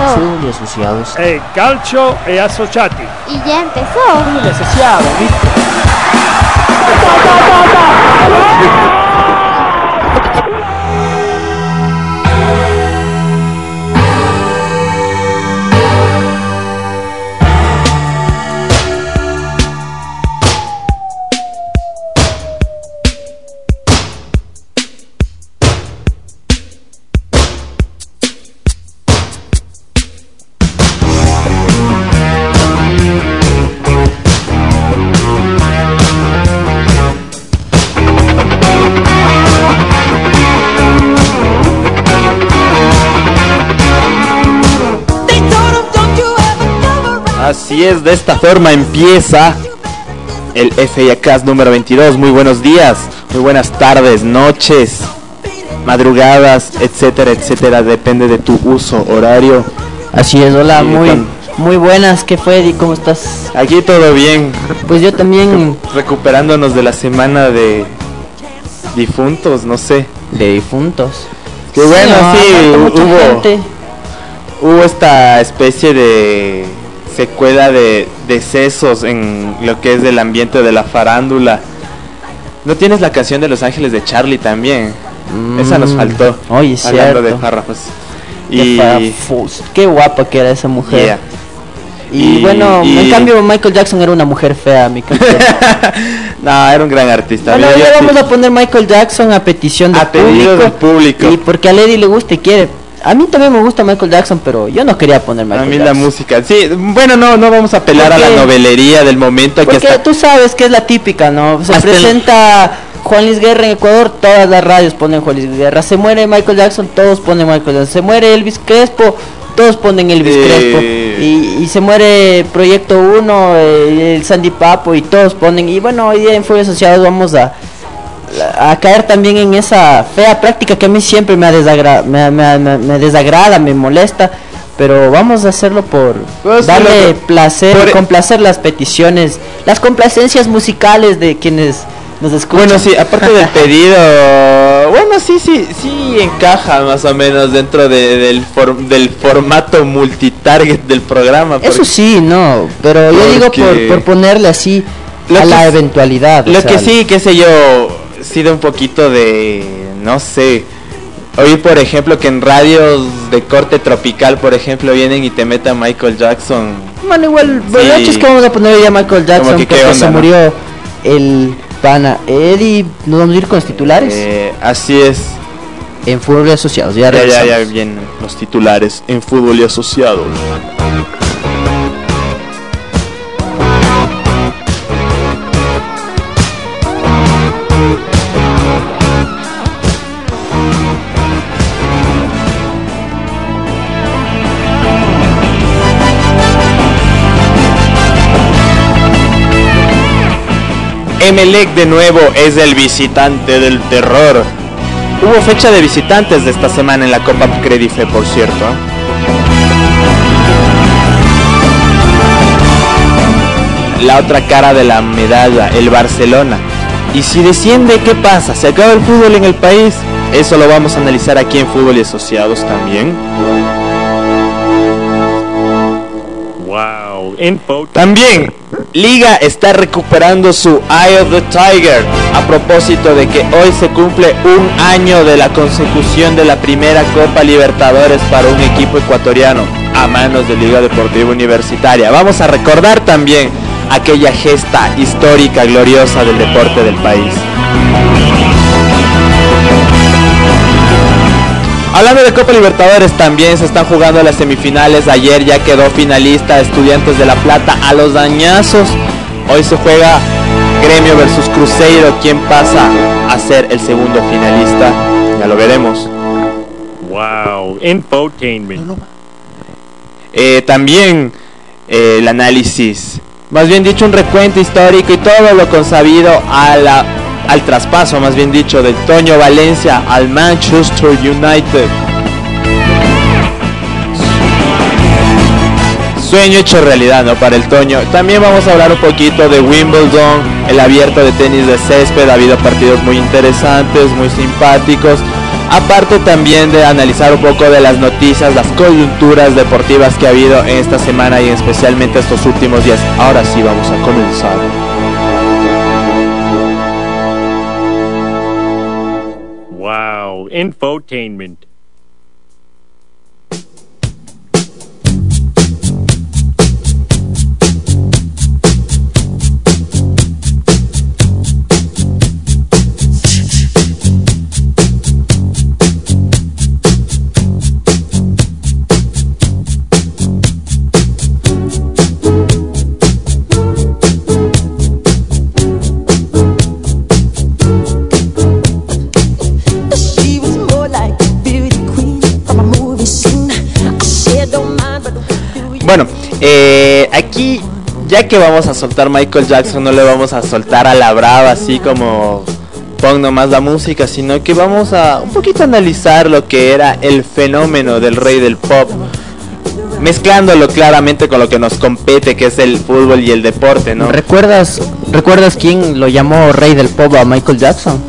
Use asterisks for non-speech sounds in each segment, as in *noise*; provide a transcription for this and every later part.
empezó. Fútbol asociados. E calcio e associati. Y ya empezó. Fútbol asociado, ¿viste? Así es, de esta forma empieza el FIACAS número 22. Muy buenos días, muy buenas tardes, noches, madrugadas, etcétera, etcétera. Depende de tu uso horario. Así es, hola, Sí, muy, con- muy buenas. ¿Qué fue, Eddie? ¿Cómo estás? Aquí todo bien, Pues yo también recuperándonos de la semana de difuntos, no sé. de difuntos. Qué bueno, sí, hubo, gente. hubo esta especie de secuela de decesos en lo que es del ambiente de la farándula. ¿No tienes la canción de Los Ángeles de Charlie también? Esa nos Mm, faltó. Oye, hablando de cierto. párrafos. Qué Y farfus. Qué guapa que era esa mujer. Yeah. Y, Y- bueno, y- en cambio Michael Jackson era una mujer fea, mi *laughs* no, era un gran artista. Bueno, sí- vamos a poner Michael Jackson a petición del A pedido público. del público. Y porque a Lady le gusta y quiere. A mí también me gusta Michael Jackson, pero yo no quería poner Michael a mí Jackson. la música. Sí, bueno, no, no vamos a apelar a ¿Por la novelería del momento que Porque tú sabes que es la típica, ¿no? Se Hasta el- presenta Juan Luis Guerra en Ecuador, todas las radios ponen Juan Luis Guerra. Se muere Michael Jackson, todos ponen Michael Jackson. Se muere Elvis Crespo, todos ponen Elvis Eh. Crespo. Y, y se muere Proyecto 1, eh, el Sandy Papo y todos ponen. Y bueno, hoy día en Fuego Asociados vamos a, a caer también en esa fea práctica que a mí siempre me, desagra- me, me- me- desagrada, me molesta. Pero vamos a hacerlo por a darle placer, por- y complacer las peticiones, las complacencias musicales de quienes nos escuchan. Bueno, sí, aparte del *laughs* pedido, bueno, sí, sí, sí encaja más o menos dentro de- del, for- del formato multitarget del programa. Eso porque sí, no, pero yo digo por, por ponerle así Lo a la es- eventualidad. o Lo sea, que sí, qué sé yo, sí da un poquito de, no sé, oír por ejemplo que en radios de corte tropical, por ejemplo, vienen y te meten a Michael Jackson. Bueno, igual, Sí. bueno, es que vamos a poner ya Michael Jackson que porque onda, se ¿no? murió el pana Eddie. Nos vamos a ir con los titulares Eh, así es. en Fútbol Asociados. Ya, Ya, ya, ya vienen los titulares en fútbol y asociados. Emelec de nuevo es el visitante del terror. Hubo fecha de visitantes de esta semana en la Copa Credife, por cierto. La otra cara de la medalla, el Barcelona. Y si desciende, ¿qué pasa? ¿Se acaba el fútbol en el país? Eso lo vamos a analizar aquí en Fútbol y Asociados también. Wow. También, Liga está recuperando su Eye of the Tiger a propósito de que hoy se cumple un año de la consecución de la primera Copa Libertadores para un equipo ecuatoriano a manos de Liga Deportiva Universitaria. Vamos a recordar también aquella gesta histórica, gloriosa del deporte del país. Hablando de Copa Libertadores, también se están jugando las semifinales. Ayer ya quedó finalista Estudiantes de La Plata a los dañazos. Hoy se juega Gremio versus Cruzeiro. ¿Quién pasa a ser el segundo finalista? Ya lo veremos. Wow. Infotainment. Eh, también eh, el análisis, más bien dicho, un recuento histórico y todo lo consabido a la, al traspaso, más bien dicho, de Toño Valencia al Manchester United. Sueño hecho realidad, ¿no? Para el Toño. También vamos a hablar un poquito de Wimbledon, el abierto de tenis de césped. Ha habido partidos muy interesantes, muy simpáticos. Aparte también de analizar un poco de las noticias, las coyunturas deportivas que ha habido en esta semana y especialmente estos últimos días. Ahora sí vamos a comenzar. Infotainment. Eh, aquí ya que vamos a soltar Michael Jackson, no le vamos a soltar a la brava así como pon nomás la música, sino que vamos a un poquito analizar lo que era el fenómeno del rey del pop, mezclándolo claramente con lo que nos compete, que es el fútbol y el deporte, ¿no? ¿Recuerdas, ¿Recuerdas quién lo llamó rey del pop a Michael Jackson?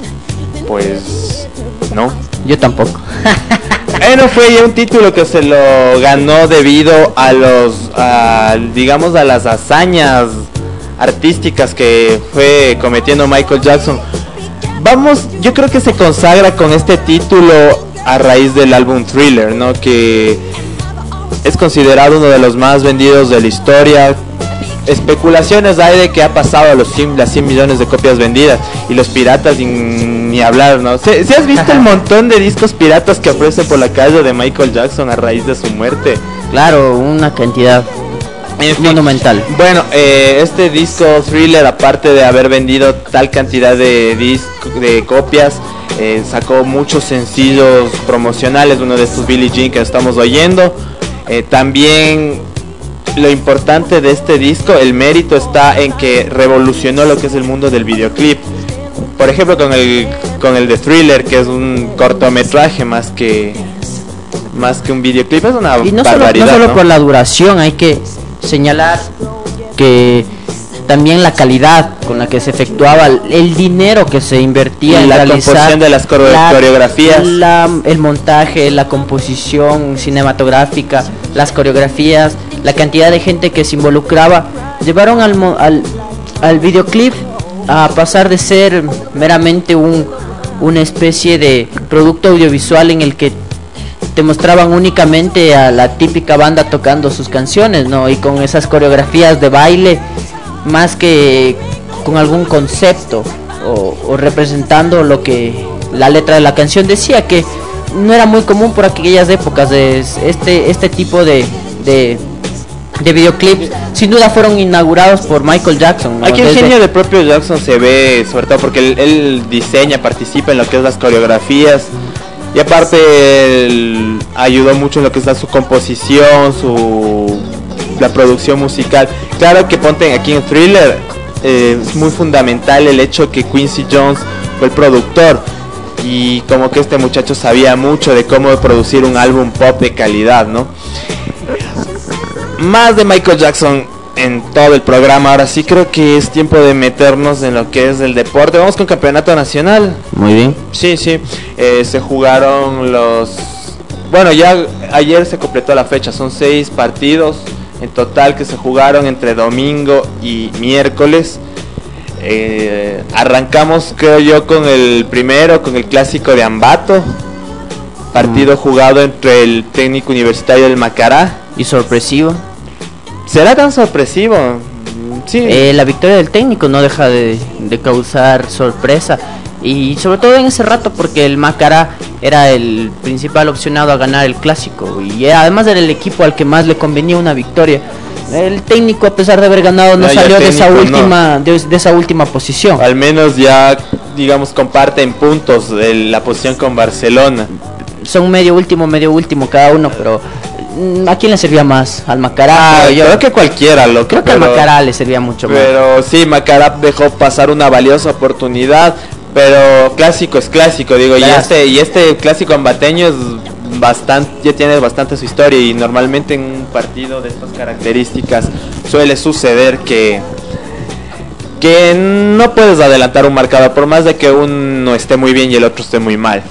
Pues no. Yo tampoco. *laughs* Bueno, fue un título que se lo ganó debido a los, digamos, a las hazañas artísticas que fue cometiendo Michael Jackson. Vamos, yo creo que se consagra con este título a raíz del álbum Thriller, ¿no? Que es considerado uno de los más vendidos de la historia, especulaciones hay de que ha pasado a los 100, las 100 millones de copias vendidas y los piratas ni hablar, ¿no? ¿Si, has visto el montón de discos piratas que ofrece por la calle de Michael Jackson a raíz de su muerte? Claro, una cantidad monumental. Bueno, eh, este disco Thriller, aparte de haber vendido tal cantidad de, de copias, eh, sacó muchos sencillos promocionales, uno de estos Billie Jean que estamos oyendo. Eh, también lo importante de este disco, el mérito está en que revolucionó lo que es el mundo del videoclip. Por ejemplo, con el con el de Thriller, que es un cortometraje más que más que un videoclip, es una y no Solo, no solo por la duración, hay que señalar que también la calidad con la que se efectuaba el dinero que se invertía en la composición de las coreografías. el montaje la composición cinematográfica las coreografías la cantidad de gente que se involucraba, llevaron al, al, al videoclip a pasar de ser meramente un, una especie de producto audiovisual en el que te mostraban únicamente a la típica banda tocando sus canciones, ¿no? Y con esas coreografías de baile, más que con algún concepto o, representando lo que la letra de la canción decía, que no era muy común por aquellas épocas de este, este tipo de, de de videoclips sin duda fueron inaugurados por Michael Jackson. Aquí el genio del propio Jackson se ve, sobre todo porque él, diseña, participa en lo que es las coreografías y aparte él ayudó mucho en lo que es su composición, su la producción musical. Claro que ponte aquí en Thriller eh, es muy fundamental el hecho que Quincy Jones fue el productor y como que este muchacho sabía mucho de cómo producir un álbum pop de calidad, ¿no? Más de Michael Jackson en todo el programa. Ahora sí creo que es tiempo de meternos en lo que es el deporte. Vamos con campeonato nacional. Muy bien. Sí, sí. Eh, se jugaron los... Bueno, ya ayer se completó la fecha. Son seis partidos en total que se jugaron entre domingo y miércoles. Eh, arrancamos creo yo con el primero, con el clásico de Ambato. Partido mm. jugado entre el técnico universitario del Macará. Y sorpresivo. ¿Será tan sorpresivo? Sí. Eh, la victoria del técnico no deja de, causar sorpresa. Y sobre todo en ese rato porque el Macará era el principal opcionado a ganar el clásico. Y además era el equipo al que más le convenía una victoria. El técnico a pesar de haber ganado no, salió de esa última de, esa última posición. Al menos ya digamos comparte en puntos la posición con Barcelona. Son medio último, medio último cada uno, pero ¿A quién le servía más? ¿Al Macará? Ah, yo creo que cualquiera, lo Creo que al Macará le servía mucho más. Pero sí, Macará dejó pasar una valiosa oportunidad. Pero clásico es clásico, digo, y este, y este clásico ambateño es bastante, ya tiene bastante su historia y normalmente en un partido de estas características suele suceder que que no puedes adelantar un marcador por más de que uno esté muy bien y el otro esté muy mal.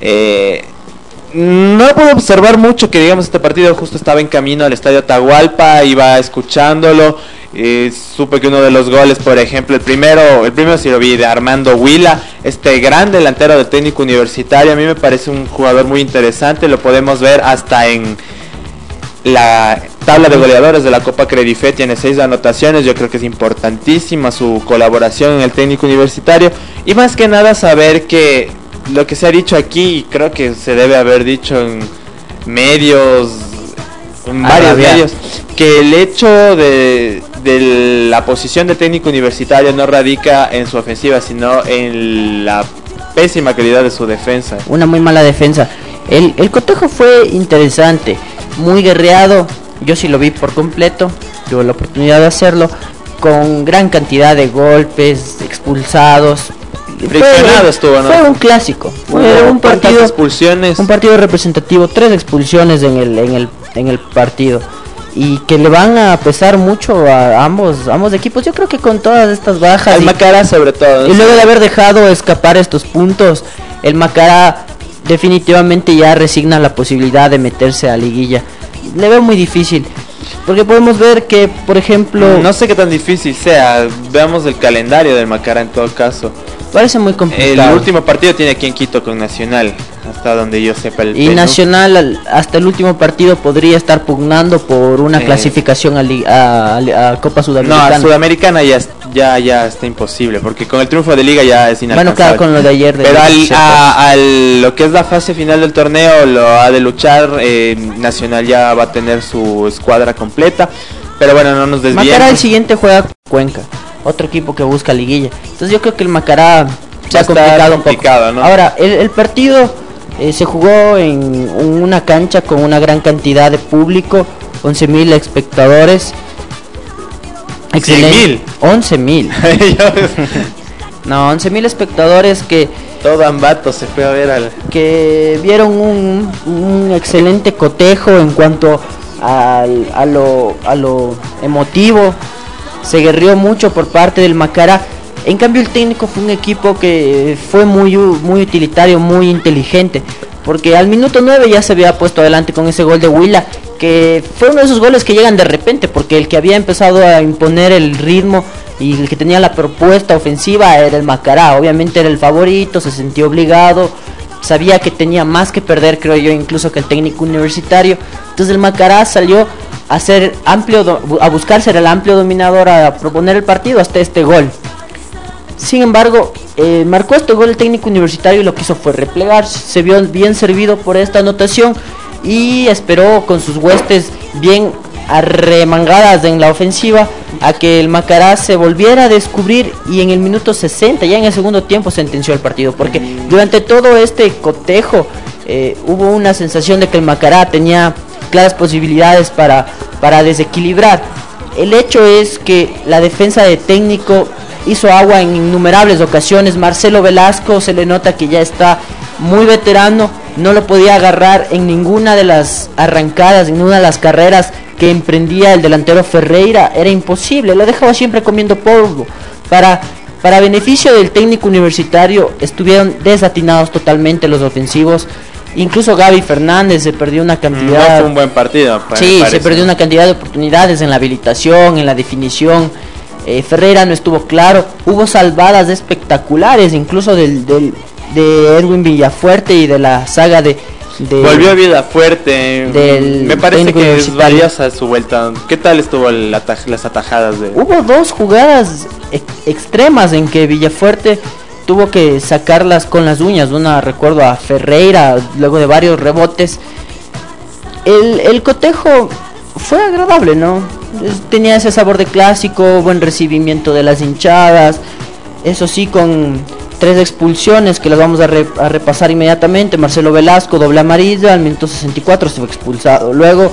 Eh, no puedo observar mucho que digamos este partido justo estaba en camino al estadio Atahualpa, iba escuchándolo, eh, supe que uno de los goles, por ejemplo, el primero, el primero sí lo vi de Armando Huila, este gran delantero del técnico universitario, a mí me parece un jugador muy interesante, lo podemos ver hasta en la tabla de goleadores de la Copa Credife tiene seis anotaciones, yo creo que es importantísima su colaboración en el técnico universitario y más que nada saber que lo que se ha dicho aquí, creo que se debe haber dicho en medios, en varios medios, que el hecho de, de la posición de técnico universitario no radica en su ofensiva, sino en la pésima calidad de su defensa. Una muy mala defensa. El, el cotejo fue interesante, muy guerreado. Yo sí lo vi por completo, tuve la oportunidad de hacerlo, con gran cantidad de golpes, expulsados, Friccionado estuvo, ¿no? Fue un clásico. Fue Hubo un partido, expulsiones. un partido representativo, tres expulsiones en el, en el, en el partido. Y que le van a pesar mucho a ambos, ambos equipos. Yo creo que con todas estas bajas. Al y- Macará sobre todo. y luego de haber dejado escapar estos puntos, el Macará definitivamente ya resigna la posibilidad de meterse a liguilla. Le veo muy difícil. Porque podemos ver que, por ejemplo, No sé qué tan difícil sea. Veamos el calendario del Macará en todo caso. parece muy El complicado. último partido tiene aquí en Quito con Nacional. Hasta donde yo sepa el Y. Nacional al- hasta el último partido podría estar pugnando por una Eh. clasificación a, Copa No, Sudamericana. a Sudamericana ya, ya, ya está imposible. Porque con el triunfo de Liga ya es bueno, inalcanzable. claro, con lo de ayer. de Pero al, a, al- lo que es la fase final del torneo lo ha de luchar. eh, Nacional ya va a tener su escuadra completa. Pero bueno, no nos Macará el desviemos. siguiente juega Cuenca, otro equipo que busca liguilla. Entonces yo creo que el Macará se ha complicado un poco. ¿no? Ahora, el, el partido eh, se jugó en una cancha con una gran cantidad de público, 11.000 espectadores. 100.000. 11.000. *laughs* *laughs* No, 11.000 espectadores que Todo Ambato se fue a ver al. que vieron un, un excelente cotejo en cuanto al- a, lo, a lo emotivo. Se guerrió mucho por parte del Macará. En cambio el técnico fue un equipo que fue muy, muy utilitario, muy inteligente. Porque al minuto 9 ya se había puesto adelante con ese gol de Huila. Que fue uno de esos goles que llegan de repente. Porque el que había empezado a imponer el ritmo y el que tenía la propuesta ofensiva era el Macará. Obviamente era el favorito, se sintió obligado sabía que tenía más que perder, creo yo, incluso que el técnico universitario. Entonces el Macará salió a ser amplio, a buscar ser el amplio dominador, a proponer el partido hasta este gol. Sin embargo, eh, marcó este gol el técnico universitario y lo que hizo fue replegar. Se vio bien servido por esta anotación y esperó con sus huestes bien arremangadas en la ofensiva a que el Macará se volviera a descubrir y en el minuto 60, ya en el segundo tiempo, sentenció el partido. Porque durante todo este cotejo eh, hubo una sensación de que el Macará tenía claras posibilidades para, para desequilibrar. El hecho es que la defensa de técnico hizo agua en innumerables ocasiones. Marcelo Velasco se le nota que ya está muy veterano, no lo podía agarrar en ninguna de las arrancadas, en ninguna de las carreras que emprendía el delantero Ferreira, era imposible, lo dejaba siempre comiendo polvo. Para, para beneficio del técnico universitario estuvieron desatinados totalmente los ofensivos. Incluso Gaby Fernández se perdió una No cantidad. fue un buen partido. pa- Sí, se perdió una cantidad de oportunidades en la habilitación, en la definición. Eh, Ferreira no estuvo claro. Hubo salvadas espectaculares, incluso del, del- de Edwin Villafuerte y de la saga de. de- Volvió vida fuerte. del Me parece que es valiosa su vuelta. ¿Qué tal estuvo el ataj- las atajadas de.? Hubo dos jugadas ex- extremas en que Villafuerte tuvo que sacarlas con las uñas. Una recuerdo a Ferreira, luego de varios rebotes. El, el cotejo fue agradable, ¿no? Tenía ese sabor de clásico, buen recibimiento de las hinchadas. Eso sí, con tres expulsiones que las vamos a repasar inmediatamente. Marcelo Velasco, doble amarilla, al minuto 64 se fue expulsado. Luego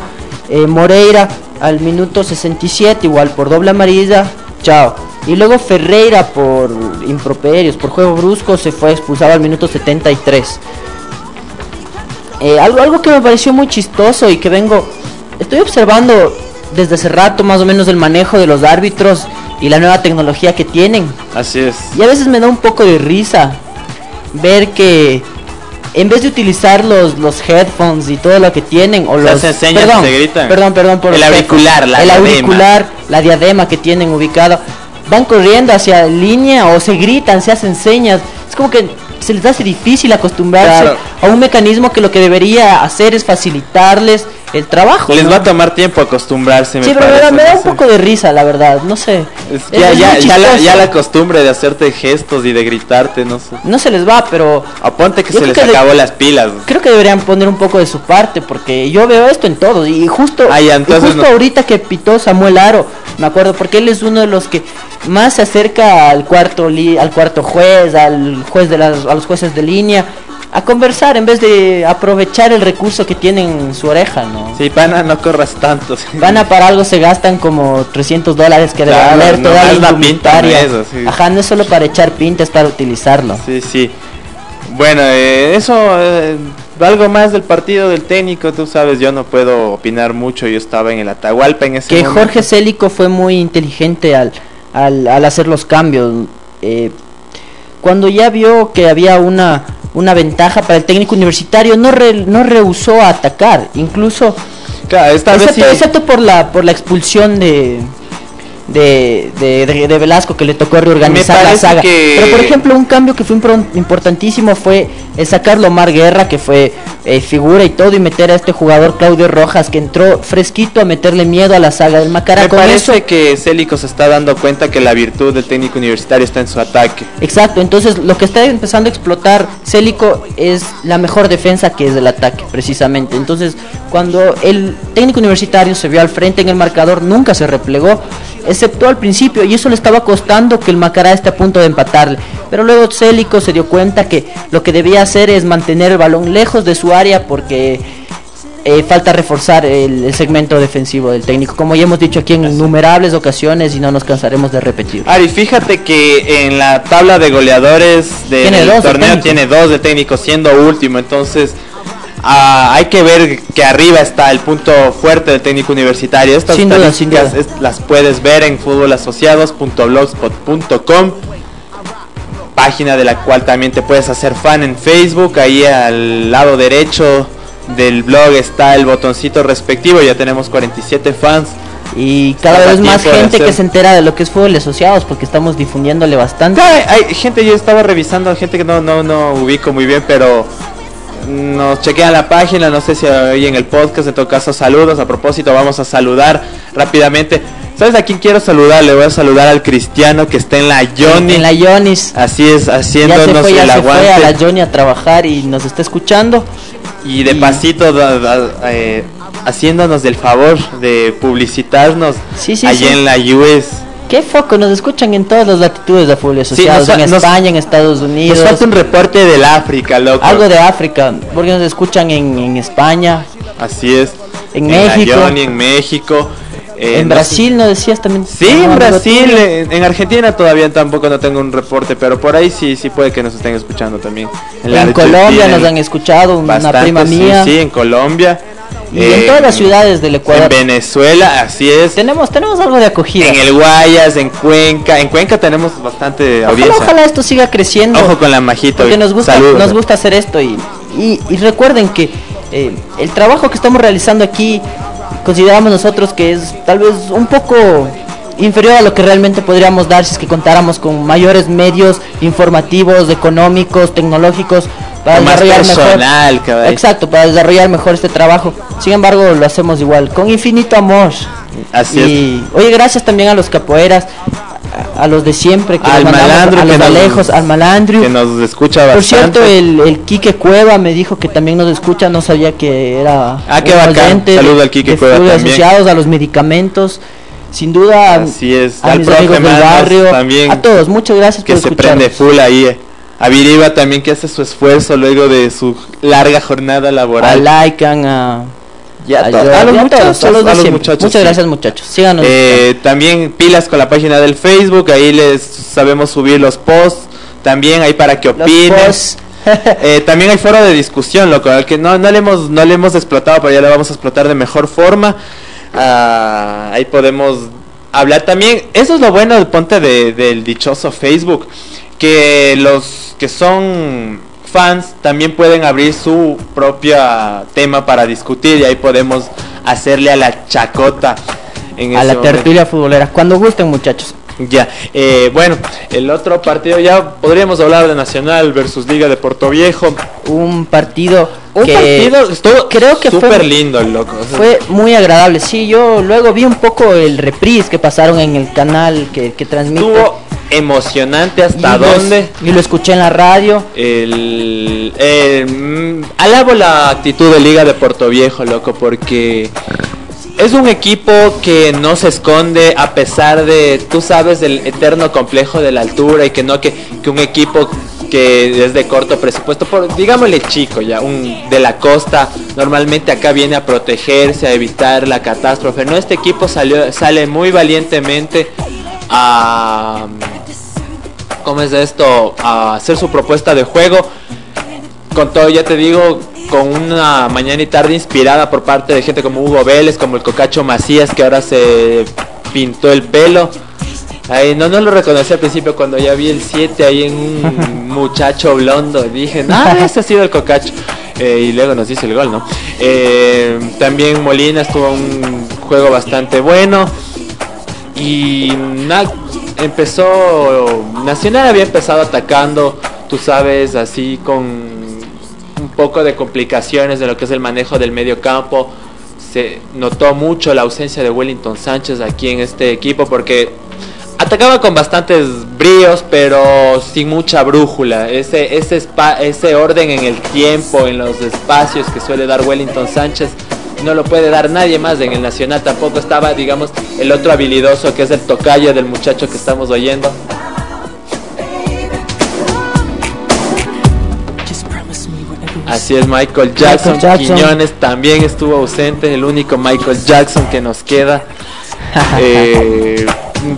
eh, Moreira al minuto 67, igual por doble amarilla, chao. Y luego Ferreira por improperios, por juego brusco, se fue expulsado al minuto 73. Eh, algo, algo que me pareció muy chistoso y que vengo, estoy observando desde hace rato más o menos el manejo de los árbitros y la nueva tecnología que tienen. Así es. Y a veces me da un poco de risa ver que en vez de utilizar los, los headphones y todo lo que tienen, o los. se enseñan, perdón, se gritan. perdón, perdón, por El auricular, la El diadema. auricular, la diadema que tienen ubicado. Van corriendo hacia línea o se gritan, se hacen señas. Es como que se les hace difícil acostumbrarse Claro. a un mecanismo que lo que debería hacer es facilitarles el trabajo. Les ¿no? va a tomar tiempo acostumbrarse, me Sí, pero parece, me da no un sé. poco de risa, la verdad. No sé. Es- Es- ya, la, ya la costumbre de hacerte gestos y de gritarte, no sé. No se les va, pero Aponte que se les que de- acabó las pilas. creo que deberían poner un poco de su parte porque yo veo esto en todo y justo Ah, ya, y entonces justo no- ahorita que pitó Samuel Aro me acuerdo porque él es uno de los que más se acerca al cuarto li- al cuarto juez al juez de las a los jueces de línea a conversar en vez de aprovechar el recurso que tienen en su oreja no Sí, pana, no corras tanto. Van a para algo se gastan como 300 dólares que debe Claro, valer no toda la más la indumentaria. no eso, sí. Ajá, no es solo para echar pinta, es para utilizarlo. Sí, sí. Bueno, eh, eso, eh, algo más del partido del técnico, tú sabes, yo no puedo opinar mucho, yo estaba en el Atahualpa en ese que momento. Jorge Célico fue muy inteligente al, al, al hacer los cambios. Eh, cuando ya vio que había una, una ventaja para el técnico universitario, no, re- no rehusó a atacar. Incluso, Claro, esta vez excepto, sí- excepto por, la, por la expulsión de, de, de, Velasco que le tocó reorganizar la saga. que- Pero por ejemplo, un cambio que fue importantísimo fue el sacarlo Omar Guerra, que fue eh, figura y todo, y meter a este jugador Claudio Rojas, que entró fresquito a meterle miedo a la saga del Macará. Me Con parece eso- que Célico se está dando cuenta que la virtud del técnico universitario está en su ataque. Exacto, entonces lo que está empezando a explotar Célico es la mejor defensa que es el ataque, precisamente. Entonces, cuando el técnico universitario se vio al frente en el marcador, nunca se replegó, excepto al principio, y eso le estaba costando que el Macará esté a punto de empatarle. Pero luego Célico se dio cuenta que lo que debía hacer es mantener el balón lejos de su área porque eh, falta reforzar el, el segmento defensivo del técnico, como ya hemos dicho aquí en innumerables ocasiones y no nos cansaremos de repetir. Ari, fíjate que en la tabla de goleadores del de torneo tiene dos de técnico, siendo último. Entonces, ah, hay que ver que arriba está el punto fuerte del técnico universitario. Estas Sin duda, sin estadísticas duda. es- las puedes ver en fútbolasociados.blogspot.com página de la cual también te puedes hacer fan en Facebook. Ahí al lado derecho del blog está el botoncito respectivo. Ya tenemos 47 fans. Y cada vez más gente que se entera de lo que es fútbol asociados porque estamos difundiéndole bastante. Hay, hay gente, yo estaba revisando, gente que no, no, no ubico muy bien, pero nos chequean la página, no sé si hoy en el podcast, en todo caso saludos, a propósito vamos a saludar rápidamente. ¿Sabes a quién quiero saludar? Le voy a saludar al cristiano que está en la Johnny. En la Yonis. Así es, Ya se haciéndonos fue, ya el se fue a la aguante. Johnny a trabajar y nos está escuchando. Y de y- pasito, da- da- eh, haciéndonos del favor de publicitarnos Sí, sí, allí sí. en la US. ¿Qué foco? Nos escuchan en todas las latitudes de fútbol asociados. nos fa- en nos- España, en Estados Nos Unidos. falta un reporte del África, loco. Algo de África. Porque nos escuchan en, en España. Así es. En la México. Johnny, en México. eh, en Brasil, ¿no decías también? Sí, ¿no, en Brasil. En, en Argentina todavía tampoco no tengo un reporte, pero por ahí sí, sí puede que nos estén escuchando también. En Argentina, Colombia nos en- han escuchado, una bastante, prima sí, mía. Sí, en Colombia. Y en todas las ciudades del Ecuador. En Venezuela, así es. Tenemos, tenemos algo de acogida. En el Guayas, en Cuenca. En Cuenca tenemos bastante Ojalá, audiencia. ojalá esto siga creciendo. Ojo con la majito. porque nos gusta, Saludos. nos gusta hacer esto y, y, y recuerden que eh, el trabajo que estamos realizando aquí consideramos nosotros que es tal vez un poco inferior a lo que realmente podríamos dar si es que contáramos con mayores medios informativos, económicos, tecnológicos para más desarrollar personal, mejor. Exacto, para desarrollar mejor este trabajo. Sin embargo, lo hacemos igual, con infinito amor. Así es. y, oye, gracias también a los capoeiras, a, a los de siempre, que Al malandro a que los nos- alejos, al malandro. Que nos escucha bastante. Por cierto, el, el Quique Cueva me dijo que también nos escucha, no sabía que era Ah, qué bacán. oyente Saludo de- al Quique de Cueva también. asociados a los medicamentos. Sin duda, Así es. a Al mis amigos del barrio, también. a todos, muchas gracias que por se prende full ahí. A Viriba también que hace su esfuerzo luego de su larga jornada A laboral. Laikan, a, Y a, a to- Joel, a los y a muchachos, todos, a los de a los siempre. muchachos, Muchas sí. gracias muchachos, síganos. Eh, también pilas con la página del Facebook, ahí les sabemos subir los posts, también ahí para que opinen. *laughs* Eh, también hay foro de discusión, loco, al que no, no le hemos no le hemos explotado, pero ya lo vamos a explotar de mejor forma. Ah, ahí podemos hablar también. Eso es lo bueno del ponte de- del dichoso Facebook, que los que son fans también pueden abrir su propia tema para discutir y ahí podemos hacerle a la chacota. En a la tertulia futbolera, cuando gusten muchachos. Ya, eh, bueno, el otro partido ya podríamos hablar de Nacional versus Liga de Puerto Viejo. Un partido un partido estuvo creo que súper lindo el loco. Fue muy agradable. Sí, yo luego vi un poco el reprise que pasaron en el canal que, que transmite. Estuvo emocionante hasta dónde. y lo escuché en la radio. El, mm, alabo la actitud de Liga de Puerto Viejo, loco, porque es un equipo que no se esconde a pesar de, tú sabes, el eterno complejo de la altura y que no que, un equipo que es de corto presupuesto, por, digámosle chico ya, un de la costa, normalmente acá viene a protegerse, a evitar la catástrofe. No, este equipo salió, sale muy valientemente a, ¿cómo es esto? A hacer su propuesta de juego. Con todo, ya te digo, con una mañana y tarde inspirada por parte de gente como Hugo Vélez, como el Cocacho Macías, que ahora se pintó el pelo. Ahí, no, no lo reconocí al principio cuando ya vi el 7 ahí en un muchacho blondo. Dije, ah, ese ha sido el Cocacho. Eh, y luego nos hizo el gol, ¿no? Eh, también Molina estuvo un juego bastante bueno. Y empezó, Nacional había empezado atacando, tú sabes, así con un poco de complicaciones de lo que es el manejo del medio campo. Se notó mucho la ausencia de Wellington Sánchez aquí en este equipo porque atacaba con bastantes bríos, pero sin mucha brújula. Ese, ese, ese orden en el tiempo, en los espacios que suele dar Wellington Sánchez, no lo puede dar nadie más en el Nacional. Tampoco estaba, digamos, el otro habilidoso que es el tocayo del muchacho que estamos oyendo. Así es, Michael Jackson. Quiñones también estuvo ausente, el único Michael Jackson que nos queda. *laughs* Eh,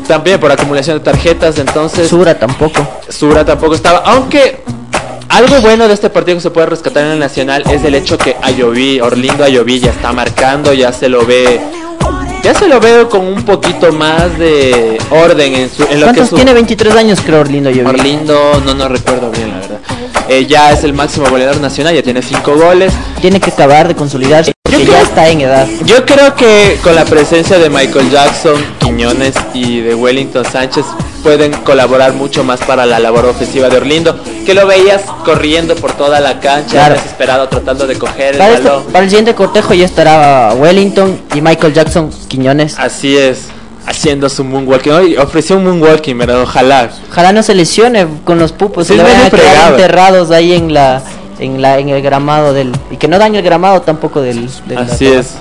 también por acumulación de tarjetas, entonces. Sura tampoco. Sura tampoco estaba, aunque algo bueno de este partido que se puede rescatar en el Nacional es el hecho que Ayoví, Orlindo Ayoví ya está marcando, ya se lo ve ya se lo veo con un poquito más de orden en, su, en lo que tiene 23 años creo Orlindo Ayoví. Orlindo, no no recuerdo bien la verdad. Eh, ya es el máximo goleador nacional, ya tiene 5 goles. Tiene que acabar de consolidarse porque ya está en edad. Yo creo que con la presencia de Michael Jackson, Quiñones y de Wellington Sánchez pueden colaborar mucho más para la labor ofensiva de Orlindo, que lo veías corriendo por toda la cancha, desesperado tratando de coger para el balón. para el siguiente cortejo ya estará Wellington y Michael Jackson Quiñones. Así es haciendo su moonwalking. Hoy ofreció un moonwalking, pero ojalá. Ojalá no se lesione con los pupos. se le vayan a quedar enterrados ahí en la, en la, en el gramado del y que no dañe el gramado tampoco del. Así es.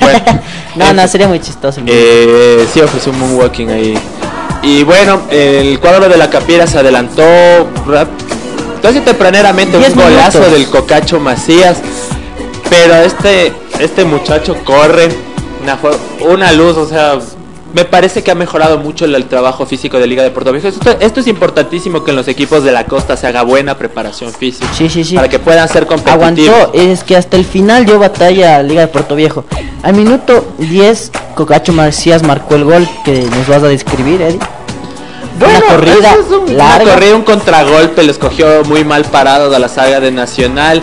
Bueno, *laughs* no, no, sería muy chistoso. Eh, sí ofreció un moonwalking ahí. Y bueno, el cuadro de la capiera se adelantó casi tempraneramente un golazo del Cocacho Macías. Pero este este muchacho corre una, una luz, o sea, me parece que ha mejorado mucho el, trabajo físico de Liga de Puerto Viejo. Esto, es importantísimo que en los equipos de la costa se haga buena preparación física. Sí, sí, sí. Para que puedan ser competitivos. Aguantó, es que hasta el final dio batalla Liga de Puerto Viejo. Al minuto 10, Cocacho Marcías marcó el gol que nos vas a describir, Eddie. Bueno, una corrida un, larga. Una corrida, un contragolpe, lo escogió muy mal parado de la saga de Nacional.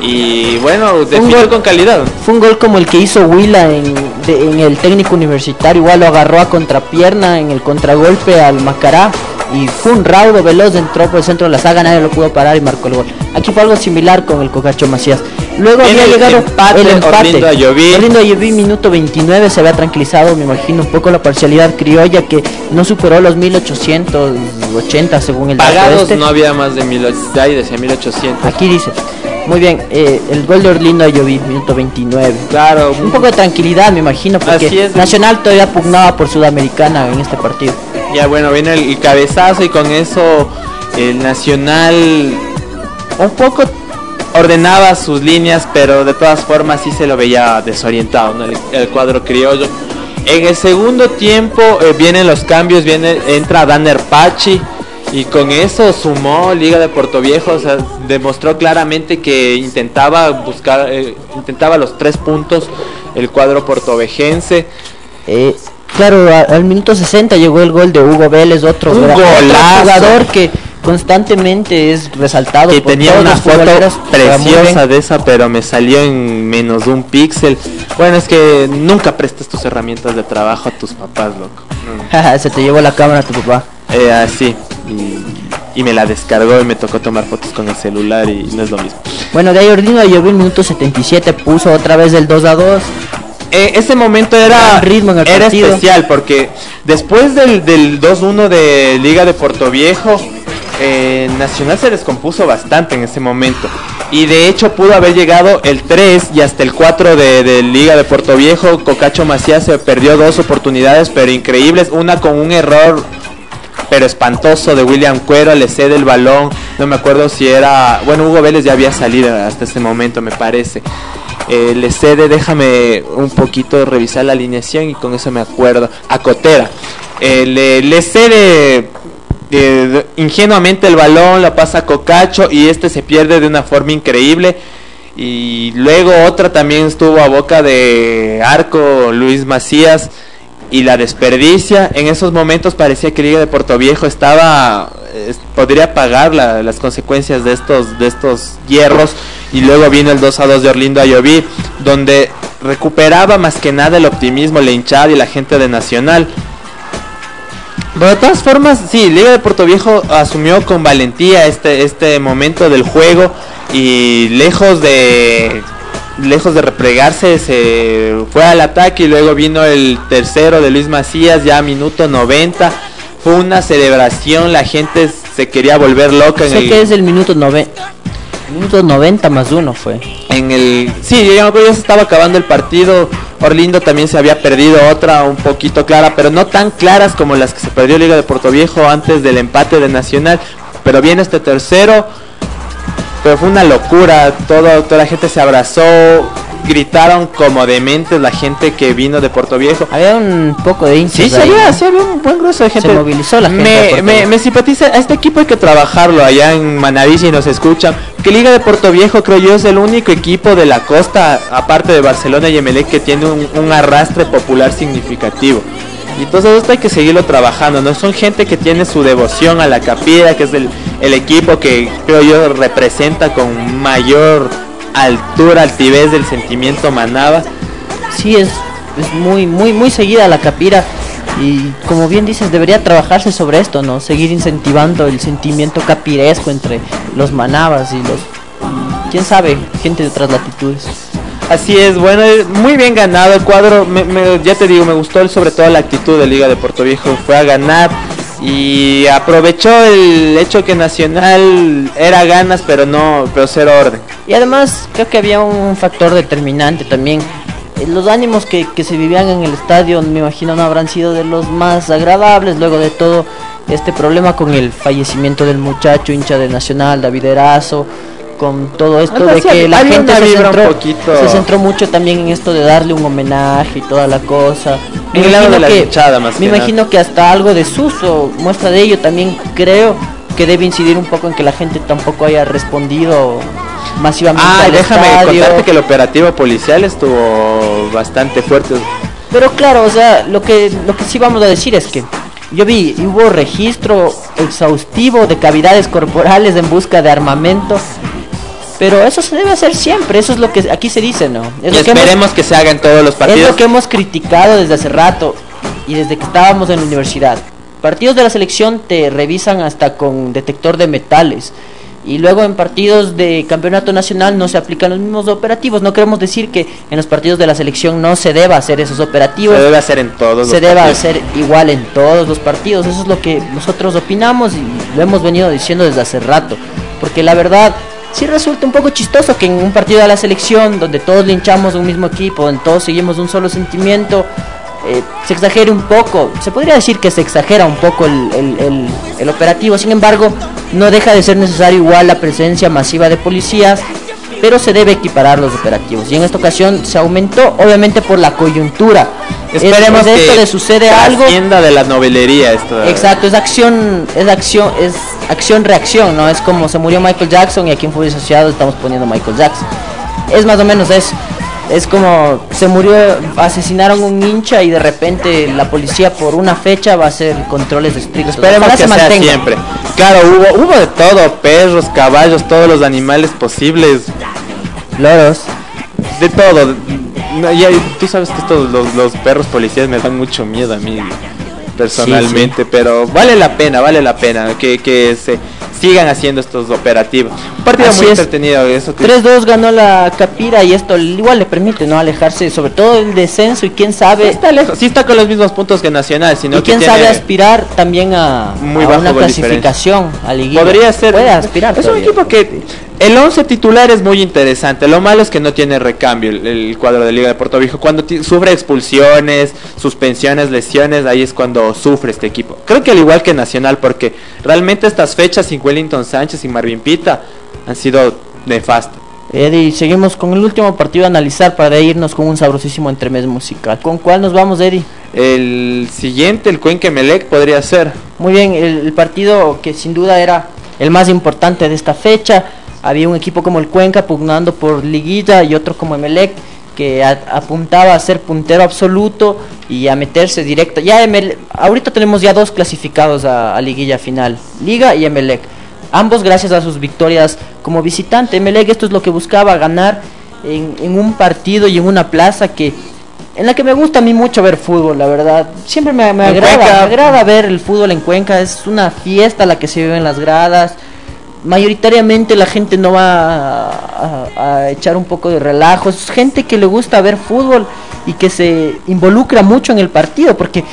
Y bueno, definió con calidad. Fue un gol como el que hizo Willa en, en el técnico universitario. Igual lo agarró a contrapierna en el contragolpe al Macará. Y fue un raudo veloz, entró por el centro de la saga, nadie lo pudo parar y marcó el gol. Aquí fue algo similar con el Cocacho Macías. Luego había llegado empate, el empate. Orlindo Ayoví. minuto 29, se había tranquilizado, me imagino, un poco la parcialidad criolla que no superó los 1880 según el Pagados este. no había más de 1800, ahí decía 1800. Aquí dice. Muy bien, eh, el gol de Orlindo Ayoví, minuto 29. Claro. Un poco de tranquilidad, me imagino, porque Nacional todavía pugnaba por Sudamericana en este partido. Ya bueno, viene el, cabezazo y con eso el Nacional un poco ordenaba sus líneas, pero de todas formas sí se lo veía desorientado, el, cuadro criollo. En el segundo tiempo eh, vienen los cambios, viene entra Danner Pachi y con eso sumó Liga de Puerto Viejo, o sea, demostró claramente que intentaba buscar, eh, intentaba los tres puntos el cuadro portovejense. Eh, claro, al minuto 60 llegó el gol de Hugo Vélez, otro, Un jugador que constantemente es resaltado. Que por tenía todos una foto preciosa de esa, pero me salió en menos de un píxel. Bueno, es que nunca prestes tus herramientas de trabajo a tus papás, loco. *laughs* Se te llevó la cámara tu papá. Eh, así. Y, y me la descargó y me tocó tomar fotos con el celular y no es lo mismo. Bueno, de ahí Ordino llovió en minuto 77, puso otra vez el 2 a 2. Eh, ese momento era, ritmo en el era partido. especial porque después del, del 2-1 de Liga de Portoviejo, eh, Nacional se descompuso bastante en ese momento. Y de hecho pudo haber llegado el 3 y hasta el 4 de, de Liga de Portoviejo. Cocacho Macías se perdió dos oportunidades, pero increíbles. Una con un error, pero espantoso de William Cuero. Le cede el balón. No me acuerdo si era. Bueno, Hugo Vélez ya había salido hasta ese momento, me parece. Eh, le cede, déjame un poquito revisar la alineación y con eso me acuerdo. A Cotera. Eh, le, cede eh, ingenuamente el balón, la pasa a Cocacho y este se pierde de una forma increíble. Y luego otra también estuvo a boca de arco Luis Macías y la desperdicia. En esos momentos parecía que Liga de Portoviejo estaba eh, podría pagar la- las consecuencias de estos de estos hierros y luego vino el 2 a 2 de Orlindo Ayoví donde recuperaba más que nada el optimismo la hinchada y la gente de Nacional. Pero de todas formas, sí, Liga de Puerto Viejo asumió con valentía este, este momento del juego y lejos de lejos de replegarse se fue al ataque y luego vino el tercero de Luis Macías ya a minuto 90. Fue una celebración, la gente se quería volver loca en el, que es el minuto 90. Minuto 90 más uno fue. en el sí acuerdo, ya se estaba acabando el partido Orlindo también se había perdido otra un poquito clara pero no tan claras como las que se perdió Liga de Puerto Viejo antes del empate de Nacional pero viene este tercero pero fue una locura todo toda la gente se abrazó gritaron como dementes la gente que vino de Puerto Viejo Había un poco de hinchas. Sí, había, ¿no? sí había un buen grueso de gente. movilizó la gente Me, me, me simpatiza, a este equipo hay que trabajarlo allá en Manaví si nos escuchan. Que Liga de Puerto Viejo creo yo es el único equipo de la costa, aparte de Barcelona y Emelec, que tiene un, un arrastre popular significativo. Y entonces esto hay que seguirlo trabajando, ¿no? Son gente que tiene su devoción a la capira, que es el, el equipo que creo yo representa con mayor altura, altivez del sentimiento manaba. Sí, es, es muy, muy, muy seguida la capira. Y como bien dices, debería trabajarse sobre esto, ¿no? Seguir incentivando el sentimiento capiresco entre los manabas y los. quién sabe, gente de otras latitudes. Así es, bueno, eh, muy bien ganado el cuadro. me- me- ya te digo, me gustó sobre todo la actitud de Liga de Puerto Viejo. Fue a ganar y aprovechó el hecho que Nacional era ganas, pero no, pero cero orden. Y además creo que había un factor determinante también. Eh, Los ánimos que, que se vivían en el estadio, me imagino, no habrán sido de los más agradables luego de todo este problema con el fallecimiento del muchacho hincha de Nacional, David Erazo, con todo esto de que la gente se centró, poquito- se centró mucho también en esto de darle un homenaje y toda la cosa. En el lado de la hinchada, más me que nada. imagino que hasta algo de suso, muestra de ello también creo que debe incidir un poco en que la gente tampoco haya respondido masivamente Ah, al déjame estadio. contarte que el operativo policial estuvo bastante fuerte. Pero claro, o sea, lo que lo que sí vamos a decir es que yo vi y hubo registro exhaustivo de cavidades corporales en busca de armamento. Pero eso se debe hacer siempre, eso es lo que aquí se dice, ¿no? Es Y lo que hemos- esperemos que se haga en todos los es partidos. lo que hemos criticado desde hace rato y desde que estábamos en la universidad. Partidos de la selección te revisan hasta con detector de metales. Y luego en partidos de campeonato nacional no se aplican los mismos operativos. No queremos decir que en los partidos de la selección no se deba hacer esos operativos. Se debe hacer en todos Se los debe partidos. hacer igual en todos los partidos. Eso es lo que nosotros opinamos y lo hemos venido diciendo desde hace rato. Porque la verdad, sí resulta un poco chistoso que en un partido de la selección, donde todos linchamos un mismo equipo, donde todos seguimos un solo sentimiento, eh, se exagere un poco. Se podría decir que se exagera un poco el, el- el- el operativo. Sin embargo, no deja de ser necesario igual la presencia masiva de policías. Pero se debe equiparar los operativos. Y en esta ocasión se aumentó, obviamente por la coyuntura. Es- Esperemos es de esto que de sucede algo. trascienda de la novelería esto. Exacto, es acción, es acción, es acción reacción, ¿no? Es como se murió Michael Jackson y aquí en Fútbol Asociado estamos poniendo Michael Jackson. Es más o menos eso. Es como se murió, asesinaron un hincha y de repente la policía por una fecha va a hacer controles estrictos. Esperemos que se sea siempre. Claro, hubo, hubo de todo, perros, caballos, todos los animales posibles, Loros. de todo. No, ya- tú sabes que estos los, los perros policías me dan mucho miedo a mí personalmente, pero vale la pena, vale la pena que, que se sigan haciendo estos operativos. Un partido Así muy es. entretenido, eso que- 3-2 ganó la Capira y esto igual le permite no alejarse, sobre todo el descenso y quién sabe está lejos, sí está con los mismos puntos que Nacional, sino y que quién sabe aspirar también a, Muy a bajo una clasificación a liguilla. Podría ser. Puede aspirar. Es un equipo que. El 11 titular es muy interesante. Lo malo es que no tiene recambio el, el cuadro de Liga de Puerto Viejo. Cuando sufre expulsiones, suspensiones, lesiones, ahí es cuando sufre este equipo. Creo que al igual que Nacional, porque realmente estas fechas Wellington Sánchez y Marvin Pita han sido nefastas. Eddie, seguimos con el último partido a analizar para irnos con un sabrosísimo entremés musical. ¿Con cuál nos vamos, Eddie? El siguiente, el Cuenque Melec, podría ser. Muy bien, el, el partido que sin duda era el más importante de esta fecha. Había un equipo como el Cuenca pugnando por liguilla y otro como Emelec que a- apuntaba a ser puntero absoluto y a meterse directo. Ya Emele- ahorita tenemos ya dos clasificados a, a liguilla final, Liga y Emelec. Ambos gracias a sus victorias como visitante. Emelec esto es lo que buscaba ganar en, en un partido y en una plaza que en la que me gusta a mí mucho ver fútbol, la verdad. Siempre me, me agrada, me agrada ver el fútbol en Cuenca. Es una fiesta la que se vive en las gradas. Mayoritariamente la gente no va a, a- a echar un poco de relajo. Es gente que le gusta ver fútbol y que se involucra mucho en el partido. Porque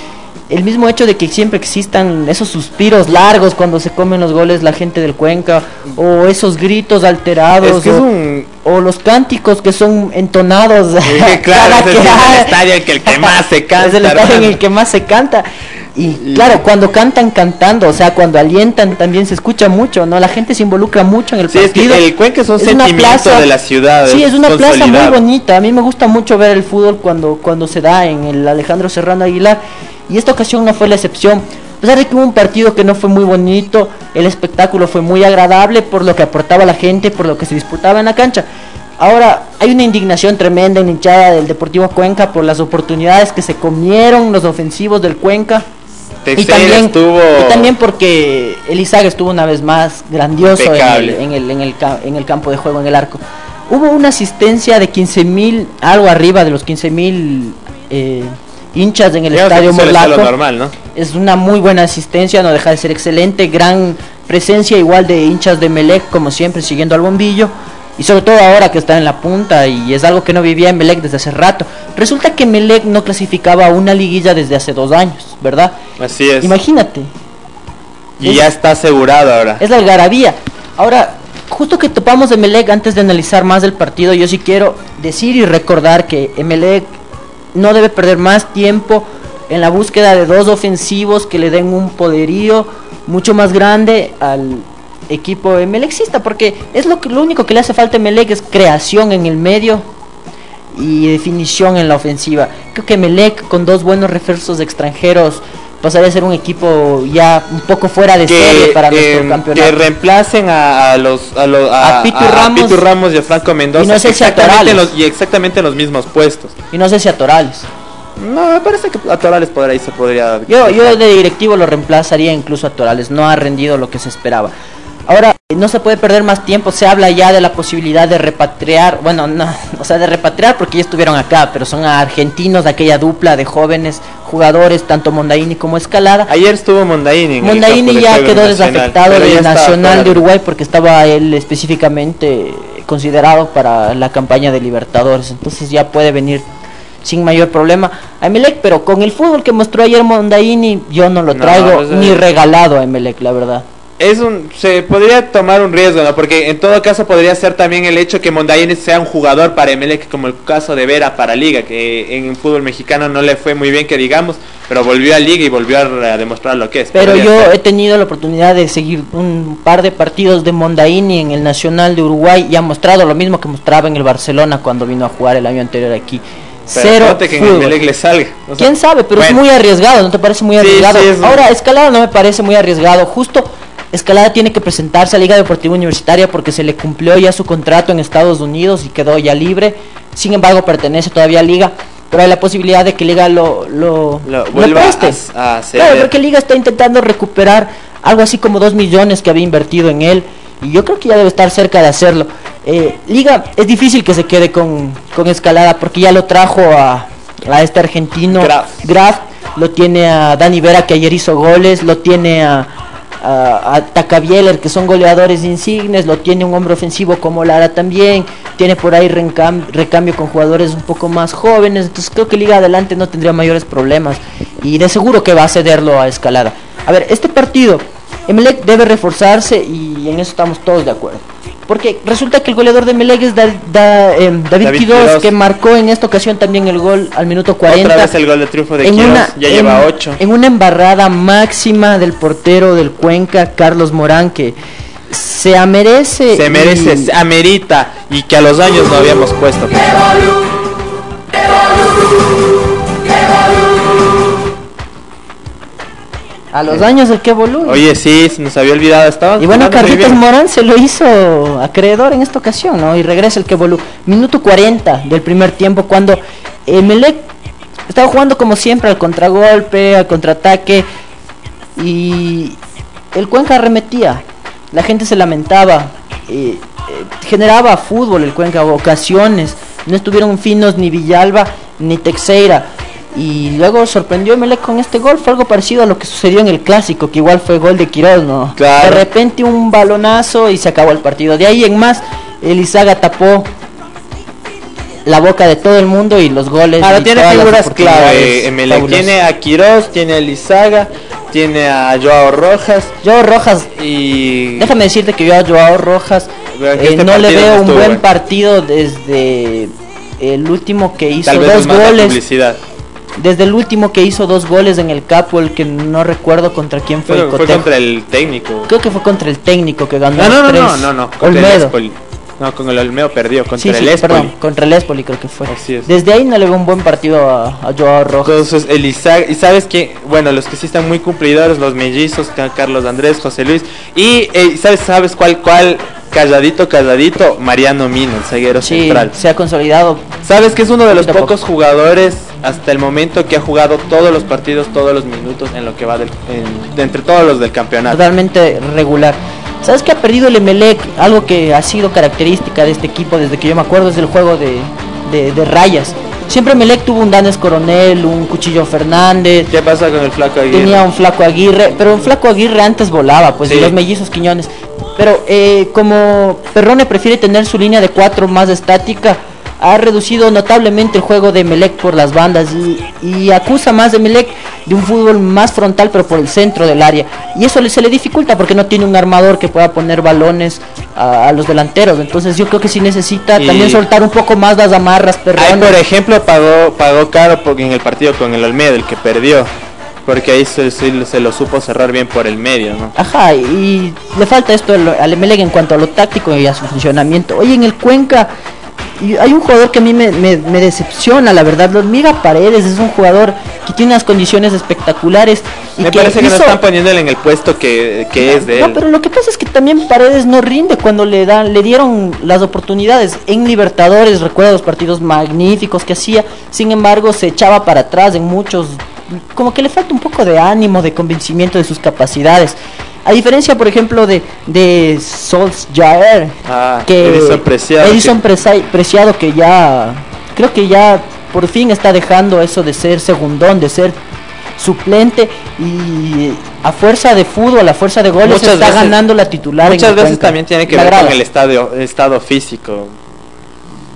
el mismo hecho de que siempre existan esos suspiros largos cuando se comen los goles la gente del Cuenca. O esos gritos alterados. Es que es o- un. o los cánticos que son entonados. claro, *laughs* cada *laughs* es el estadio en el que más se canta. Es el estadio en el que más se canta. Y, claro, cuando cantan cantando, o sea, cuando alientan también se escucha mucho, ¿no? La gente se involucra mucho en el Sí, es que partido. el Cuenca es un una sentimiento de la ciudad, Sí, es es una plaza muy bonita. A mí me gusta mucho ver el fútbol cuando, cuando se da en el Alejandro Serrano Aguilar. Y esta ocasión no fue la excepción. A pesar de que hubo un partido que no fue muy bonito, el espectáculo fue muy agradable por lo que aportaba la gente, por lo que se disputaba en la cancha. Ahora, hay una indignación tremenda en hinchada del Deportivo Cuenca por las oportunidades que se comieron los ofensivos del Cuenca. Y también, estuvo y también porque Elizaga estuvo una vez más grandioso en el, en, el, en, el, en el campo de juego, en el arco. Hubo una asistencia de 15 mil, algo arriba de los 15 mil eh, hinchas en el estadio Morlaco. normal, ¿no? Es una muy buena asistencia, no deja de ser excelente, gran presencia igual de hinchas de Melec, como siempre, siguiendo al bombillo. Y sobre todo ahora que está en la punta y es algo que no vivía en Melec desde hace rato. Resulta que Melec no clasificaba a una liguilla desde hace dos años, ¿verdad? Así es. Imagínate, Y es- ya está asegurado ahora. es la algarabía. Ahora, justo que topamos de Emelec antes de analizar más del partido, yo sí quiero decir y recordar que Emelec no debe perder más tiempo en la búsqueda de dos ofensivos que le den un poderío mucho más grande al equipo emelexista, porque es lo, que, lo único que le hace falta a Emelec es creación en el medio y definición en la ofensiva. Creo que Emelec con dos buenos refuerzos extranjeros pasaría a ser un equipo ya un poco fuera de serie para nuestro em, campeonato. que reemplacen a, a los a, los- a, A Pitu a Ramos. Pitu Ramos y a Franco Mendoza Y no sé si a exactamente en Torales. los, y exactamente en los mismos puestos. Y no sé si a Torales. No, me parece que a Torales por ahí se podría Yo, yo de directivo lo reemplazaría incluso a Torales. No ha rendido lo que se esperaba. Ahora, no se puede perder más tiempo. Se habla ya de la posibilidad de repatriar. Bueno, no, *laughs* o sea, de repatriar porque ya estuvieron acá, pero son argentinos, aquella dupla de jóvenes jugadores, tanto Mondaini como Escalada. Ayer estuvo Mondaini. en Mondaini de ya quedó desafectado del Nacional de Uruguay porque estaba él específicamente considerado para la campaña de Libertadores. Entonces ya puede venir sin mayor problema a Emelec, pero con el fútbol que mostró ayer Mondaini, yo no lo No, traigo ni regalado a Emelec, la verdad. Es un, se podría tomar un riesgo, ¿no? Porque en todo caso podría ser también el hecho que Mondaini sea un jugador para Emelec, como el caso de Vera para Liga, que en el fútbol mexicano no le fue muy bien, que digamos, pero volvió a Liga y volvió a, a demostrar lo que es. Pero Podría yo ser. he tenido la oportunidad de seguir un par de partidos de Mondaini en el Nacional de Uruguay y ha mostrado lo mismo que mostraba en el Barcelona cuando vino a jugar el año anterior aquí. Pero Cero que en le salga. O sea, ¿Quién sabe? Pero es muy arriesgado, ¿no te parece muy Sí, arriesgado? sí, un- Ahora, Escalada no me parece muy arriesgado. Justo Escalada tiene que presentarse a Liga Deportiva Universitaria porque se le cumplió ya su contrato en Estados Unidos y quedó ya libre. sin embargo pertenece todavía a Liga, pero hay la posibilidad de que Liga lo, lo, Lo preste. a- a claro, porque Liga está intentando recuperar algo así como 2 millones que había invertido en él, y yo creo que ya debe estar cerca de hacerlo. Eh, Liga es difícil que se quede con, con Escalada, porque ya lo trajo a, a este argentino Graf. Graf, lo tiene a Dani Vera que ayer hizo goles, lo tiene a, a, a que son goleadores insignes, lo tiene un hombre ofensivo como Lara también, tiene por ahí recam- recambio con jugadores un poco más jóvenes, entonces creo que Liga Adelante no tendría mayores problemas y de seguro que va a cederlo a Escalada. A ver, este partido, Emelec debe reforzarse y en eso estamos todos de acuerdo. Porque resulta que el goleador de Emelec es Da- Da- em, David, David Quiroz, Quiroz. que marcó en esta ocasión también el gol al minuto 40 Otra vez el gol de triunfo de en Quiroz, una, ya en- lleva 8. En una embarrada máxima del portero del Cuenca, Carlos Morán, que se merece. Se merece, se amerita y que a los años no habíamos puesto. A los años del que volú. Oye, sí, se nos había olvidado. Estaba Y bueno, Carlitos. Morán se lo hizo acreedor en esta ocasión, ¿no? Y regresa el que volú. Minuto 40 del primer tiempo, cuando Emelec estaba jugando como siempre al contragolpe, al contraataque. Y el Cuenca arremetía. La gente se lamentaba. eh, eh, generaba fútbol el Cuenca, ocasiones. No estuvieron finos ni Villalba ni Texeira. Y luego sorprendió Emelec con este gol. Fue algo parecido a lo que sucedió en el clásico, que igual fue gol de Quiroz, ¿no? Claro. De repente un balonazo y se acabó el partido. De ahí en más, Elizaga tapó la boca de todo el mundo y los goles. Ahora y tiene figuras clave. Tiene a Quiroz, tiene a Elizaga, tiene a Joao Rojas Yo Rojas, y. déjame decirte que yo a Joao Rojas eh, este no le veo un estuvo buen partido desde el último que hizo Tal vez dos goles. publicidad. Desde el último que hizo dos goles en el Capo, el que no recuerdo contra quién fue. Pero fue contra el técnico. Creo que fue contra el técnico que ganó. No, no, no, tres. no, no, no, contra el Olmedo. Espoli. No, con el Olmedo perdió, contra Sí, el sí, Espoli. perdón, contra el Espoli creo que fue. Así es. Desde ahí no le veo un buen partido a, a Joao Rojas. Entonces, Elizaga, y sabes que, bueno, los que sí están muy cumplidores, los mellizos, Ca- Carlos Andrés, José Luis, y eh, sabes, sabes cuál, cuál, calladito, calladito, Mariano Mina, el zaguero Sí, central. se ha consolidado. Sabes que es uno de los pocos jugadores hasta el momento que ha jugado todos los partidos, todos los minutos en lo que va del, en- de entre todos los del campeonato. totalmente regular. ¿Sabes que ha perdido el Emelec? Algo que ha sido característica de este equipo desde que yo me acuerdo es el juego de, de- de rayas. Siempre Emelec tuvo un Danes Coronel, un Cuchillo Fernández, ¿Qué pasa con el flaco Aguirre? tenía un Flaco Aguirre, pero un Flaco Aguirre antes volaba, pues, Sí. y los mellizos Quiñones. Pero eh, como Perrone prefiere tener su línea de cuatro más estática, ha reducido notablemente el juego de Melec por las bandas y, y acusa más de Melec de un fútbol más frontal pero por el centro del área. Y eso le, se le dificulta porque no tiene un armador que pueda poner balones a, a los delanteros. Entonces yo creo que sí necesita Y- también soltar un poco más las amarras Ahí, por ejemplo, pagó, pagó caro porque en el partido con el Olmedo, el que perdió. Porque ahí se, se- se lo supo cerrar bien por el medio, ¿no? Ajá, y le falta esto al Emelec en cuanto a lo táctico y a su funcionamiento. Oye, en el Cuenca y hay un jugador que a mí me, me- me decepciona, la verdad. Los Miga Paredes es un jugador que tiene unas condiciones espectaculares. Y Me que parece que no están poniéndole en el puesto que, que es de no, él. pero lo que pasa es que también Paredes no rinde cuando le dan, le dieron las oportunidades en Libertadores, recuerda los partidos magníficos que hacía, sin embargo se echaba para atrás en muchos, como que le falta un poco de ánimo, de convencimiento de sus capacidades. A diferencia, por ejemplo, de, de Solskjaer, Ah, que Edison Preciado, Edison que- Preciado que ya, creo que ya por fin está dejando eso de ser segundón, de ser suplente y a fuerza de fútbol, a fuerza de goles Muchas está veces- ganando la titular. Muchas veces Cuenca. también tiene que ver con el estadio, estado físico.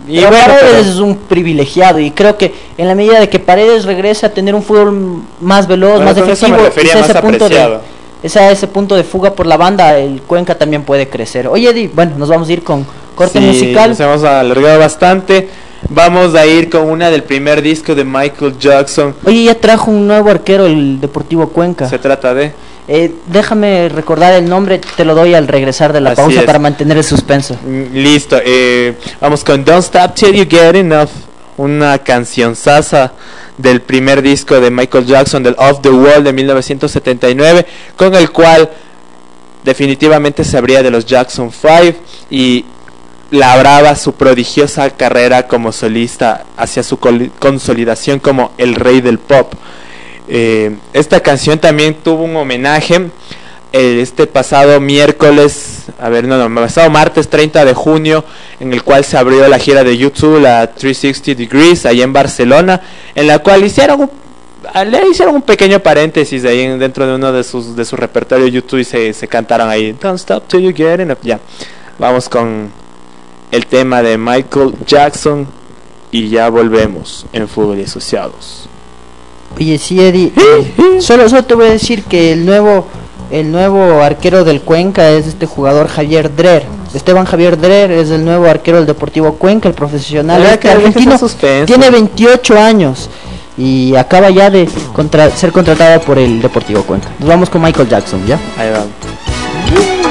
Y Pero bueno, Paredes pero- es un privilegiado y creo que en la medida de que Paredes regrese a tener un fútbol más veloz, Bueno, más efectivo, es a más ese punto de apreciado. es a ese punto de fuga por la banda, el Cuenca también puede crecer. Oye, Eddie, bueno, nos vamos a ir con corte Sí, musical. Nos hemos alargado bastante. Vamos a ir con una del primer disco de Michael Jackson. Oye, ya trajo un nuevo arquero el Deportivo Cuenca. Se trata de. Eh, déjame recordar el nombre, te lo doy al regresar de la Así pausa es. para mantener el suspenso. Mm, Listo, eh, vamos con Don't Stop Till You Get Enough, una canción sasa del primer disco de Michael Jackson, del Off the Wall de 1979, con el cual definitivamente se abría de los Jackson 5 y labraba su prodigiosa carrera como solista hacia su consolidación como el rey del pop. Eh, esta canción también tuvo un homenaje este pasado miércoles, a ver, no, no, pasado martes 30 de junio, en el cual se abrió la gira de YouTube, la 360 Degrees, ahí en Barcelona, en la cual hicieron un, le hicieron un pequeño paréntesis ahí dentro de uno de sus de su repertorio YouTube y se, se cantaron ahí Don't Stop Till You Get Enough. Ya, vamos con el tema de Michael Jackson y ya volvemos en Fútbol y Asociados. Oye, sí, Eddie, solo, solo te voy a decir que el nuevo el nuevo arquero del Cuenca es este jugador Javier Drer. Esteban Javier Drer es el nuevo arquero del Deportivo Cuenca, el profesional este argentino. Tiene 28 años y acaba ya de ser contratado por el Deportivo Cuenca. Nos vamos con Michael Jackson, ¿ya? Ahí vamos.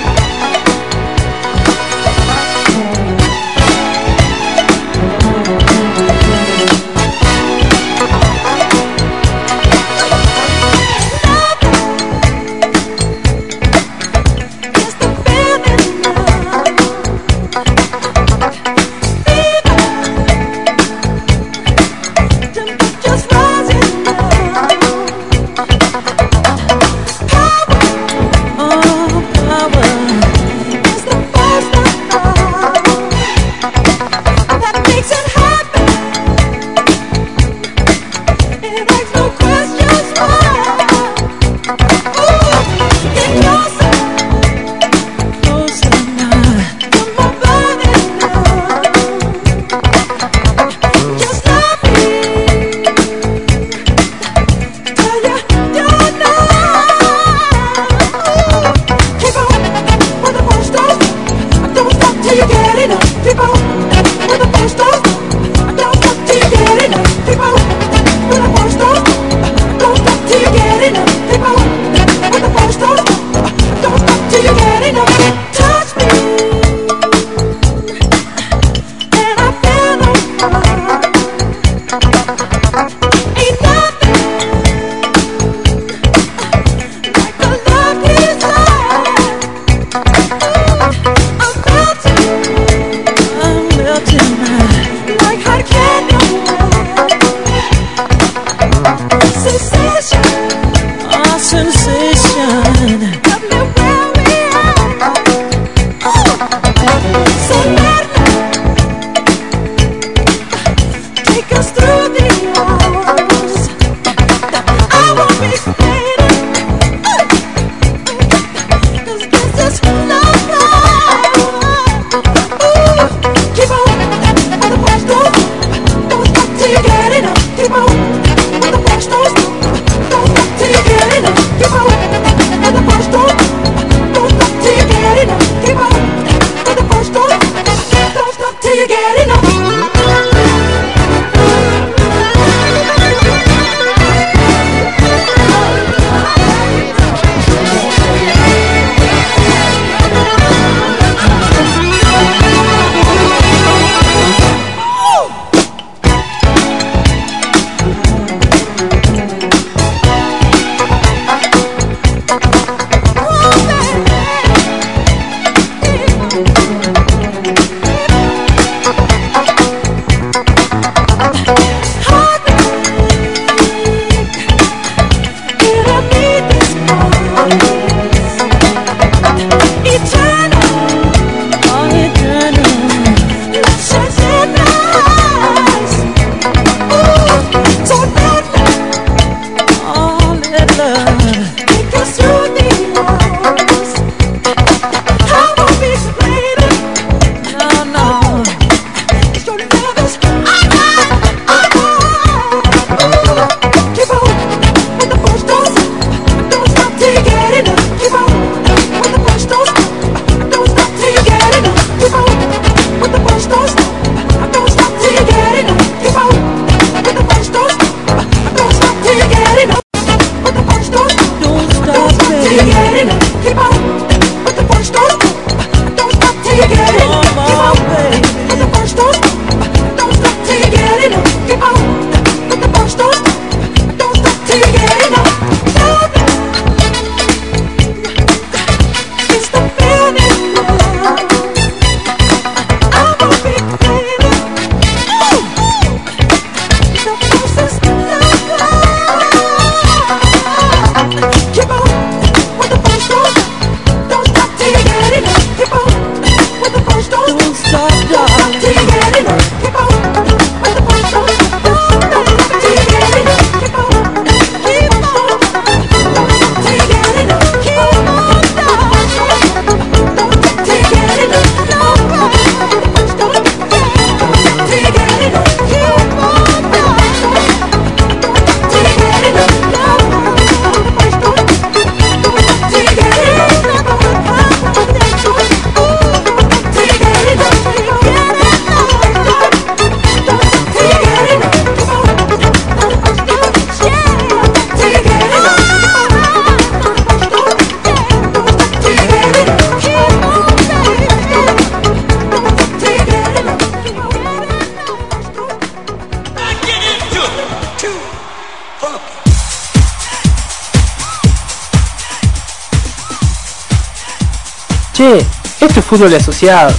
Fútbol asociado.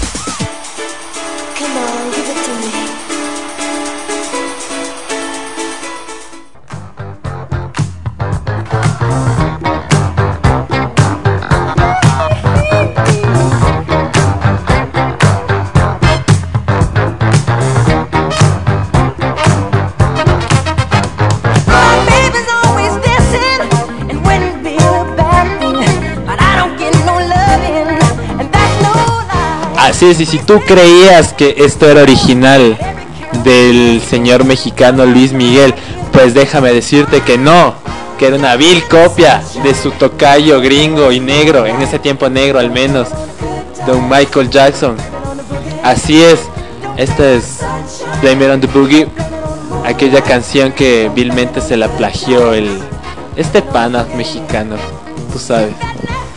Es, y si tú creías que esto era original del señor mexicano Luis Miguel, pues déjame decirte que no, que era una vil copia de su tocayo gringo y negro, en ese tiempo negro al menos, don Michael Jackson. Así es, esta es Blame on the Boogie, aquella canción que vilmente se la plagió el este pana mexicano, tú sabes.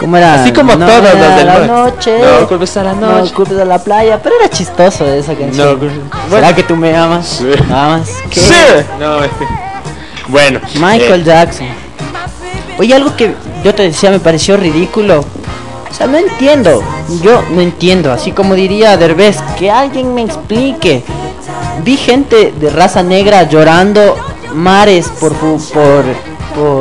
¿Cómo era? Así como No los del la noche. No culpes a la noche. No culpes a la playa. Pero era chistoso esa canción. No, ¿Será que tú me amas? Sí. ¿Me amas? ¿Qué? Sí. No, eh. bueno. Michael eh, Jackson. Oye, algo que yo te decía me pareció ridículo. O sea, no entiendo. Yo no entiendo. Así como diría Derbez, que alguien me explique. Vi gente de raza negra llorando mares por por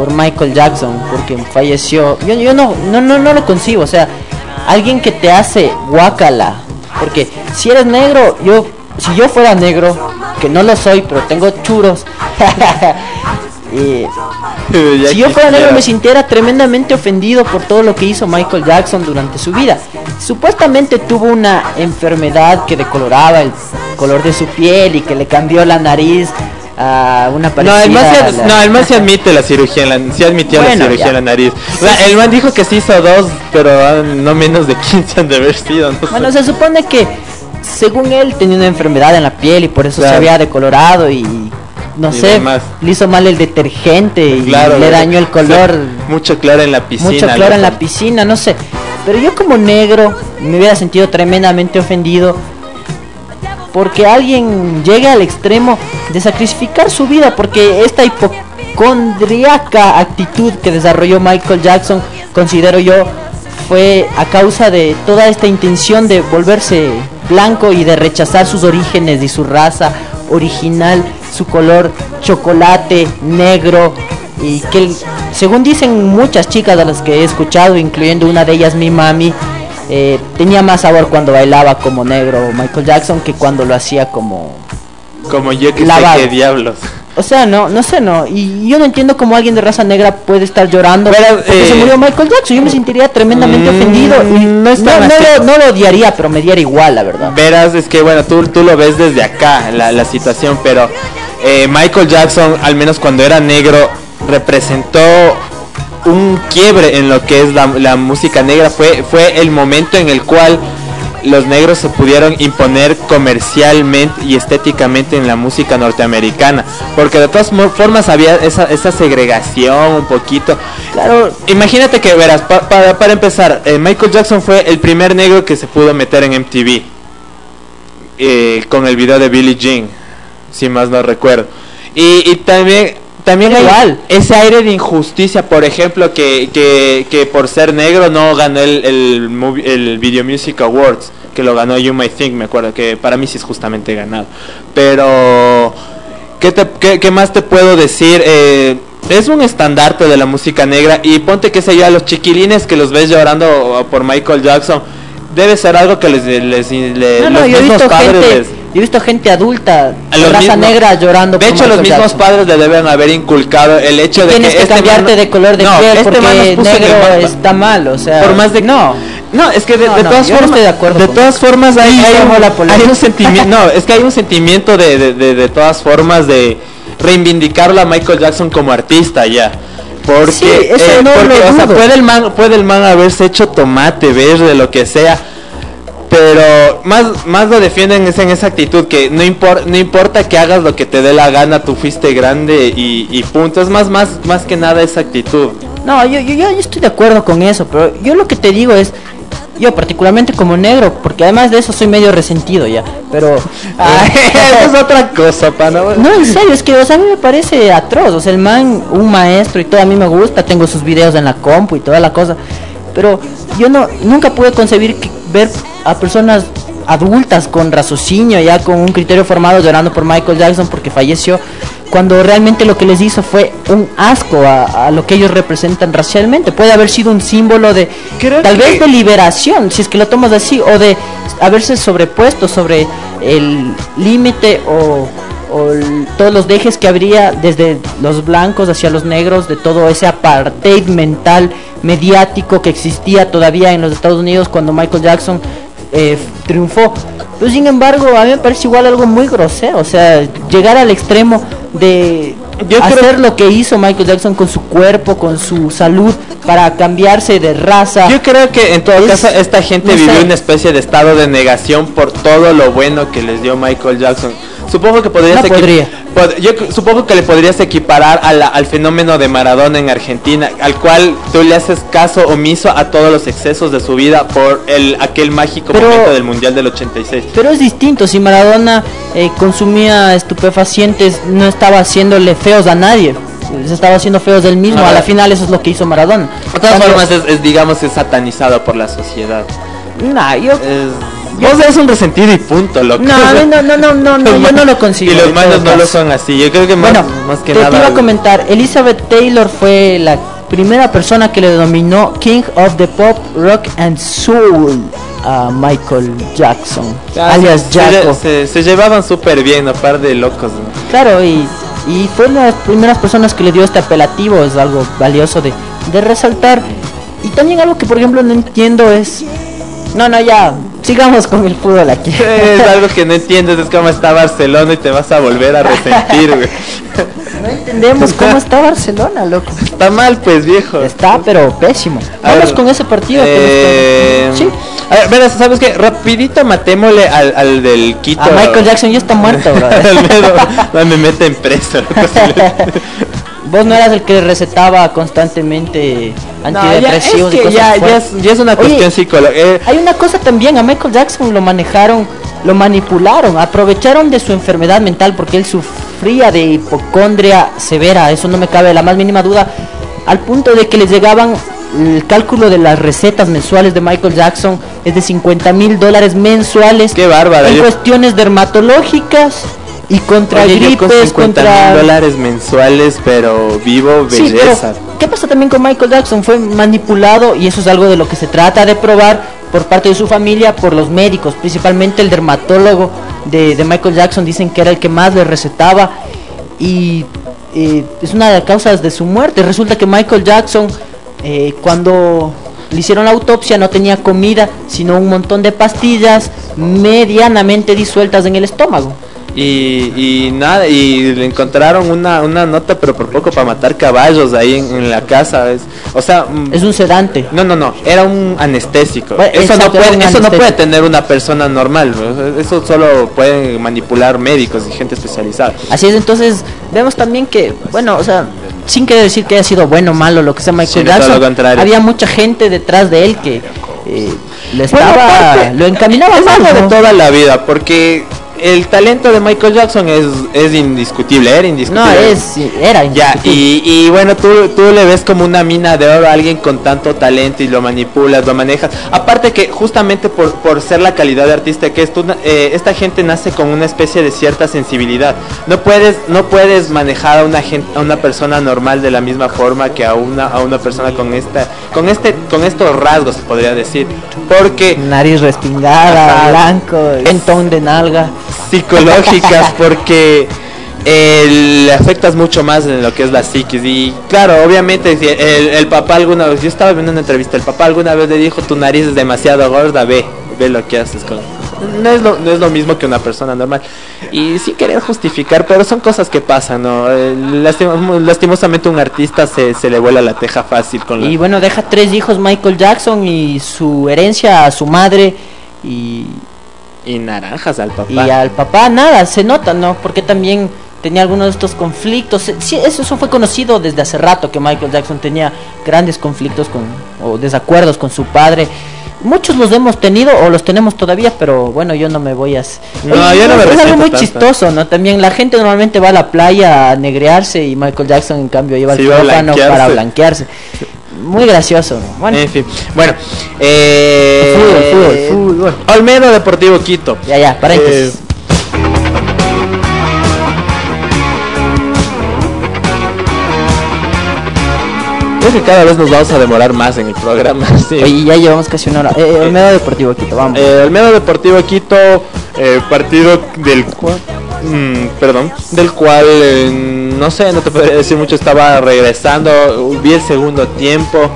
por Michael Jackson porque falleció. Yo, yo no, no no no lo concibo. O sea, alguien que te hace guacala. Porque si eres negro, yo si yo fuera negro, que no lo soy, pero tengo churos. *laughs* y *laughs* si yo fuera negro me sintiera tremendamente ofendido por todo lo que hizo Michael Jackson durante su vida. Supuestamente tuvo una enfermedad que decoloraba el color de su piel y que le cambió la nariz a una No, parecida el man, se, la- no, el man se *laughs* admite la cirugía en la, sí admitió Bueno, la cirugía ya. en la nariz. El man dijo que se hizo dos, pero ah, no menos de 15 han de haber sido. No sé. Bueno, se supone que según él tenía una enfermedad en la piel y por eso se había decolorado y no Y sé, demás. le hizo mal el detergente y Claro, le dañó el color. Mucho cloro en la piscina. mucho cloro en la piscina, no sé. Pero yo como negro me hubiera sentido tremendamente ofendido porque alguien llegue al extremo de sacrificar su vida porque esta hipocondriaca actitud que desarrolló Michael Jackson, considero yo, fue a causa de toda esta intención de volverse blanco y de rechazar sus orígenes y su raza original, su color chocolate, negro y que según dicen muchas chicas a las que he escuchado, incluyendo una de ellas mi mami, eh, tenía más sabor cuando bailaba como negro Michael Jackson que cuando lo hacía como Como yo que Lavado. sé qué diablos. o sea, no, no sé, no. Y yo no entiendo cómo alguien de raza negra puede estar llorando Pero, porque eh, se murió Michael Jackson. Yo me sentiría tremendamente Mm, ofendido. Y no no, no lo, no lo odiaría, pero me diera igual, la verdad. Verás, es que bueno, tú, tú lo ves desde acá, la, la situación, pero eh, Michael Jackson, al menos cuando era negro, representó un quiebre en lo que es la, la música negra. Fue, fue el momento en el cual los negros se pudieron imponer comercialmente y estéticamente en la música norteamericana. Porque de todas formas había esa, esa segregación un poquito. Claro, Imagínate que verás, pa- para, para empezar, eh, Michael Jackson fue el primer negro que se pudo meter en MTV eh, con el video de Billie Jean, si más no recuerdo. Y, y también también hay Igual. ese aire de injusticia, por ejemplo, que, que, que por ser negro no ganó el, el, movie- el Video Music Awards, que lo ganó You Might Think, me acuerdo, que para mí sí es justamente ganado. Pero, ¿qué, te- qué, qué más te puedo decir? Eh, es un estandarte de la música negra y ponte que sé yo a los chiquilines que los ves llorando por Michael Jackson. Debe ser algo que les, les, les- no, no, los mismos visto padres gente, les- yo he visto gente adulta, de raza mismos- negra llorando. De hecho, los mismos Jackson. padres le deben haber inculcado el hecho de Tienes que que este cambiarte man- de color de No, piel este porque el negro mapa. está mal, o sea. por más de no. no es que de, No, de no, todas formas estoy de acuerdo con todas formas hay, *laughs* hay un, hay un sentimiento no es que hay un sentimiento de, de, de, de todas formas de reivindicarlo a Michael Jackson como artista ya porque, Sí, eso eh, no porque, lo o sea, puede el man puede el man haberse hecho tomate verde lo que sea pero más más lo defienden es en esa actitud que no importa no importa que hagas lo que te dé la gana tú fuiste grande y, y punto es más más más que nada esa actitud No, yo, yo, yo estoy de acuerdo con eso, pero yo lo que te digo es, yo particularmente como negro, porque además de eso soy medio resentido ya, pero... Ay, *laughs* eso es otra cosa, pana. *laughs* No, en serio, es que o sea, a mí me parece atroz, o sea, el man, un maestro y todo, a mí me gusta, tengo sus videos en la compu y toda la cosa, pero yo no nunca pude concebir que ver a personas adultas con raciocinio, ya con un criterio formado llorando por Michael Jackson porque falleció, cuando realmente lo que les hizo fue un asco a, a lo que ellos representan racialmente. Puede haber sido un símbolo de Creo tal que- vez de liberación, si es que lo tomas así, o de haberse sobrepuesto sobre el límite o, o el- todos los dejes que habría desde los blancos hacia los negros, de todo ese apartheid mental mediático que existía todavía en los Estados Unidos cuando Michael Jackson eh, triunfó. Pero sin embargo, a mí me parece igual algo muy grosero, o sea, llegar al extremo de Yo creo- hacer lo que hizo Michael Jackson con su cuerpo, con su salud, para cambiarse de raza. Yo creo que en todo Es- caso esta gente no vivió sé. una especie de estado de negación por todo lo bueno que les dio Michael Jackson. Supongo que podrías No equi- podría. pod- yo c- supongo que le podrías equiparar a la- al fenómeno de Maradona en Argentina, al cual tú le haces caso omiso a todos los excesos de su vida por el aquel mágico Pero- momento del Mundial del 86. Pero es distinto, si Maradona eh, consumía estupefacientes, no estaba haciéndole feos a nadie, se estaba haciendo feos él mismo, a la final eso es lo que hizo Maradona. De todas formas es, es, digamos es satanizado por la sociedad. Nah, yo... Es- vos eres un resentido y punto, loco. No, a no, no, no, no, *laughs* no, yo no lo consigo. Y los todo no lo son así. Yo creo que más, Bueno, más que te, te nada. iba a comentar, Elizabeth Taylor fue la primera persona que le denominó King of the Pop, Rock and Soul a Michael Jackson, Ah, alias se, se, Jaco. se- se llevaban súper bien, un par de locos. ¿no? Claro, y, y fue una de las primeras personas que le dio este apelativo, es algo valioso de, de resaltar. Y también algo que, por ejemplo, no entiendo es... No, no, ya, sigamos con el fútbol aquí. Es algo que no entiendes, es como está Barcelona y te vas a volver a resentir, güey. no entendemos cómo está Barcelona, loco. Está mal, pues, viejo. Está, pero pésimo. A Vamos ver, con ese partido. que Eh, nos. Sí. A ver, verás, ¿sabes qué? Rapidito matémosle al, al del Quito. A Michael Jackson ya está muerto, bro. *laughs* No, me mete en preso. loco, si le- *laughs* Vos no eras el que recetaba constantemente No, ya, es antidepresivos y que cosas ya, ya, fuertes. es, ya es una Oye, cuestión psicológica. Eh, Hay una cosa también, a Michael Jackson lo manejaron, lo manipularon, aprovecharon de su enfermedad mental porque él sufría de hipocondria severa, eso no me cabe la más mínima duda, al punto de que les llegaban el cálculo de las recetas mensuales de Michael Jackson es de 50 mil dólares mensuales Qué bárbaro, en yo- cuestiones dermatológicas y contra Oye, yo con gripes, 50 contra dólares mensuales, pero vivo Sí, belleza. ¿qué pasa también con Michael Jackson? Fue manipulado y eso es algo de lo que se trata de probar por parte de su familia, por los médicos, principalmente el dermatólogo de, de Michael Jackson, dicen que era el que más le recetaba y eh, es una de las causas de su muerte. Resulta que Michael Jackson, eh, cuando le hicieron la autopsia, no tenía comida, sino un montón de pastillas medianamente disueltas en el estómago. Y, y nada, y le encontraron una, una nota, pero por poco para matar caballos ahí en, en la casa. ¿ves? O sea, mm, Es un sedante. no, no, no, era un anestésico. Bueno, Eso, no puede, eso no puede tener una persona normal. ¿no? Eso solo pueden manipular médicos y gente especializada. Así es, entonces vemos también que, bueno, o sea, sin querer decir que haya sido bueno o malo lo que sea Michael Sí, Jackson, había mucha gente detrás de él que eh, le Bueno, estaba, aparte, lo encaminaba es mal, algo de toda la vida, porque el talento de Michael Jackson es, es indiscutible, era indiscutible. No, es, era Ya, indiscutible. y, y bueno, tú, tú le ves como una mina de oro a alguien con tanto talento y lo manipulas, lo manejas. Aparte que justamente por, por ser la calidad de artista que es, tú, eh, esta gente nace con una especie de cierta sensibilidad. No puedes, no puedes manejar a una gente, a una persona normal de la misma forma que a una, a una persona con esta, con este, con estos rasgos se podría decir. Porque Nariz respingada, Ajá. blanco, mentón de nalga. Psicológicas *laughs* porque eh, le afectas mucho más en lo que es la psiquis. Y claro obviamente si el, el papá alguna vez yo estaba viendo una entrevista el papá alguna vez le dijo tu nariz es demasiado gorda ve ve lo que haces con no es lo, no es lo mismo que una persona normal. Y sí querer justificar pero son cosas que pasan no Eh, lastim- lastimosamente un artista se, se le vuela la teja fácil con la Y bueno, deja tres hijos Michael Jackson y su herencia a su madre y, y naranjas al papá y al papá nada, se nota, ¿no? Porque también tenía algunos de estos conflictos. Sí, eso, eso fue conocido desde hace rato que Michael Jackson tenía grandes conflictos con o desacuerdos con su padre. Muchos los hemos tenido o los tenemos todavía, pero bueno, yo no me voy a... No, Oye, yo no me es algo muy tanto. chistoso, ¿no? También la gente normalmente va a la playa a negrearse y Michael Jackson en cambio lleva Sí, el quirófano para blanquearse. Muy gracioso. ¿no? Bueno, En fin, bueno. Eh, fútbol, fútbol, fútbol. Olmedo Deportivo Quito. ya, ya, paréntesis. Eh, Creo que cada vez nos vamos a demorar más en el programa. *laughs* sí. Oye, ya llevamos casi una hora. Eh, Olmedo Deportivo Quito, vamos. Eh, Olmedo Deportivo Quito, eh, partido del cual, mm, perdón, del cual eh, no sé, no te podría decir mucho, estaba regresando, vi el segundo tiempo,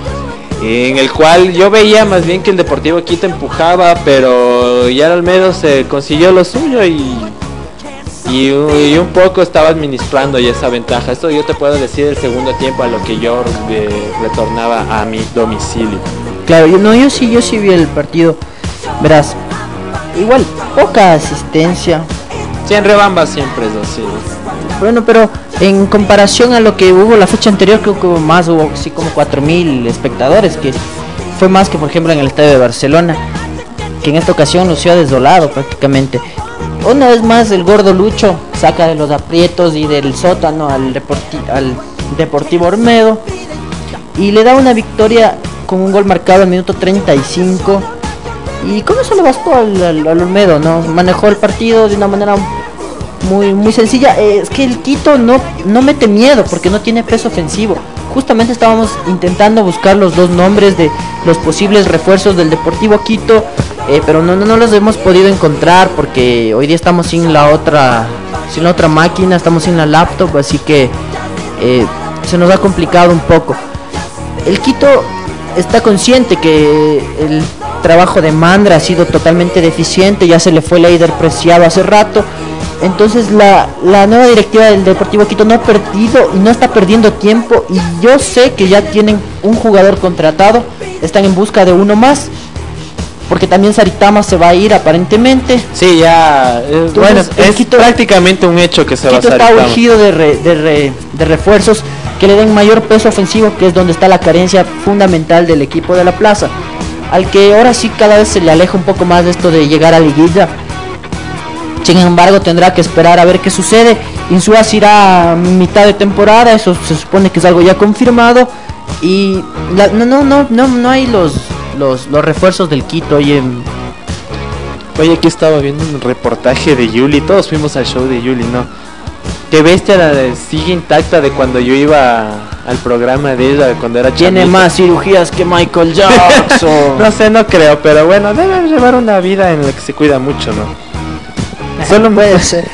en el cual yo veía más bien que el Deportivo Quito empujaba, pero ya el Olmedo se consiguió lo suyo y y, y un poco estaba administrando ya esa ventaja. Esto yo te puedo decir el segundo tiempo a lo que yo eh, retornaba a mi domicilio. Claro, yo, no, yo sí, yo sí vi el partido. Verás, igual, poca asistencia. Sí, en Rebamba siempre es así. Bueno, pero en comparación a lo que hubo la fecha anterior, creo que hubo más, hubo así como 4.000 espectadores, que fue más que por ejemplo en el estadio de Barcelona, que en esta ocasión lució desolado prácticamente. Una vez más el gordo Lucho saca de los aprietos y del sótano al, Deporti- al Deportivo Ormedo y le da una victoria con un gol marcado al minuto 35 y con eso le bastó al, al- al Olmedo, ¿no? Manejó el partido de una manera muy muy sencilla. Eh, es que el Quito no, no mete miedo porque no tiene peso ofensivo. Justamente estábamos intentando buscar los dos nombres de los posibles refuerzos del Deportivo Quito, eh, pero no, no, los hemos podido encontrar porque hoy día estamos sin la otra sin la otra máquina, estamos sin la laptop, así que eh, se nos ha complicado un poco. El Quito está consciente que el trabajo de Mandra ha sido totalmente deficiente, ya se le fue líder preciado hace rato. Entonces la, la nueva directiva del Deportivo Quito no ha perdido y no está perdiendo tiempo y yo sé que ya tienen un jugador contratado, están en busca de uno más, porque también Saritama se va a ir aparentemente. Sí, ya. eh, bueno, es Quito- prácticamente un hecho que se va a Quito está Saritama. urgido de, re- de, re- de refuerzos que le den mayor peso ofensivo, que es donde está la carencia fundamental del equipo de la plaza. Al que ahora sí cada vez se le aleja un poco más de esto de llegar a liguilla. Sin embargo, tendrá que esperar a ver qué sucede. Insuas irá a mitad de temporada, eso se supone que es algo ya confirmado. Y la- no, no, no, no, no hay los, los, los refuerzos del Quito. Oye, Oye, aquí estaba viendo un reportaje de Yuli. Todos fuimos al show de Yuli, ¿no? Qué bestia la de, sigue intacta de cuando yo iba al programa de ella, cuando era tiene chamito. más cirugías que Michael *laughs* Jackson. no sé, no creo, pero bueno, debe llevar una vida en la que se cuida mucho, ¿no? *laughs* Solo me... puede ser.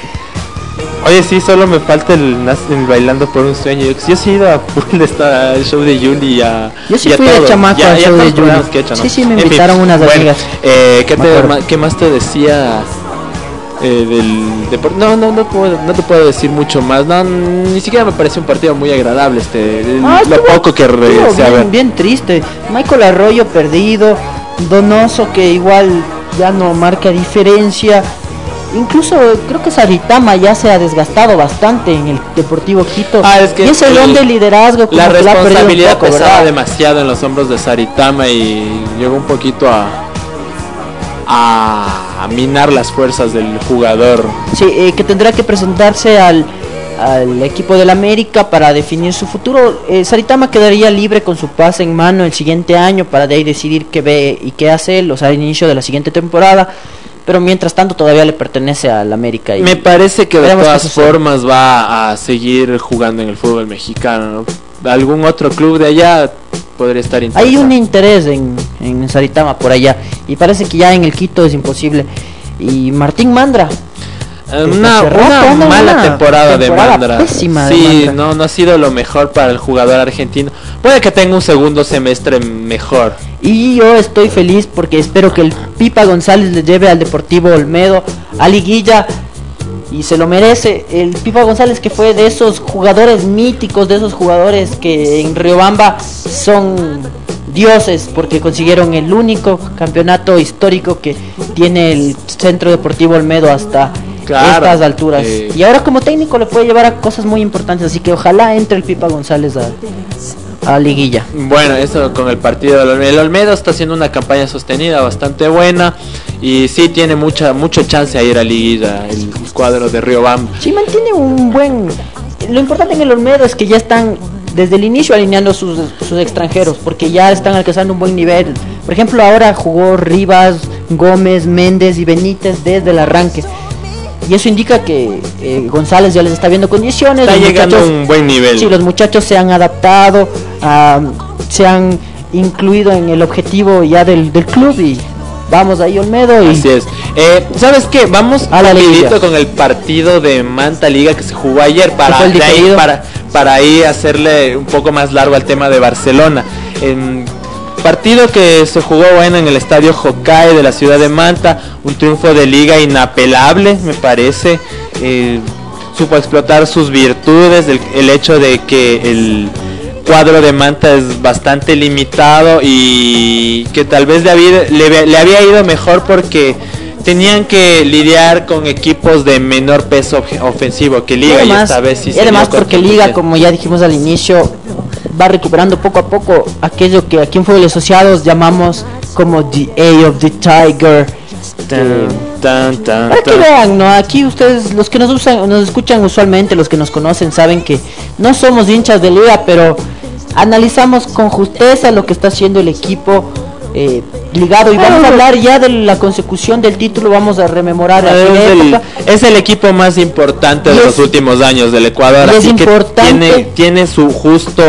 Oye, sí, solo me falta el, el bailando por un sueño. Yo, sí he ido a *laughs* full esta- show de Yuli a. Yo sí y a fui de todo. chamaco Y a- al show de Yuli. he hecho, ¿no? Sí, sí, me En fin, invitaron unas bueno, amigas. Eh, ¿qué, te, ¿Qué más te decía? eh, del depor- no no no puedo no te puedo decir mucho más no ni siquiera me pareció un partido muy agradable este el- Ah, lo estuvo- poco que regresé a ver bien, bien triste. Michael Arroyo perdido, Donoso que igual ya no marca diferencia. Incluso creo que Saritama ya se ha desgastado bastante en el Deportivo Quito. Ah, es que y ese el- don de liderazgo como la que la responsabilidad poco, pesaba demasiado en los hombros de Saritama y llegó un poquito a a minar las fuerzas del jugador Sí, eh, que tendrá que presentarse al, al equipo del América para definir su futuro. Eh, Saritama quedaría libre con su pase en mano el siguiente año para de ahí decidir qué ve y qué hace sea, al inicio de la siguiente temporada. Pero mientras tanto todavía le pertenece al América. Y Me parece que de todas formas va a seguir jugando en el fútbol mexicano. ¿no? Algún otro club de allá podría estar interesado. hay un interés en, en Saritama por allá. Y parece que ya en el Quito es imposible. Y Martín Mandra. Una, mala una temporada, de Mandra. de sí, no, no ha sido lo mejor para el jugador argentino. Puede que tenga un segundo semestre mejor. Y yo estoy feliz porque espero que el Pipa González le lleve al Deportivo Olmedo a Liguilla y se lo merece. El Pipa González que fue de esos jugadores míticos, de esos jugadores que en Riobamba son dioses porque consiguieron el único campeonato histórico que tiene el Centro Deportivo Olmedo hasta Claro, estas alturas. eh. Y ahora como técnico le puede llevar a cosas muy importantes, así que ojalá entre el Pipa González a, a Liguilla. Bueno, eso con el partido del Olmedo. El Olmedo está haciendo una campaña sostenida bastante buena y sí tiene mucha mucho chance a ir a Liguilla, el cuadro de Riobamba. Sí mantiene un buen... Lo importante en el Olmedo es que ya están desde el inicio alineando sus, sus extranjeros, porque ya están alcanzando un buen nivel. Por ejemplo, ahora jugó Rivas, Gómez, Méndez y Benítez desde el arranque. Y eso indica que eh, González ya les está viendo condiciones. Está los llegando a un buen nivel. Sí, los muchachos se han adaptado, ah, se han incluido en el objetivo ya del, del club y vamos ahí Olmedo y Así es. Eh, ¿Sabes qué? Vamos A la rapidito con el partido de Manta Liga que se jugó ayer para, ahí, para, para ahí hacerle un poco más largo al tema de Barcelona. En partido que se jugó bueno en el estadio Hokkaido de la ciudad de Manta, un triunfo de liga inapelable, me parece. Eh, supo explotar sus virtudes, el, el hecho de que el cuadro de Manta es bastante limitado y que tal vez le había, le, le había ido mejor porque tenían que lidiar con equipos de menor peso ofensivo que Y Liga y, además, esta vez sí y además porque. Liga, como ya dijimos al inicio, va recuperando poco a poco aquello que aquí en Fútbol Asociados llamamos como The A of the Tiger. Tan, tan, tan, Para que vean, ¿no? Aquí ustedes, los que nos, usan, nos escuchan usualmente, los que nos conocen, saben que no somos hinchas de liga, pero analizamos con justeza lo que está haciendo el equipo eh, ligado. Y vamos a hablar ya de la consecución del título, vamos a rememorar Es aquella el, época. es el equipo más importante Y de es- los últimos años del Ecuador, así que importante- tiene, tiene su justo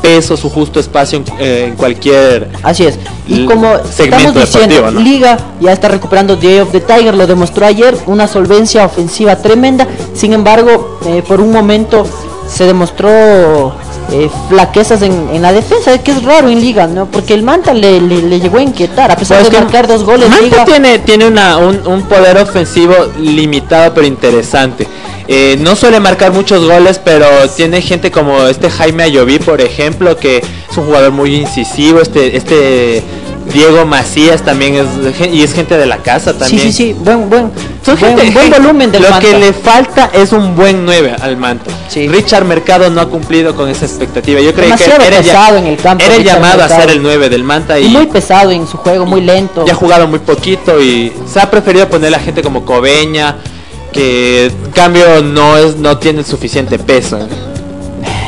peso, su justo espacio en, eh, en cualquier Así es. Y como estamos diciendo. Liga ya está recuperando Eye of the Tiger, lo demostró ayer, una solvencia ofensiva tremenda. Sin embargo, eh, por un momento se demostró eh, flaquezas en, en la defensa, que es raro en Liga, ¿no? Porque el Manta le, le- le llegó a inquietar, a pesar Pues de que marcar dos goles. Manta Liga, tiene, tiene una, un, un poder ofensivo limitado pero interesante. Eh, no suele marcar muchos goles, pero tiene gente como este Jaime Ayoví, por ejemplo, que es un jugador muy incisivo. Este, este Diego Macías también es y es gente de la casa sí, también. sí, sí, buen, buen, Son buen, gente- buen volumen del Lo Manta. que le falta es un buen 9 al Manta. Sí. Richard Mercado no ha cumplido con esa expectativa. Yo creí que era, ya- pesado en el campo, era llamado a Mercado. ser el 9 del Manta Y y, muy pesado en su juego, muy lento. ya ha jugado muy poquito y se ha preferido poner a gente como Cobeña que en cambio no es no tiene suficiente peso.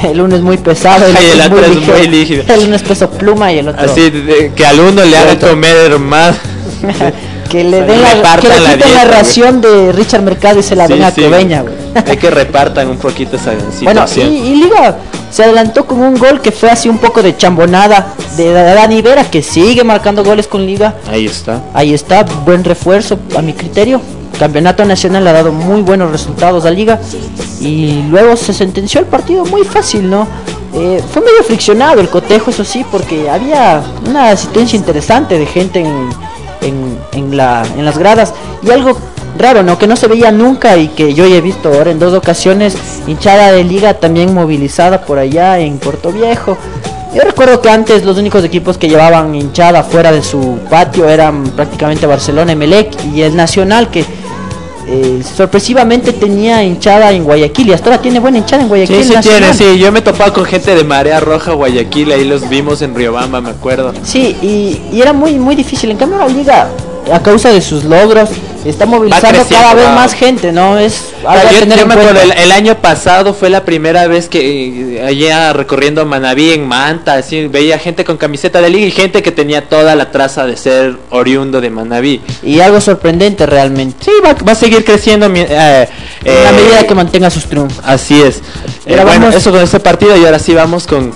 *laughs* El uno es muy pesado, el, *laughs* Ay, el otro es ligero. muy líquido. El uno es peso pluma y el otro Así de- que al uno le haga comer más. *laughs* que le den la, que repartan le la quiten la güey. ración de Richard Mercado y se la Sí, den a sí. Cobeña, güey. Hay que repartan un poquito esa Bueno, y, situación. y Liga se adelantó con un gol que fue así un poco de chambonada de Dani Vera, que sigue marcando goles con Liga. Ahí está. Ahí está, buen refuerzo a mi criterio. Campeonato Nacional ha dado muy buenos resultados a Liga. Y luego se sentenció el partido muy fácil, ¿no? Eh, fue medio friccionado el cotejo, eso sí, porque había una asistencia interesante de gente en, en, la, las gradas. Y algo raro, ¿no? Que no se veía nunca y que yo ya he visto ahora en dos ocasiones. Hinchada de Liga también movilizada por allá en Puerto Viejo. Yo recuerdo que antes los únicos equipos que llevaban hinchada fuera de su patio eran prácticamente Barcelona, Emelec y el Nacional que eh, sorpresivamente tenía hinchada en Guayaquil y hasta ahora tiene buena hinchada en Guayaquil. Sí, sí tiene, sí. Yo me he topado con gente de Marea Roja, Guayaquil, ahí los vimos en Riobamba, me acuerdo. Sí, y, y era muy muy difícil. En cambio la liga, a causa de sus logros, está movilizando cada vez más gente, ¿no? Es algo a yo, tener yo en me acuerdo, el, el año pasado fue la primera vez que eh, allá recorriendo Manaví en Manta, así veía gente con camiseta de liga y gente que tenía toda la traza de ser oriundo de Manaví. Y algo sorprendente realmente. Sí, va, va a seguir creciendo. mi- eh, En la eh, medida que mantenga sus triunfos. Así es. Eh, bueno, eso con este partido y ahora sí vamos con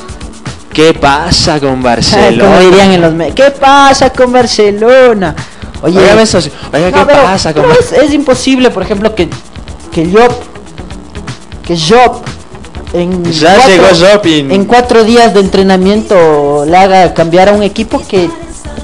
¿Qué pasa con Barcelona? Como dirían en los medios. ¿Qué pasa con Barcelona? Oye, Oiga, eso ¿qué pero- pasa pero es, es imposible, por ejemplo, que que Job que Job en Ya llegó Job y- en cuatro días de entrenamiento le haga cambiar a un equipo que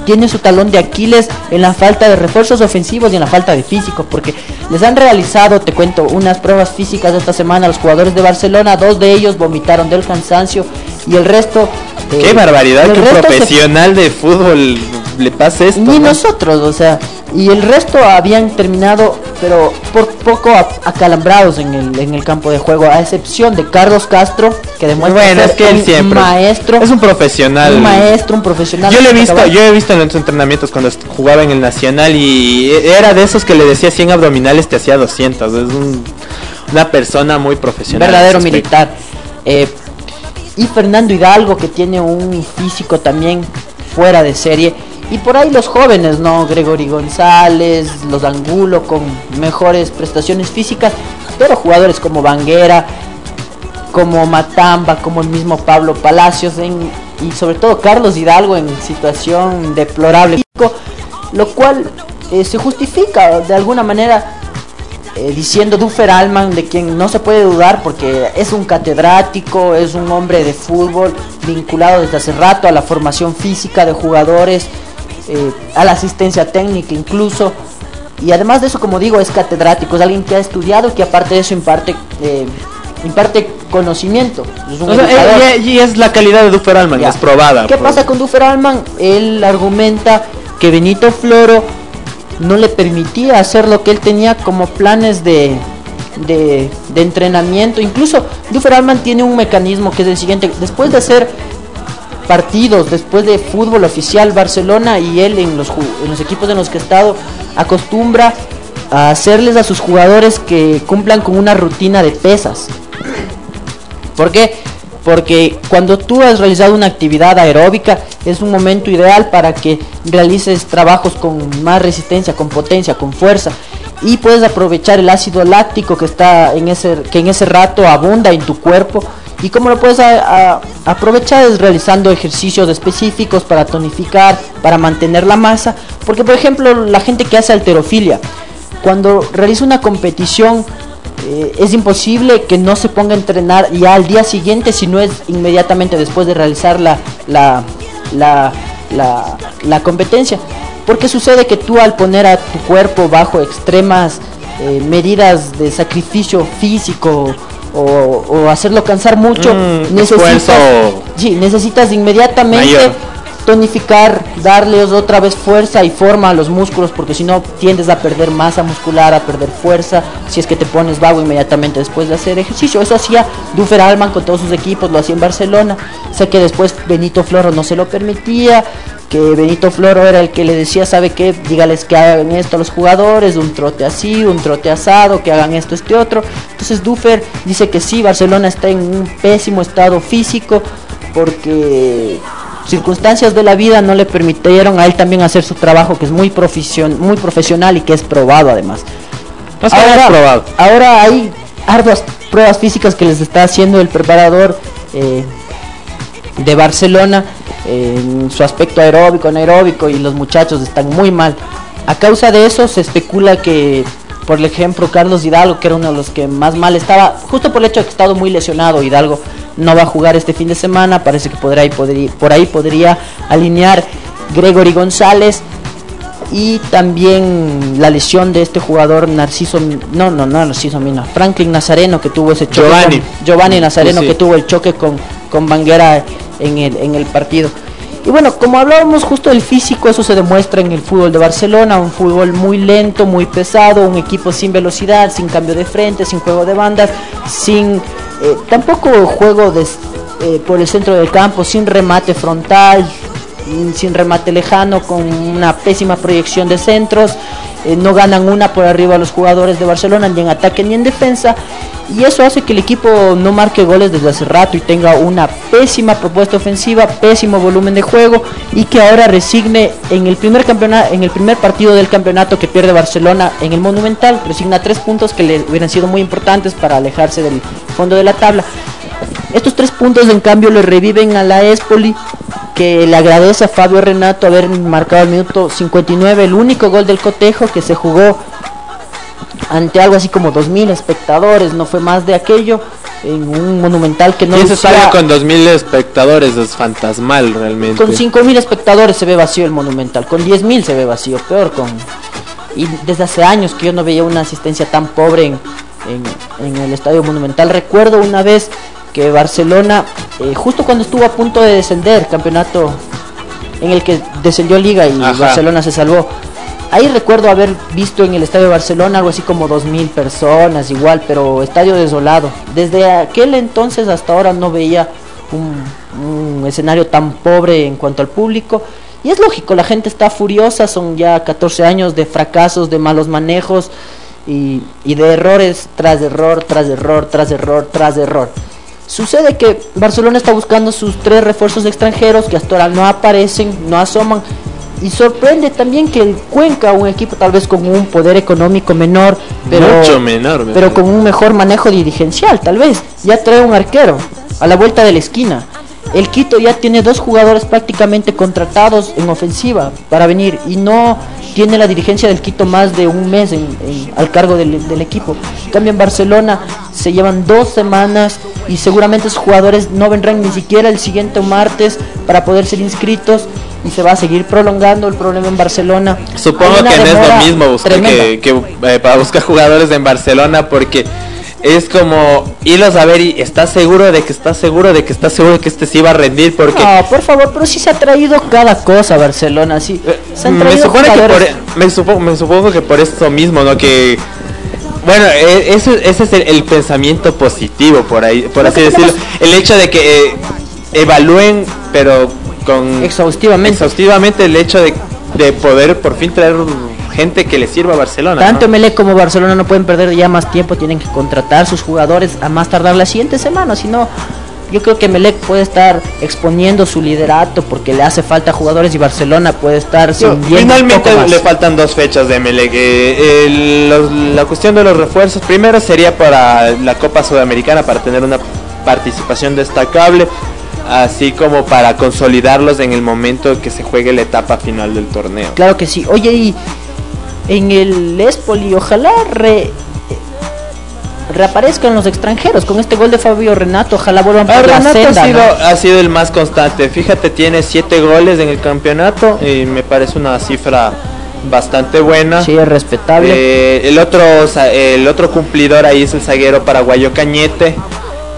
tiene su talón de Aquiles en la falta de refuerzos ofensivos y en la falta de físico, porque les han realizado, te cuento, unas pruebas físicas esta semana. A los jugadores de Barcelona, dos de ellos vomitaron del cansancio y el resto... eh, Qué barbaridad se- profesional de fútbol le pase esto. ni ¿no? nosotros, o sea, y el resto habían terminado, pero por poco a- acalambrados en el, en el campo de juego, a excepción de Carlos Castro, que demuestra Bueno, ser es que él un siempre maestro, es un profesional. un maestro, un profesional. Yo lo he visto, yo he visto en los entrenamientos cuando jugaba en el Nacional y era de esos que le decía 100 abdominales te hacía 200. Es un- una persona muy profesional. verdadero militar. Eh, y Fernando Hidalgo que tiene un físico también fuera de serie. Y por ahí los jóvenes, ¿no? Gregory González, los Angulo con mejores prestaciones físicas, pero jugadores como Banguera, como Matamba, como el mismo Pablo Palacios en- y sobre todo Carlos Hidalgo en situación deplorable, lo cual eh, se justifica de alguna manera eh, diciendo Dufer Alman, de quien no se puede dudar porque es un catedrático, es un hombre de fútbol vinculado desde hace rato a la formación física de jugadores, eh, a la asistencia técnica incluso. Y además de eso, como digo, es catedrático, es alguien que ha estudiado y que aparte de eso imparte, eh, imparte conocimiento. Es un O sea, educador. eh, y, y es la calidad de Dufer Alman, Ya. es probada. ¿Qué por- pasa con Dufer Alman? Él argumenta que Benito Floro no le permitía hacer lo que él tenía como planes de, de, de entrenamiento. Incluso Dufer Alman tiene un mecanismo que es el siguiente. Después de hacer partidos, después de fútbol oficial, Barcelona y él en los, equipos en los que ha estado, acostumbra a hacerles a sus jugadores que cumplan con una rutina de pesas. ¿Por qué? Porque cuando tú has realizado una actividad aeróbica es un momento ideal para que realices trabajos con más resistencia, con potencia, con fuerza y puedes aprovechar el ácido láctico que está en ese que en ese rato abunda en tu cuerpo y cómo lo puedes a- aprovechar es realizando ejercicios específicos para tonificar, para mantener la masa, porque por ejemplo la gente que hace alterofilia cuando realiza una competición eh, es imposible que no se ponga a entrenar ya al día siguiente si no es inmediatamente después de realizar la, la, la, la, la competencia. Porque sucede que tú al poner a tu cuerpo bajo extremas eh, medidas de sacrificio físico o, o hacerlo cansar mucho, Mm, necesitas, sí, necesitas inmediatamente mayor. tonificar, darles otra vez fuerza y forma a los músculos, porque si no tiendes a perder masa muscular, a perder fuerza, si es que te pones vago inmediatamente después de hacer ejercicio. Eso hacía Dufer Alman con todos sus equipos, lo hacía en Barcelona. Sé que después Benito Floro no se lo permitía, que Benito Floro era el que le decía, ¿sabe qué? Dígales que hagan esto a los jugadores, un trote así, un trote asado, que hagan esto, este otro. Entonces Dufer dice que sí, Barcelona está en un pésimo estado físico porque circunstancias de la vida no le permitieron a él también hacer su trabajo que es muy profesion muy profesional y que es probado además. Es probado. ahora hay arduas pruebas físicas que les está haciendo el preparador eh, de Barcelona en su aspecto aeróbico, anaeróbico y los muchachos están muy mal. A causa de eso se especula que, por ejemplo, Carlos Hidalgo, que era uno de los que más mal estaba, justo por el hecho de que ha estado muy lesionado, Hidalgo no va a jugar este fin de semana, parece que podrá, podría, por ahí podría alinear Gregory González y también la lesión de este jugador Narciso no no no Narciso Mina Franklin Nazareno que tuvo ese choque Giovanni. con- Giovanni Nazareno sí. que tuvo el choque con con Banguera en el en el partido. Y bueno como hablábamos justo del físico eso se demuestra en el fútbol de Barcelona un fútbol muy lento muy pesado un equipo sin velocidad sin cambio de frente sin juego de bandas sin eh, tampoco juego de, eh, por el centro del campo sin remate frontal sin remate lejano, con una pésima proyección de centros, eh, no ganan una por arriba los jugadores de Barcelona, ni en ataque ni en defensa, y eso hace que el equipo no marque goles desde hace rato y tenga una pésima propuesta ofensiva, pésimo volumen de juego, y que ahora resigne en el primer campeonato, en el primer partido del campeonato que pierde Barcelona en el Monumental, resigna tres puntos que le hubieran sido muy importantes para alejarse del fondo de la tabla. Estos tres puntos en cambio le reviven a la Espoli que le agradece a Fabio Renato haber marcado el minuto 59 el único gol del cotejo que se jugó ante algo así como 2000 espectadores, no fue más de aquello en un monumental que no y estadio con 2000 espectadores es fantasmal realmente. con 5000 espectadores se ve vacío el monumental, con 10000 se ve vacío, peor con y desde hace años que yo no veía una asistencia tan pobre en, en- en el estadio monumental. Recuerdo una vez que Barcelona, eh, justo cuando estuvo a punto de descender, campeonato en el que descendió Liga y Ajá. Barcelona se salvó. Ahí recuerdo haber visto en el estadio de Barcelona algo así como 2.000 personas, igual, pero estadio desolado. Desde aquel entonces hasta ahora no veía un, un escenario tan pobre en cuanto al público. Y es lógico, la gente está furiosa, son ya 14 años de fracasos, de malos manejos y, y de errores tras error, tras error, tras error, tras error. Sucede que Barcelona está buscando sus tres refuerzos extranjeros que hasta ahora no aparecen, no asoman. Y sorprende también que el Cuenca, un equipo tal vez con un poder económico menor, pero, Mucho menor, me pero con un mejor manejo dirigencial, tal vez, ya trae un arquero a la vuelta de la esquina. El Quito ya tiene dos jugadores prácticamente contratados en ofensiva para venir y no tiene la dirigencia del Quito más de un mes en- en- al cargo del, del equipo. En cambio en Barcelona se llevan dos semanas y seguramente esos jugadores no vendrán ni siquiera el siguiente martes para poder ser inscritos y se va a seguir prolongando el problema en Barcelona. Supongo que no es lo mismo buscar que, eh, para buscar jugadores en Barcelona porque es como irlos a ver y estás seguro de que estás seguro de que estás seguro de que este sí va a rendir porque No, por favor, pero sí se ha traído cada cosa a Barcelona, sí. Se han me supone que por, e- me, supo- me supongo que por eso mismo, ¿no? Que bueno, eh, eso, ese es el, el pensamiento positivo por ahí, por así decirlo. tenemos- El hecho de que eh, evalúen, pero con Exhaustivamente. exhaustivamente el hecho de, de poder por fin traer gente que le sirva a Barcelona. Tanto ¿no? Emelec como Barcelona no pueden perder ya más tiempo, tienen que contratar sus jugadores a más tardar la siguiente semana, si no yo creo que Emelec puede estar exponiendo su liderato porque le hace falta jugadores y Barcelona puede estar Yo- un Finalmente poco más. le faltan dos fechas de Emelec. Eh, los- la cuestión de los refuerzos, primero sería para la Copa Sudamericana, para tener una participación destacable, así como para consolidarlos en el momento que se juegue la etapa final del torneo. Claro que sí. Oye, y en el Espoli, ojalá re- reaparezcan los extranjeros con este gol de Fabio Renato, ojalá vuelvan por Ah, la Renato senda, ha, sido, ¿no? ha sido el más constante. Fíjate, tiene siete goles en el campeonato y me parece una cifra bastante buena. Sí, es respetable. Eh, el otro el otro cumplidor ahí es el zaguero paraguayo Cañete.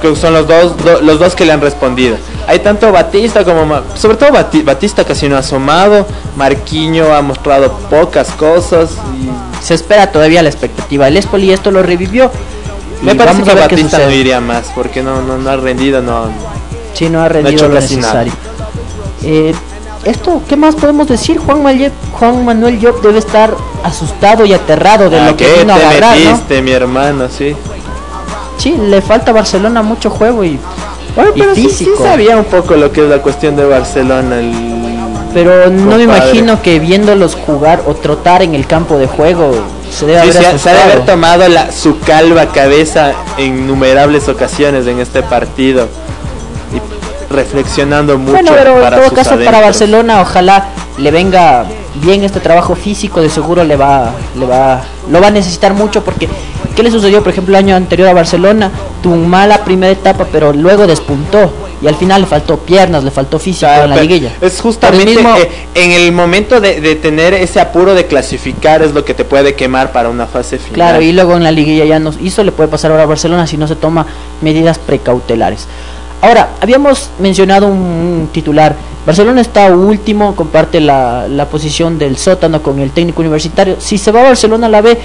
Que son los dos do- los dos que le han respondido. Hay tanto Batista como sobre todo Bati- Batista casi no ha asomado, Marquiño ha mostrado pocas cosas y Se espera todavía la expectativa. El Espoli esto lo revivió. me Y parece que Batista no iría más porque no no, no ha rendido, no Sí, no ha rendido hecho lo necesario. Eh, esto, ¿qué más podemos decir? Juan, Manuel- Juan Manuel Job debe estar asustado y aterrado de ¿A lo que vino a agarrar, ¿no? metiste, mi hermano? Sí. Sí, le falta a Barcelona mucho juego y, Bueno, y pero sí, sí físico. sabía un poco lo que es la cuestión de Barcelona. el- pero no me imagino que viéndolos jugar o trotar en el campo de juego se debe Sí, haber se, tomado la, su calva cabeza en innumerables ocasiones en este partido y reflexionando mucho Bueno, pero en para todo caso para. Barcelona ojalá le venga bien este trabajo físico, de seguro le va, le va, lo va a necesitar mucho porque ¿qué le sucedió por ejemplo el año anterior a Barcelona? Tuvo una mala primera etapa pero luego despuntó y al final le faltó piernas, le faltó físico en la liguilla. Es justamente el mismo- eh, en el momento de, de tener ese apuro de clasificar es lo que te puede quemar para una fase final. Claro, y luego en la liguilla ya nos hizo, le puede pasar ahora a Barcelona si no se toma medidas precautelares. Ahora, habíamos mencionado un, un titular. Barcelona está último, comparte la, la posición del sótano con el técnico universitario. Si se va a Barcelona a la B,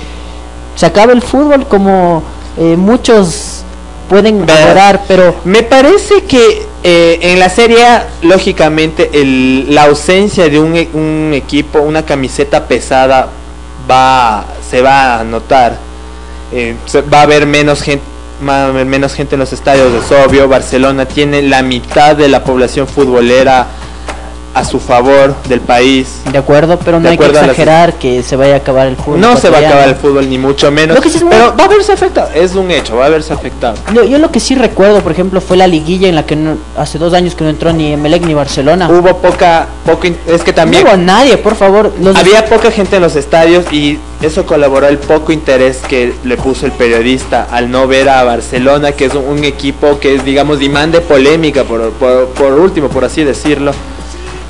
se acaba el fútbol como eh, muchos pueden adorar, pero Me parece que eh, en la Serie A, lógicamente, el- la ausencia de un, un equipo, una camiseta pesada, va se va a notar. Eh, se- va a haber menos gente, haber menos gente en los estadios, es obvio. Barcelona tiene la mitad de la población futbolera a su favor del país. de acuerdo, pero no hay que a las- exagerar que se vaya a acabar el fútbol. No se va a acabar el fútbol ni mucho menos, Lo que sí es muy- pero va a verse afectado. Es un hecho, va a verse afectado. Yo, yo lo que sí recuerdo, por ejemplo, fue la liguilla en la que no- hace dos años que no entró ni Emelec ni Barcelona. Hubo poca, poco, es que también No hubo nadie, por favor. Los Había poca gente en los estadios y eso colaboró el poco interés que le puso el periodista al no ver a Barcelona, que es un, un equipo que es, digamos, imán de polémica, por, por, por último, por así decirlo.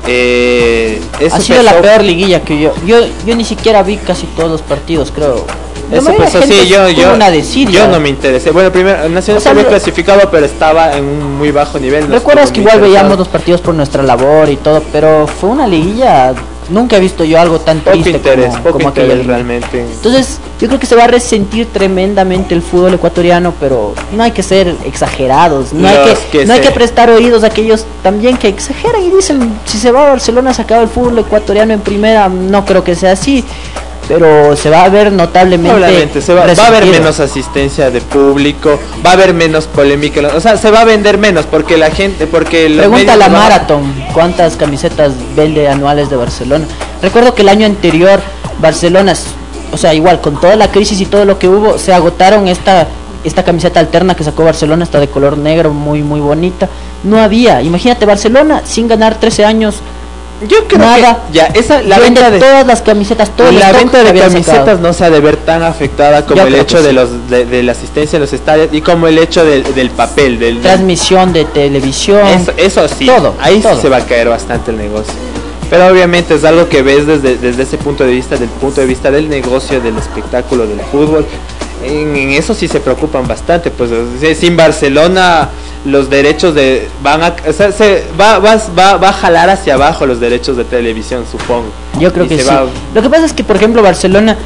Eh, ha sido la peor liguilla que yo. Yo yo ni siquiera vi casi todos los partidos, creo. La Eso de pesó, sí, yo, yo, una yo no me interesé. Bueno, primero, Nacional O sea, había clasificado, pero estaba en un muy bajo nivel. no Recuerdas que igual veíamos los partidos por nuestra labor y todo, pero fue una liguilla. Nunca he visto yo algo tan Poco triste interés, como, liguilla. realmente. Entonces, yo creo que se va a resentir tremendamente el fútbol ecuatoriano, pero no hay que ser exagerados, no, hay que, que no hay que prestar oídos a aquellos también que exageran y dicen, si se va a Barcelona se acaba el fútbol ecuatoriano en primera, no creo que sea así. Pero se va a ver notablemente. Obviamente, se va, va a haber menos asistencia de público, va a haber menos polémica, o sea, se va a vender menos porque la gente, porque los Pregunta la Marathon, ¿cuántas camisetas vende anuales de Barcelona? Recuerdo que el año anterior Barcelona, o sea, igual con toda la crisis y todo lo que hubo, se agotaron esta esta camiseta alterna que sacó Barcelona, está de color negro, muy muy bonita. No había, imagínate Barcelona sin ganar 13 años, Yo creo nada. que ya esa la vende venta de todas las camisetas, todo la venta de camisetas sacado. no se ha de ver tan afectada como Yo el hecho de los de, de la asistencia en los estadios y como el hecho del- del papel del transmisión de televisión. Eso, eso sí, Todo, ahí sí se va a caer bastante el negocio. Pero obviamente es algo que ves desde, desde ese punto de vista, del punto de vista del negocio, del espectáculo, del fútbol. En, en eso sí se preocupan bastante. Pues sin Barcelona los derechos de van a o sea, se va, va, va, va a jalar hacia abajo los derechos de televisión, supongo. Yo creo Y que sí. va- Lo que pasa es que, por ejemplo, Barcelona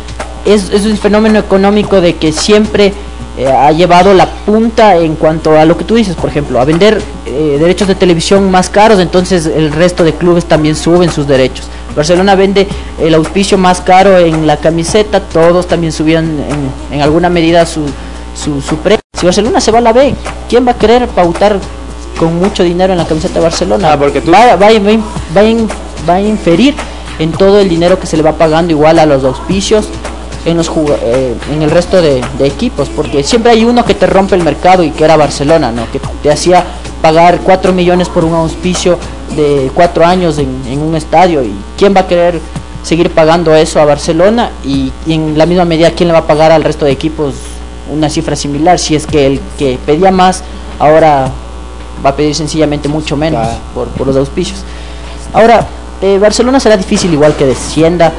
es, es un fenómeno económico de que siempre eh, ha llevado la punta en cuanto a lo que tú dices, por ejemplo, a vender eh, derechos de televisión más caros, entonces el resto de clubes también suben sus derechos. Barcelona vende el auspicio más caro en la camiseta, todos también subían en, en alguna medida su, su, su precio. Si Barcelona se va a la B, ¿quién va a querer pautar con mucho dinero en la camiseta de Barcelona? Ah, porque tú- va, va, va va a in- va a inferir en todo el dinero que se le va pagando igual a los auspicios en los eh, en el resto de, de equipos porque siempre hay uno que te rompe el mercado y que era Barcelona no que te hacía pagar 4 millones por un auspicio de 4 años en, en un estadio y quién va a querer seguir pagando eso a Barcelona y, y en la misma medida quién le va a pagar al resto de equipos una cifra similar si es que el que pedía más ahora va a pedir sencillamente mucho menos Claro. por, por los auspicios Ahora, eh, Barcelona será difícil igual que descienda,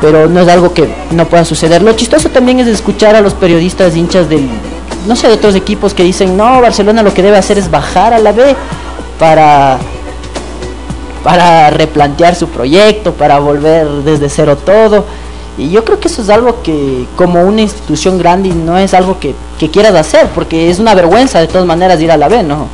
pero no es algo que no pueda suceder. Lo chistoso también es escuchar a los periodistas hinchas del, no sé, de otros equipos que dicen, no, Barcelona lo que debe hacer es bajar a la B para, para replantear su proyecto, para volver desde cero todo. Y yo creo que eso es algo que como una institución grande no es algo que, que quieras hacer, porque es una vergüenza de todas maneras ir a la B, ¿no?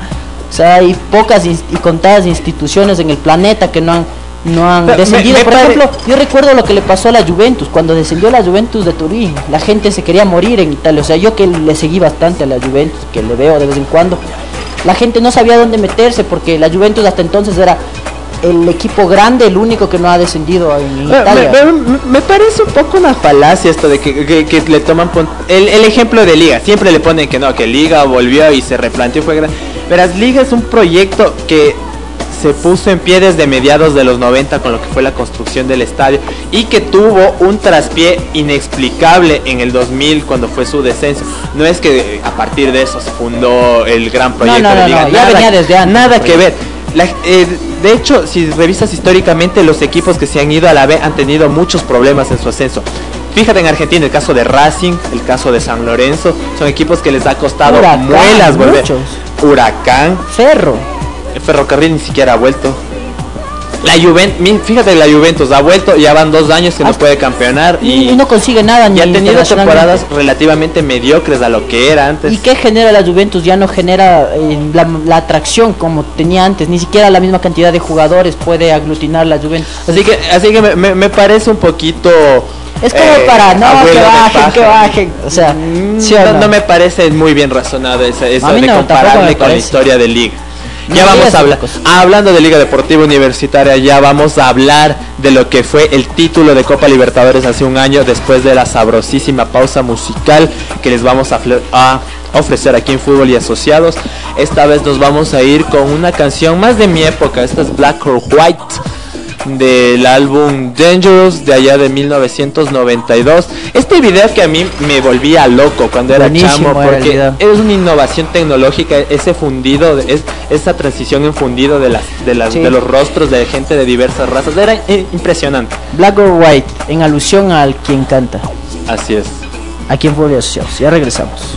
O sea, hay pocas y contadas instituciones en el planeta que no han, no han Pero me- descendido. me Por pare- ejemplo, yo recuerdo lo que le pasó a la Juventus, cuando descendió la Juventus de Turín, la gente se quería morir en Italia. O sea, yo que le seguí bastante a la Juventus, que le veo de vez en cuando, la gente no sabía dónde meterse porque la Juventus hasta entonces era el equipo grande, el único que no ha descendido en Me, Italia. me- me- me parece un poco una falacia esto de que, que- que le toman el, el ejemplo de Liga. Siempre le ponen que no, que Liga volvió y se replanteó fue gran. Verás, Liga es un proyecto que se puso en pie desde mediados de los 90 con lo que fue la construcción del estadio y que tuvo un traspié inexplicable en el 2000 cuando fue su descenso. No es que a partir de eso se fundó el gran proyecto no, de no, Liga. no, ya venía desde antes Nada que ver. La- eh, de hecho, si revisas históricamente, los equipos que se han ido a la B han tenido muchos problemas en su ascenso. Fíjate en Argentina, el caso de Racing, el caso de San Lorenzo, son equipos que les ha costado Huracán, muelas volver. muchos. Huracán, Ferro. el ferrocarril ni siquiera ha vuelto. La Juventus, fíjate la Juventus ha vuelto, ya van dos años que no Ah, puede campeonar Y, y, no consigue nada ni y ha tenido temporadas relativamente mediocres a lo que era antes. ¿Y qué genera la Juventus? Ya no genera eh, la, la atracción como tenía antes. Ni siquiera la misma cantidad de jugadores puede aglutinar la Juventus. Así que, así que me, me- parece un poquito. Es como eh, para, no, que bajen, que bajen. O sea, Mm, ¿sí o no, no? no me parece muy bien razonado eso mí de no, compararle con la historia de Liga. Ya vamos a hablar, hablando de Liga Deportiva Universitaria, ya vamos a hablar de lo que fue el título de Copa Libertadores hace un año después de la sabrosísima pausa musical que les vamos a ofrecer aquí en Fútbol y Asociados. Esta vez nos vamos a ir con una canción más de mi época, esta es Black or White del álbum Dangerous de allá de 1992. Este video que a mí me volvía loco cuando era Buenísimo chamo porque es una innovación tecnológica, ese fundido, es, esa transición en fundido de las, de las Sí. de los rostros de gente de diversas razas, era impresionante. Black or White, en alusión al quien canta. Así es. Aquí en Asociados. Ya regresamos.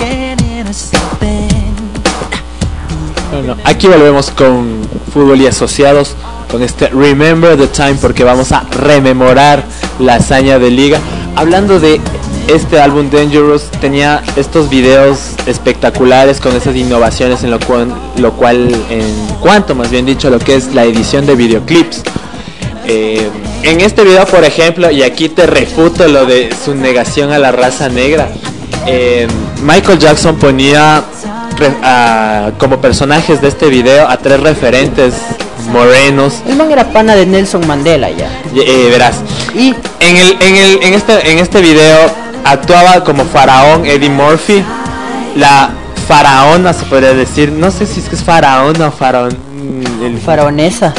and innocent then. Bueno, aquí volvemos con fútbol y asociados con este Remember the Time porque vamos a rememorar la hazaña de liga. Hablando de este álbum Dangerous, tenía estos videos espectaculares con esas innovaciones en lo cual, lo cual en cuanto más bien dicho lo que es la edición de videoclips. Eh, en este video, por ejemplo, y aquí te refuto lo de su negación a la raza negra, eh, Michael Jackson ponía a- como personajes de este video a tres referentes morenos. El man era pana de Nelson Mandela ya. Eh, verás, Y en el, en el, en este, en este video actuaba como faraón Eddie Murphy, la faraona se podría decir, no sé si es que es faraona o faraón, mm, el faraonesa.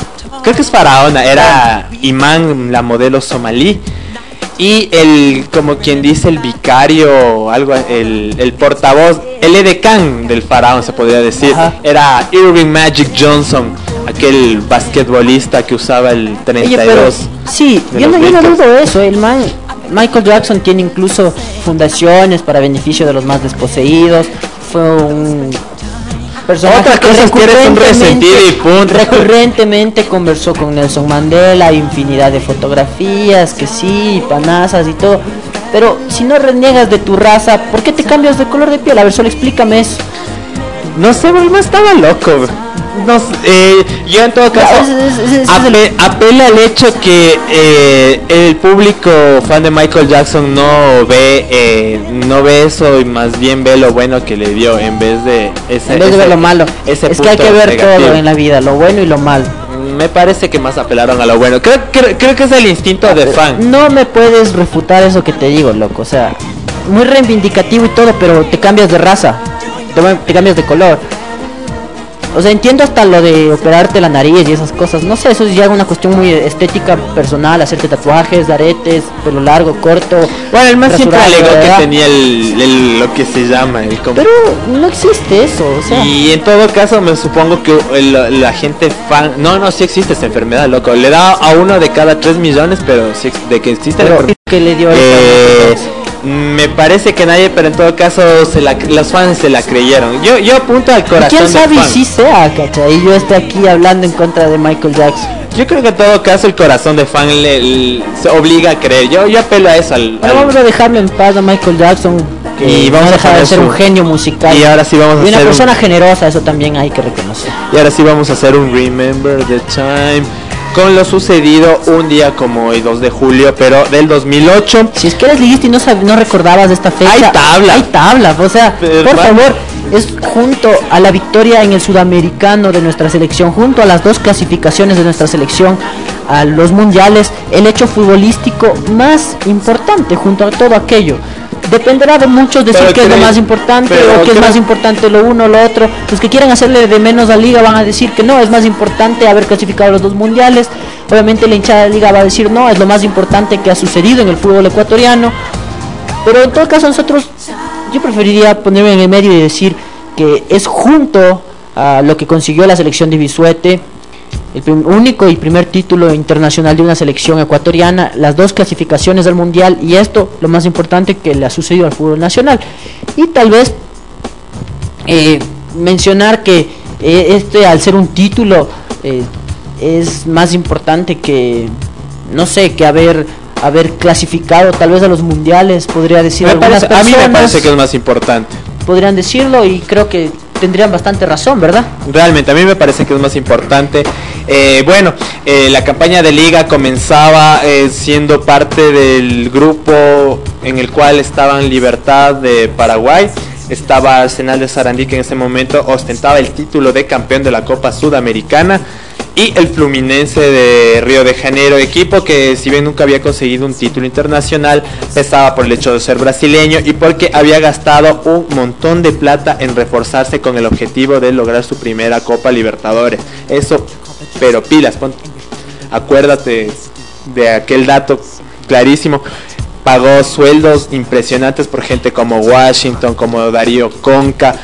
creo que es faraona, era Imán, la modelo somalí. Y el, como quien dice, el vicario, o algo, el, el portavoz, el edecán del faraón, se podría decir, Ajá. era Irving Magic Johnson, aquel basquetbolista que usaba el 32. Oye, pero sí, yo no, yo no dudo eso. El man, Michael Jackson tiene incluso fundaciones para beneficio de los más desposeídos. Fue un personaje Otra cosa es que un recurrentemente- resentido y punto. *laughs* Recurrentemente conversó con Nelson Mandela, infinidad de fotografías, que sí, panazas y todo. Pero si no reniegas de tu raza, ¿por qué te cambias de color de piel? A ver, solo explícame eso. No sé, bro, estaba loco. bro. No eh, yo en todo caso ape- apela al hecho que eh, el público fan de Michael Jackson no ve eh, no ve eso y más bien ve lo bueno que le dio en vez de ese, En vez de ese- ver lo malo. Es que hay que ver negativo. todo en la vida, lo bueno y lo malo. Me parece que más apelaron a lo bueno. Creo, creo, creo que es el instinto de fan. No me puedes refutar eso que te digo, loco. O sea, muy reivindicativo y todo, pero te cambias de raza, te cambias de color. O sea, entiendo hasta lo de operarte la nariz y esas cosas. No sé, eso es ya una cuestión muy estética personal, hacerte tatuajes, aretes, pelo largo, corto. Bueno, el más siempre alegó que tenía el, el- lo que se llama el como- Pero no existe eso, o sea. Y en todo caso me supongo que el- la gente fan... No, no, sí existe esa enfermedad, loco. Le da a uno de cada 3 millones, pero sí de que existe... la pero enfermedad. que le dio Eh, eso. Me parece que nadie, pero en todo caso se la, los fans se la creyeron. Yo, yo apunto al corazón quién sabe si sea, ¿cachai? Y yo estoy aquí hablando en contra de Michael Jackson. Yo creo que en todo caso el corazón de fan le, le- se obliga a creer. Yo, yo apelo a eso. Al, Pero al- vamos a dejarlo en paz a Michael Jackson. Que Y vamos no a dejar de ser un genio musical. y ahora sí vamos a Y una hacer un- persona generosa, eso también hay que reconocer. Y ahora sí vamos a hacer un Remember the Time con lo sucedido un día como hoy, 2 de julio, pero del 2008. Si es que eres liguista y no, no recordabas de esta fecha. Hay tabla. Hay tabla, o sea, Pero, por favor, es junto a la victoria en el sudamericano de nuestra selección, junto a las dos clasificaciones de nuestra selección a los mundiales, el hecho futbolístico más importante junto a todo aquello. Dependerá de muchos decir qué es lo más importante o qué es más importante lo uno o lo otro. Los que quieran hacerle de menos a Liga van a decir que no, es más importante haber clasificado los dos mundiales. Obviamente la hinchada de Liga va a decir no, es lo más importante que ha sucedido en el fútbol ecuatoriano. Pero en todo caso nosotros, yo preferiría ponerme en el medio y decir que es junto a lo que consiguió la selección de Bisuete, el único y primer título internacional de una selección ecuatoriana, las dos clasificaciones al mundial y esto lo más importante que le ha sucedido al fútbol nacional. Y tal vez eh, mencionar que eh, este al ser un título eh, es más importante que no sé que haber haber clasificado tal vez a los mundiales podría decir Me algunas parece- a mí me personas, parece que es más importante. podrían decirlo y creo que tendrían bastante razón verdad Realmente, a mí me parece que es más importante. Eh, bueno, eh, la campaña de liga comenzaba eh, siendo parte del grupo en el cual estaban Libertad de Paraguay, estaba Arsenal de Sarandí que en ese momento ostentaba el título de campeón de la Copa Sudamericana y el Fluminense de Río de Janeiro, equipo que si bien nunca había conseguido un título internacional, pesaba por el hecho de ser brasileño y porque había gastado un montón de plata en reforzarse con el objetivo de lograr su primera Copa Libertadores. Eso, pero pilas, pon- acuérdate de aquel dato clarísimo. Pagó sueldos impresionantes por gente como Washington, como Darío Conca,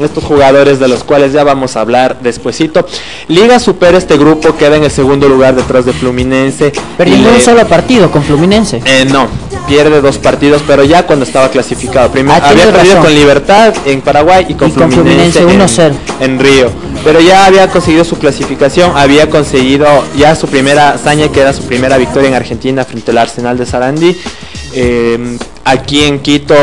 estos jugadores de los cuales ya vamos a hablar despuesito. Liga supera este grupo, queda en el segundo lugar detrás de Fluminense. perdiendo un solo partido con Fluminense eh, no, pierde dos partidos, pero ya cuando estaba clasificado. Primero Ah, había perdido razón. con Libertad en Paraguay y con Y con Fluminense, Fluminense, en, 1-0. en Río. Pero ya había conseguido su clasificación, había conseguido ya su primera hazaña, que era su primera victoria en Argentina frente al Arsenal de Sarandí. Eh, aquí en Quito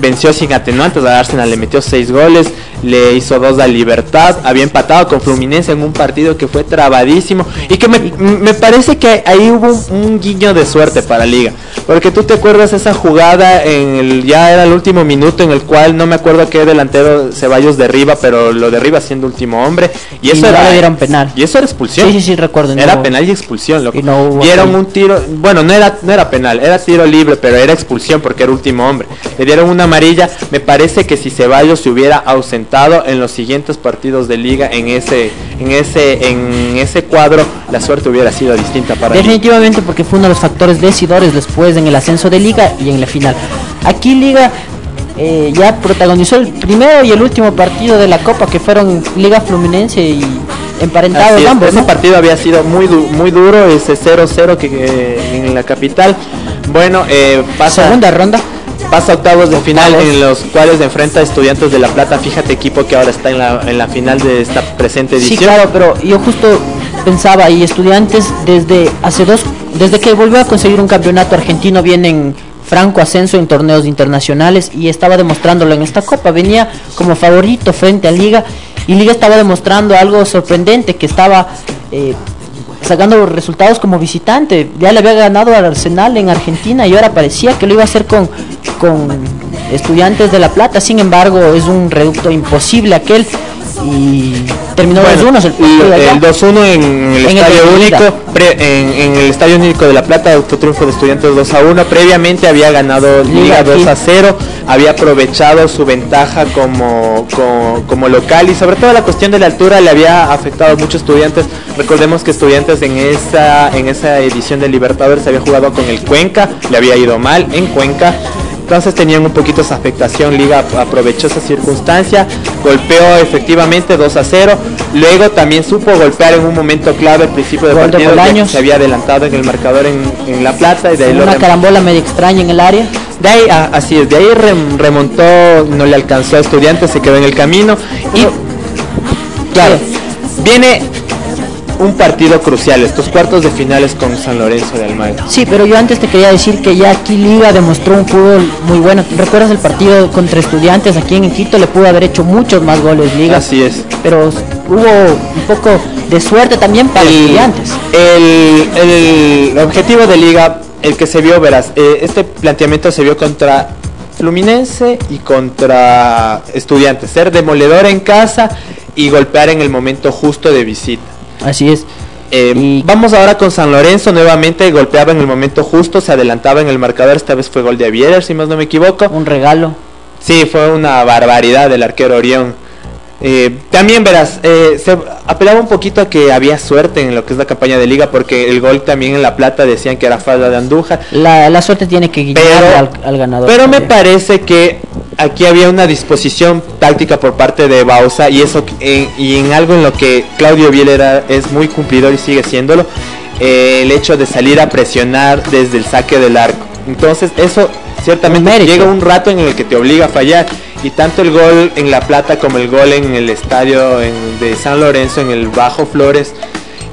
venció sin atenuantes al Arsenal, le metió seis goles, le hizo dos a Libertad, había empatado con Fluminense en un partido que fue trabadísimo y que me, me parece que ahí hubo un, un guiño de suerte para Liga, porque tú te acuerdas esa jugada en el ya era el último minuto en el cual no me acuerdo qué delantero Ceballos derriba, pero lo derriba siendo último hombre y eso no era le dieron penal. y eso era expulsión. sí sí sí recuerdo Era penal y expulsión, loco. Y no Dieron un tiro, bueno, no era, no era penal, era tiro libre, pero era expulsión porque era último hombre. Le dieron una amarilla. Me parece que si Ceballos se hubiera ausentado en los siguientes partidos de liga en ese, en ese, en ese cuadro, la suerte hubiera sido distinta para. Definitivamente porque fue uno de los factores decidores después en el ascenso de Liga y en la final. Aquí Liga eh, ya protagonizó el primero y el último partido de la Copa que fueron Liga Fluminense y emparentados es, ambos. ese ¿no? partido había sido muy du- muy duro, ese 0-0 que, que en la capital. Bueno, eh, pasa Segunda ronda. Pasa octavos de final en los cuales enfrenta a Estudiantes de La Plata. Fíjate equipo que ahora está en la, en la final de esta presente Sí, edición. claro, pero yo justo pensaba y estudiantes desde hace dos, desde que volvió a conseguir un campeonato argentino vienen franco ascenso en torneos internacionales y estaba demostrándolo en esta copa. Venía como favorito frente a Liga y Liga estaba demostrando algo sorprendente que estaba eh, sacando resultados como visitante. Ya le había ganado al Arsenal en Argentina y ahora parecía que lo iba a hacer con, con estudiantes de La Plata. Sin embargo, es un reducto imposible aquel y terminó Bueno, 2-1 el partido de allá. el 2-1 en el En Estadio Único, pre- en, en el Estadio Único de La Plata, autotriunfo de Estudiantes 2 a 1. Previamente había ganado Liga Liga, 2 sí. a 0, había aprovechado su ventaja como, como, como local y sobre todo la cuestión de la altura le había afectado a muchos estudiantes. Recordemos que estudiantes en esa, en esa edición de Libertadores había jugado con el Cuenca, le había ido mal en Cuenca. Entonces tenían un poquito esa afectación, Liga ap- aprovechó esa circunstancia, golpeó efectivamente 2 a 0, luego también supo golpear en un momento clave al principio del Gol partido, que se había adelantado en el marcador en, en La Plata y de ahí una carambola medio extraña en el área. de ahí, ah, así es, de ahí rem- remontó, no le alcanzó a estudiantes, se quedó en el camino y claro, viene un partido crucial, estos cuartos de finales con San Lorenzo de Almagro. Sí, pero yo antes te quería decir que ya aquí Liga demostró un fútbol muy bueno. ¿Recuerdas el partido contra estudiantes aquí en Quito? Le pudo haber hecho muchos más goles Liga. Así es. Pero hubo un poco de suerte también para el, estudiantes. el, el objetivo de liga, el que se vio, verás, eh, este planteamiento se vio contra Fluminense y contra Estudiantes, ser demoledor en casa y golpear en el momento justo de visita. Así es. Eh, Y- Vamos ahora con San Lorenzo, nuevamente golpeaba en el momento justo, se adelantaba en el marcador, esta vez fue gol de Avierer, si más no me equivoco. Un regalo. Sí, fue una barbaridad del arquero Orión. Eh, también verás, eh, se apelaba un poquito a que había suerte en lo que es la campaña de liga, porque el gol también en La Plata decían que era falta de Andújar. La, la suerte tiene que guiar al, al ganador. pero me parece que aquí había una disposición táctica por parte de Bausa y eso eh, y en algo en lo que Claudio Bielera es muy cumplidor y sigue siéndolo, eh, el hecho de salir a presionar desde el saque del arco. Entonces eso ciertamente llega un rato en el que te obliga a fallar y tanto el gol en La Plata como el gol en el estadio de San Lorenzo en el Bajo Flores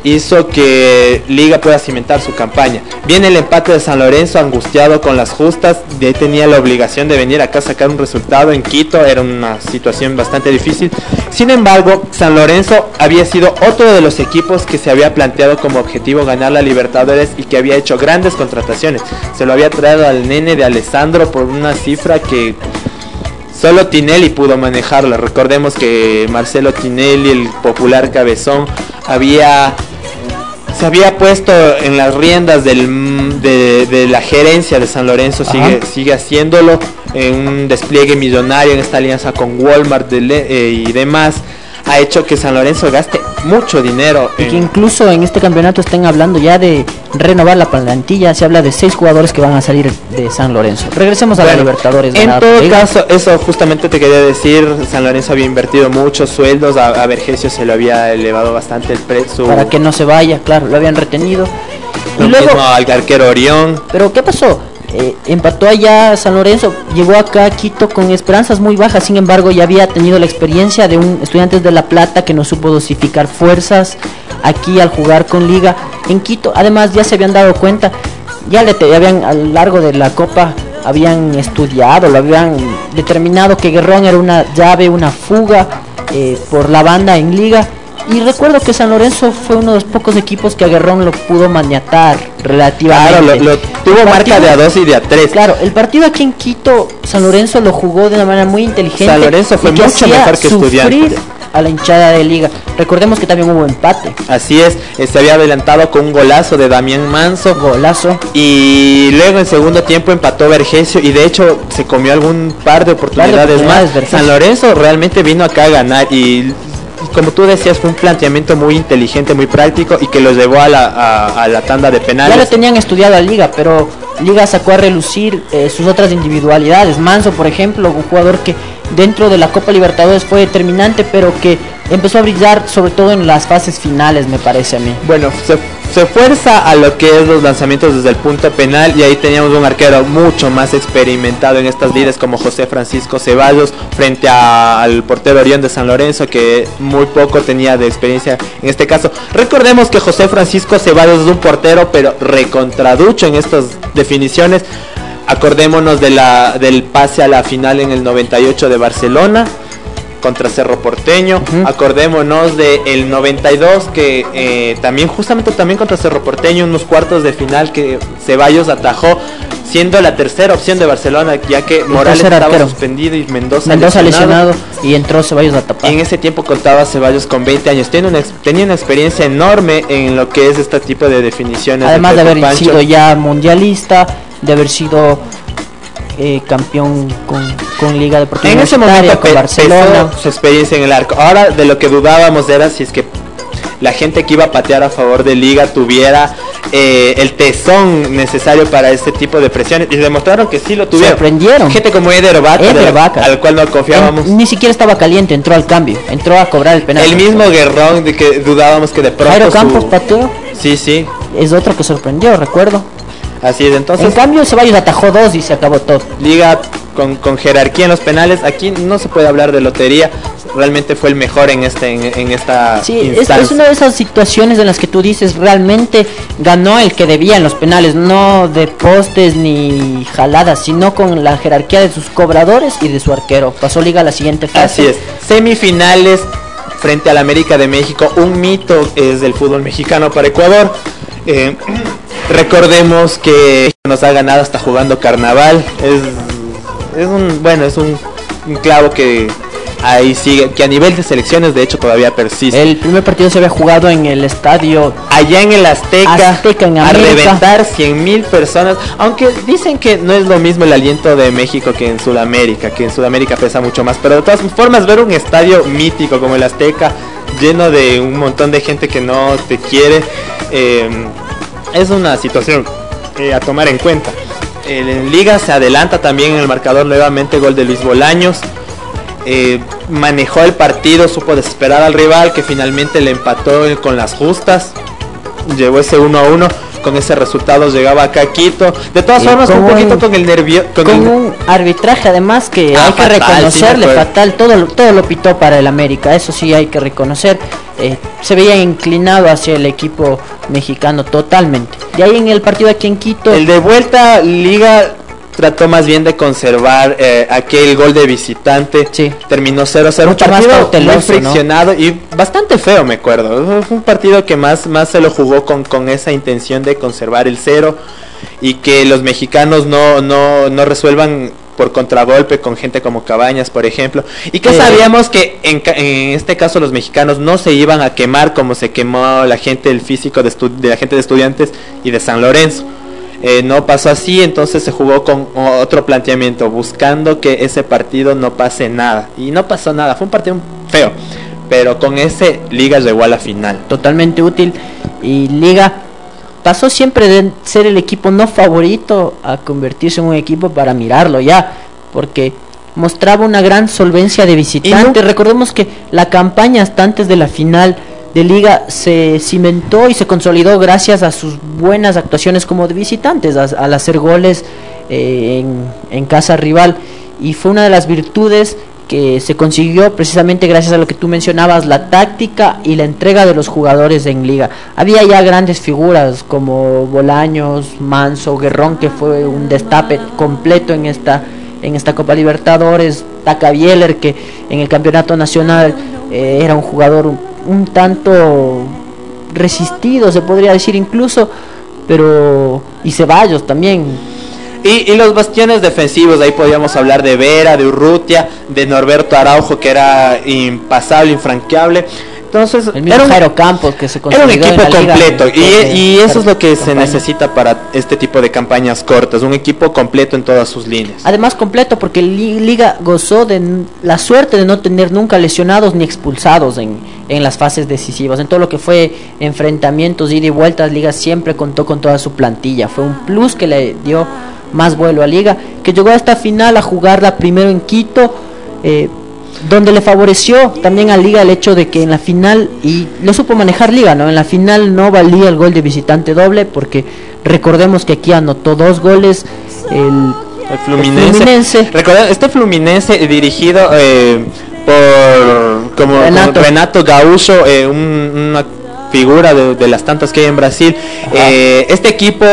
hizo que Liga pueda cimentar su campaña. Viene el empate de San Lorenzo angustiado con las justas, de ahí tenía la obligación de venir acá a sacar un resultado en Quito, era una situación bastante difícil. Sin embargo, San Lorenzo había sido otro de los equipos que se había planteado como objetivo ganar la Libertadores y que había hecho grandes contrataciones. Se lo había traído al nene de Alessandro por una cifra que Solo Tinelli pudo manejarla. Recordemos que Marcelo Tinelli, el popular cabezón, había se había puesto en las riendas del, de, de la gerencia de San Lorenzo, sigue, sigue haciéndolo en un despliegue millonario en esta alianza con Walmart de eh, y demás. Ha hecho que San Lorenzo gaste mucho dinero. Y que incluso en este campeonato estén hablando ya de renovar la plantilla. Se habla de seis jugadores que van a salir de San Lorenzo. Regresemos a la Bueno, Libertadores. En todo Liga. caso, eso justamente te quería decir. San Lorenzo había invertido muchos sueldos. A, a Vergesio se lo había elevado bastante el precio. para que no se vaya, claro, lo habían retenido. Y Lo luego, mismo al arquero Orión. pero ¿qué pasó? Eh, empató allá San Lorenzo, llegó acá a Quito con esperanzas muy bajas, sin embargo ya había tenido la experiencia de un estudiante de La Plata que no supo dosificar fuerzas aquí al jugar con Liga en Quito. Además ya se habían dado cuenta, ya le te- habían a lo largo de la Copa habían estudiado, lo habían determinado que Guerrón era una llave, una fuga eh, por la banda en Liga. Y recuerdo que San Lorenzo fue uno de los pocos equipos que a Guerrón lo pudo maniatar relativamente. Claro, lo, lo- tuvo El marca partido- de a 2 y de a 3. Claro, el partido aquí en Quito, San Lorenzo lo jugó de una manera muy inteligente. San Lorenzo fue mucho mejor que Estudiantes. a la hinchada de liga. Recordemos que también hubo empate. Así es, eh, se había adelantado con un golazo de Damián Manso. Golazo. Y luego en segundo tiempo empató Vergesio y de hecho se comió algún par de oportunidades, oportunidades, más. Vergesio. San Lorenzo realmente vino acá a ganar y como tú decías fue un planteamiento muy inteligente, muy práctico y que los llevó a la, a, la tanda de Ya lo penales. tenían estudiado a Liga, pero Liga sacó a relucir eh, sus otras individualidades. Manso, por ejemplo, un jugador que dentro de la Copa Libertadores fue determinante, pero que empezó a brillar sobre todo en las fases finales, me parece a mí. Bueno, se, se fuerza a lo que es los lanzamientos desde el punto penal y ahí teníamos un arquero mucho más experimentado en estas lides como José Francisco Ceballos frente a- al portero Orión de San Lorenzo que muy poco tenía de experiencia en este caso. Recordemos que José Francisco Ceballos es un portero pero recontraducho en estas definiciones. Acordémonos de la, del pase a la final en el 98 de Barcelona contra Cerro Porteño. Acordémonos del el 92 que eh, también justamente también contra Cerro Porteño unos cuartos de final que Ceballos atajó siendo la tercera opción de Barcelona ya que Morales estaba arquero. suspendido y Mendoza, Mendoza lesionado. lesionado y entró Ceballos a tapar. Y en ese tiempo contaba Ceballos con 20 años. Tiene una, tenía una experiencia enorme en lo que es este tipo de definiciones. Además de haber Pancho. sido ya mundialista, de haber sido eh, campeón con, con Liga Deportiva En ese momento con Barcelona. su experiencia en el arco. Ahora de lo que dudábamos era si es que la gente que iba a patear a favor de Liga tuviera eh, el tesón necesario para este tipo de presiones y demostraron que sí lo tuvieron. Sorprendieron. Gente como Eder Vaca, Eder al cual no confiábamos. En- ni siquiera estaba caliente, entró al cambio, entró a cobrar el penal. el mismo Guerrón de que dudábamos que de pronto Jairo su- Campos pateó, Sí, sí. es otro que sorprendió, recuerdo. Así es. Entonces en cambio Ceballos atajó dos y se acabó todo. Liga con, con jerarquía en los penales. Aquí no se puede hablar de lotería. Realmente fue el mejor en este en, en esta Sí, es, es una de esas situaciones en las que tú dices realmente ganó el que debía en los penales, no de postes ni jaladas, sino con la jerarquía de sus cobradores y de su arquero. Pasó liga a la siguiente fase. Así es. Semifinales frente al América de México. Un mito es del fútbol mexicano para Ecuador. Eh, *clears throat* recordemos que nos ha ganado hasta jugando carnaval. Es, es un bueno, es un, un clavo que ahí sigue, que a nivel de selecciones de hecho todavía persiste. El primer partido se había jugado en el estadio allá en el Azteca, Azteca en a reventar 100 mil personas, aunque dicen que no es lo mismo el aliento de México que en Sudamérica, que en Sudamérica pesa mucho más, pero de todas formas ver un estadio mítico como el Azteca, lleno de un montón de gente que no te quiere, eh, es una situación eh, a tomar en cuenta. En Liga se adelanta también en el marcador nuevamente gol de Luis Bolaños. Eh, manejó el partido, supo desesperar al rival que finalmente le empató con las justas. Llevó ese 1 a 1. Con ese resultado llegaba acá a Quito. De todas Y formas, un poquito con el nervio. Con con el- un arbitraje además que Ah, hay que fatal, reconocerle fatal todo lo- todo lo pitó para el América eso sí hay que reconocer Eh, se veía inclinado hacia el equipo mexicano totalmente y ahí en el partido aquí en Quito El de vuelta, Liga trató más bien de conservar eh, aquel gol de visitante. Sí. Terminó 0-0. Un partido muy friccionado y bastante feo, me acuerdo. Fue un partido que más, más se lo jugó con, con esa intención de conservar el cero y que los mexicanos no, no, no resuelvan por contragolpe con gente como Cabañas, por ejemplo. Y que Eh. sabíamos que en, en este caso los mexicanos no se iban a quemar como se quemó la gente del físico de, de la gente de estudiantes y de San Lorenzo. Eh, no pasó así, entonces se jugó con otro planteamiento, buscando que ese partido no pase nada. Y no pasó nada, fue un partido feo. Pero con ese Liga llegó a la final. totalmente útil y Liga pasó siempre de ser el equipo no favorito a convertirse en un equipo para mirarlo ya, porque mostraba una gran solvencia de visitante. Recordemos que la campaña hasta antes de la final de liga se cimentó y se consolidó gracias a sus buenas actuaciones como visitantes, al hacer goles eh, en, en casa rival. Y fue una de las virtudes que se consiguió precisamente gracias a lo que tú mencionabas, la táctica y la entrega de los jugadores en liga. Había ya grandes figuras como Bolaños, Manso, Guerrón, que fue un destape completo en esta, en esta Copa Libertadores, Taca Bieler, que en el Campeonato Nacional eh, era un jugador un, tanto resistido, se podría decir incluso, pero... y Ceballos también, Y, y los bastiones defensivos, ahí podíamos hablar de Vera, de Urrutia, de Norberto Araujo, que era impasable, infranqueable. Entonces, el mismo era un, Jairo Campos que se era un en equipo la completo. Y, de y eso es lo que se necesita para este tipo de campañas cortas. Un equipo completo en todas sus líneas. Además completo porque Li- Liga gozó de la suerte de no tener nunca lesionados ni expulsados en, en las fases decisivas. En todo lo que fue enfrentamientos, ida y vueltas, Liga siempre contó con toda su plantilla. Fue un plus que le dio más vuelo a Liga, que llegó a esta final a jugarla primero en Quito, eh, donde le favoreció también a Liga el hecho de que en la final, y lo supo manejar Liga, ¿no? En la final no valía el gol de visitante doble, porque recordemos que aquí anotó dos goles. El, El Fluminense. Fluminense. Recordad, este Fluminense eh, dirigido eh, por como Renato. como Renato Gaúcho, eh, un- una figura de, de las tantas que hay en Brasil. Eh, este equipo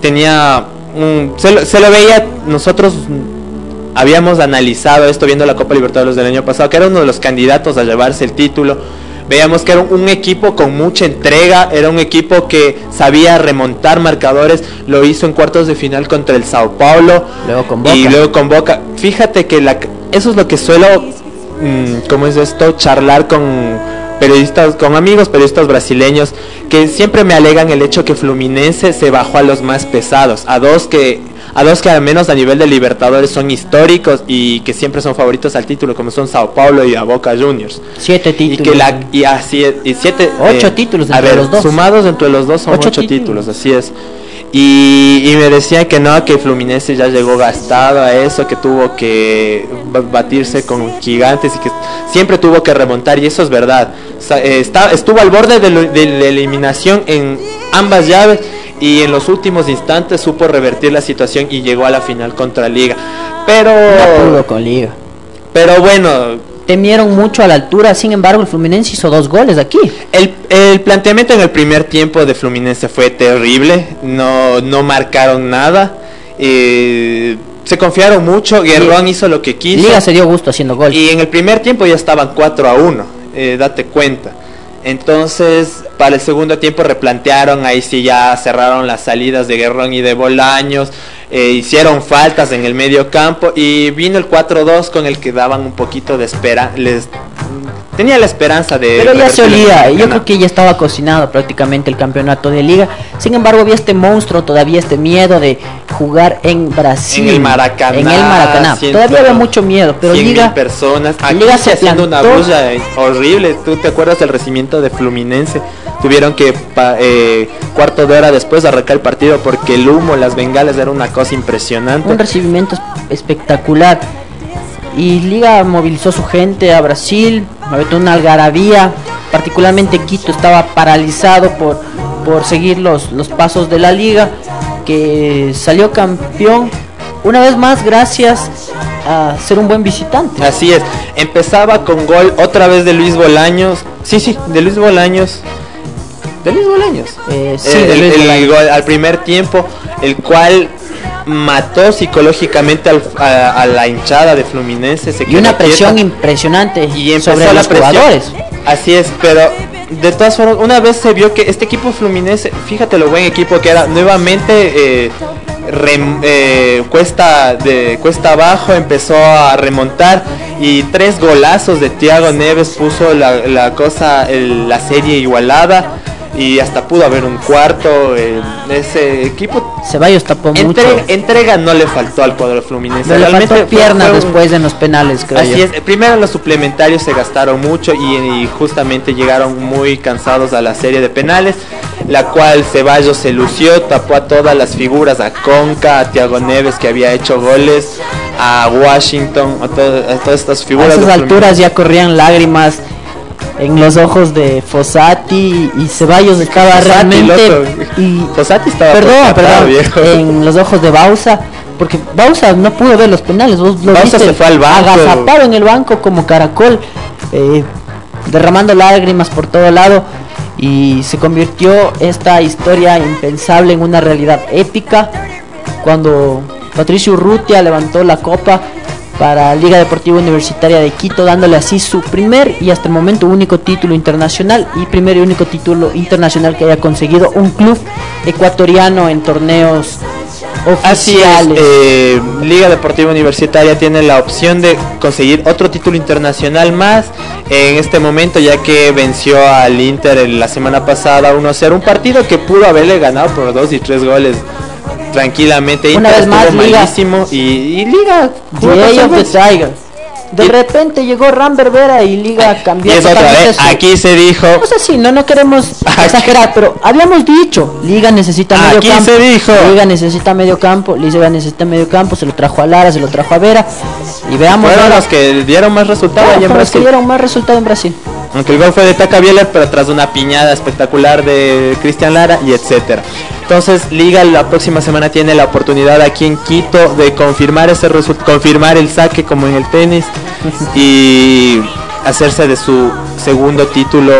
tenía un, se, lo, se lo veía nosotros habíamos analizado esto viendo la Copa Libertadores del año pasado, que era uno de los candidatos a llevarse el título. Veíamos que era un, equipo con mucha entrega, era un equipo que sabía remontar marcadores, lo hizo en cuartos de final contra el Sao Paulo Luego con Boca. y luego con Boca. Fíjate que la, eso es lo que suelo, mm, ¿cómo es esto? Charlar con periodistas, con amigos periodistas brasileños, que siempre me alegan el hecho que Fluminense se bajó a los más pesados, a dos que a dos que al menos a nivel de Libertadores son históricos y que siempre son favoritos al título, como son Sao Paulo y a Boca Juniors. Siete Y títulos. que la y así y siete Ocho eh, títulos a entre ver, los dos. sumados entre los dos son Ocho ocho, títulos. títulos. así es. Y, y me decían que no, que Fluminense ya llegó gastado a eso, que tuvo que ba- batirse con gigantes y que siempre tuvo que remontar, y eso es verdad. O sea, eh, está, estuvo al borde de la eliminación en ambas llaves y en los últimos instantes supo revertir la situación y llegó a la final contra Liga. Pero, No pudo con Liga. pero bueno, Temieron mucho a la altura, sin embargo el Fluminense hizo dos goles aquí. El, el planteamiento en el primer tiempo de Fluminense fue terrible, no, no marcaron nada, eh, se confiaron mucho, Guerrón hizo lo que quiso Liga se dio gusto haciendo gol. y en el primer tiempo ya estaban 4 a 1, eh, date cuenta. Entonces, para el segundo tiempo replantearon, ahí sí ya cerraron las salidas de Guerrón y de Bolaños, eh, hicieron faltas en el medio campo y vino el 4-2 con el que daban un poquito de espera, les tenía la esperanza de Pero ya se olía, yo creo que ya estaba cocinado prácticamente el campeonato de liga. Sin embargo, había este monstruo, todavía este miedo de jugar en Brasil. en el Maracaná, En el Maracaná. ciento- Todavía había mucho miedo, pero 100.000 liga personas aquí Liga se haciendo una bulla horrible tú te acuerdas del recibimiento de Fluminense tuvieron que eh, cuarto de hora después arrancar el partido porque el humo las bengalas era una cosa impresionante un recibimiento es- espectacular. Y Liga movilizó su gente a Brasil, una algarabía, particularmente Quito estaba paralizado por, por seguir los, los pasos de la liga, que salió campeón una vez más gracias a ser un buen visitante. Así es, empezaba con gol otra vez de Luis Bolaños. Sí, sí, de Luis Bolaños. De Luis Bolaños. Eh, sí, Eh, de el, Luis el Bolaños. al primer tiempo, el cual mató psicológicamente al- a, a la hinchada de Fluminense. Se y una presión quieta. impresionante y sobre los presión. jugadores. Así es, pero de todas formas, una vez se vio que este equipo Fluminense, fíjate lo buen equipo que era, nuevamente eh, rem- eh, cuesta de cuesta abajo empezó a remontar y tres golazos de Thiago Neves puso la, la cosa, el- la serie igualada y hasta pudo haber un cuarto. eh, ese equipo Ceballos tapó mucho. entrega, no le faltó al cuadro Fluminense. No le Realmente faltó piernas fue un- después en los penales, creo Así yo. es, primero los suplementarios se gastaron mucho y, y justamente llegaron muy cansados a la serie de penales, la cual Ceballos se lució, tapó a todas las figuras, a Conca, a Thiago Neves que había hecho goles, a Washington, a, to- a todas estas A figuras. esas de alturas ya corrían lágrimas en los ojos de Fossati y Ceballos estaba realmente y Fossati estaba perdón, perdón, viejo. en los ojos de Bausa porque Bausa no pudo ver los penales, vos lo Bausa viste se fue al banco. agazapado en el banco como caracol eh, derramando lágrimas por todo lado y se convirtió esta historia impensable en una realidad épica cuando Patricio Urrutia levantó la copa para Liga Deportiva Universitaria de Quito, dándole así su primer y hasta el momento único título internacional y primer y único título internacional que haya conseguido un club ecuatoriano en torneos Así es, oficiales. eh, Liga Deportiva Universitaria tiene la opción de conseguir otro título internacional más en este momento ya que venció al Inter la semana pasada 1-0, un partido que pudo haberle ganado por dos y tres goles tranquilamente. Una vez más, malísimo y, y Liga of the. De Y- repente llegó Ram Berbera y Liga y cambió es otra vez, aquí se dijo, No sé si no, no queremos *laughs* exagerar, pero habíamos dicho, Liga necesita medio Aquí campo. se dijo. Liga necesita medio campo, Liga necesita medio campo, se lo trajo a Lara, se lo trajo a Vera. Y veamos fueron ahora los que dieron más allá en los que Brasil. dieron más resultado en Brasil. Aunque el gol fue de Taca Bieler, pero tras una piñada espectacular de Cristian Lara y etcétera. Entonces, Liga la próxima semana tiene la oportunidad aquí en Quito de confirmar ese resultado, confirmar el saque como en el tenis y hacerse de su segundo título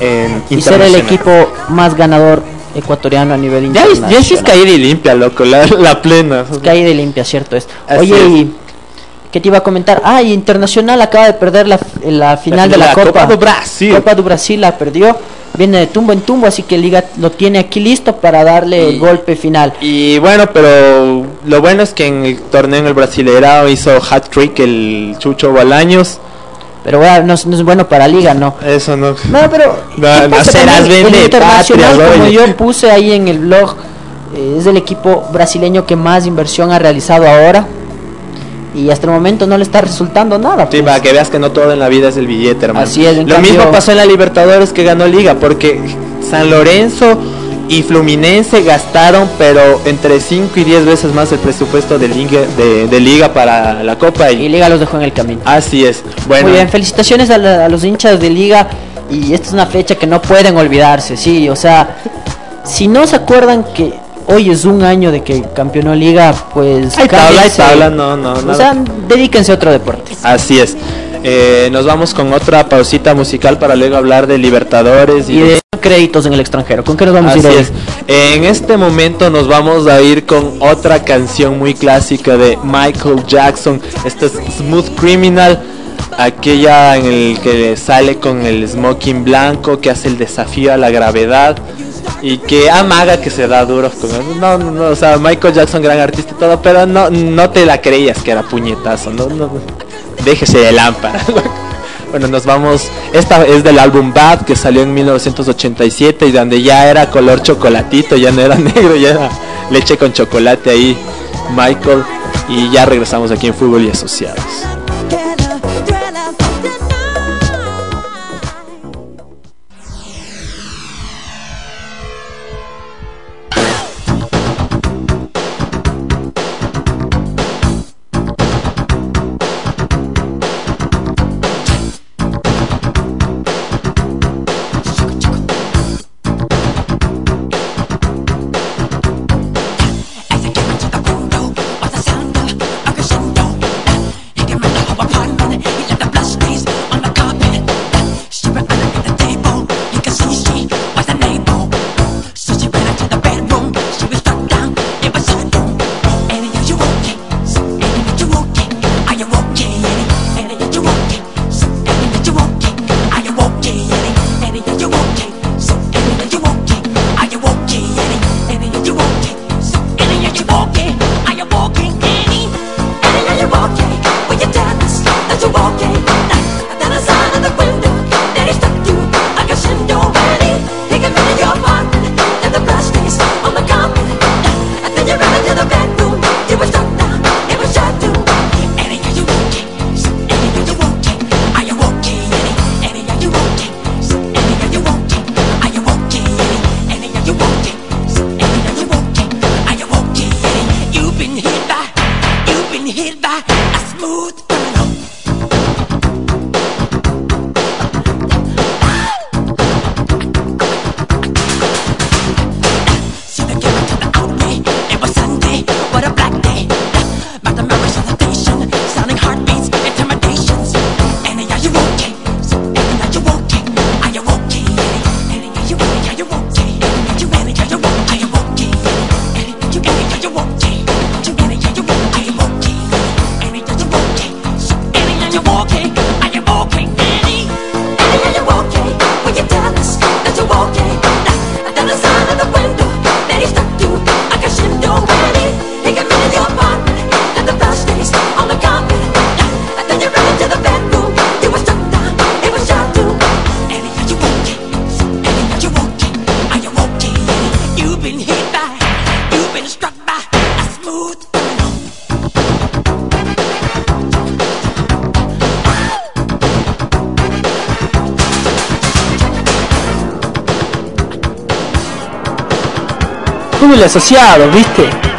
en Y ser el equipo más ganador ecuatoriano a nivel Ya, es- internacional. ya sí es caída y limpia, loco, la, la plena. Caída de limpia, cierto es. Así Oye, es. y ¿qué te iba a comentar? Ah, y Internacional acaba de perder la, la final de final la, de la Copa, Copa do Brasil. Copa do Brasil la perdió. Viene de tumbo en tumbo, así que Liga lo tiene aquí listo para darle el golpe final. Y bueno, pero lo bueno es que en el torneo en el Brasileirao hizo hat trick el Chucho Bolaños. Pero bueno, no, es- no es bueno para Liga, no. Eso no. No, pero *laughs* No, ¿qué no pasa serás internacional, patria, como yo puse ahí en el blog, eh, es el equipo brasileño que más inversión ha realizado ahora y hasta el momento no le está resultando nada. Sí, pues. para que veas que no todo en la vida es el billete, hermano. Así es, Lo cambio- mismo pasó en la Libertadores que ganó Liga, porque San Lorenzo y Fluminense gastaron, pero entre 5 y 10 veces más el presupuesto de Liga, de, de Liga para la Copa. y Y, Liga los dejó en el camino. así es. Bueno, Muy bien, felicitaciones a, la- a los hinchas de liga y esta es una fecha que no pueden olvidarse, sí, o sea, si no se acuerdan que hoy es un año de que campeonó liga, pues... hay tabla, hay tabla, no, no, O nada. sea, dedíquense a otro deporte. Así es. Eh, nos vamos con otra pausita musical para luego hablar de Libertadores Y de créditos en el extranjero. ¿Con qué nos vamos a ir Así hoy? es. En este momento nos vamos a ir con otra canción muy clásica de Michael Jackson. Esta es Smooth Criminal. Aquella en el que sale con el smoking blanco que hace el desafío a la gravedad y que amaga que se da duro con no, no, no, o sea, Michael Jackson gran artista y todo, pero no no te la creías que era puñetazo, no, no, déjese de lámpara. *laughs* bueno, nos vamos, esta es del álbum Bad que salió en 1987 y donde ya era color chocolatito, ya no era *laughs* negro, ya era leche con chocolate ahí, Michael, y ya regresamos aquí en Fútbol y Asociados. asociados, ¿viste?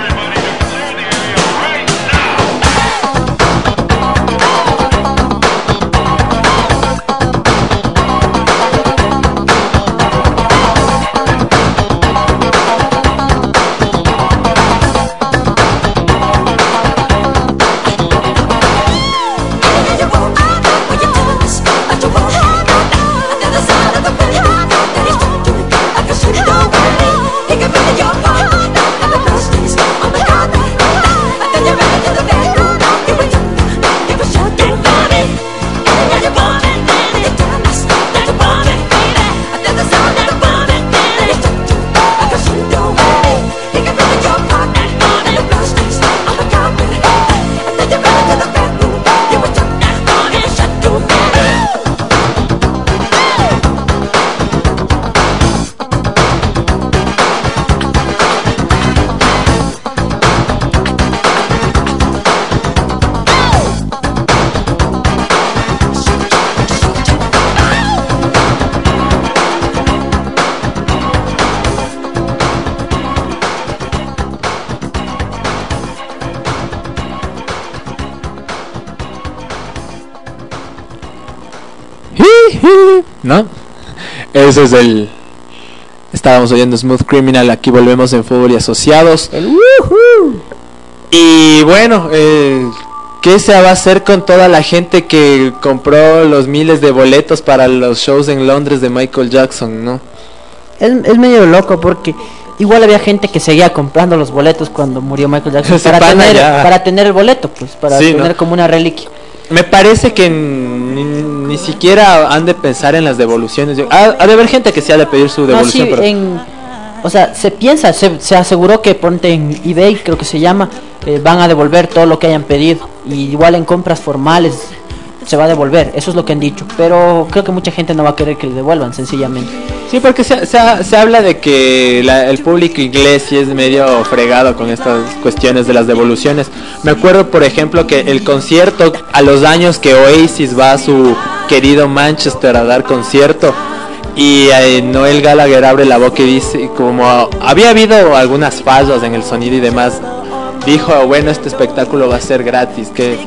es el... Estábamos oyendo Smooth Criminal, aquí volvemos en Fútbol y Asociados. Y bueno, eh, ¿qué se va a hacer con toda la gente que compró los miles de boletos para los shows en Londres de Michael Jackson, no? Es, medio loco porque igual había gente que seguía comprando los boletos cuando murió Michael Jackson *laughs* para, tener, el boleto, pues, para tener como una reliquia. Me parece que en ni siquiera han de pensar en las devoluciones. Ha, de haber gente que se ha de pedir su devolución. No, pero... o sea, se piensa, se, se, aseguró que ponte en eBay, creo que se llama, eh, van a devolver todo lo que hayan pedido. Y igual en compras formales se va a devolver, eso es lo que han dicho. Pero creo que mucha gente no va a querer que le devuelvan, sencillamente. Sí, porque se, se habla de que la, el público inglés sí es medio fregado con estas cuestiones de las devoluciones. Me acuerdo, por ejemplo, que el concierto a los años que Oasis va a su querido Manchester a dar concierto, y eh, Noel Gallagher abre la boca y dice, como había habido algunas fallas en el sonido y demás, dijo, bueno, este espectáculo va a ser gratis, que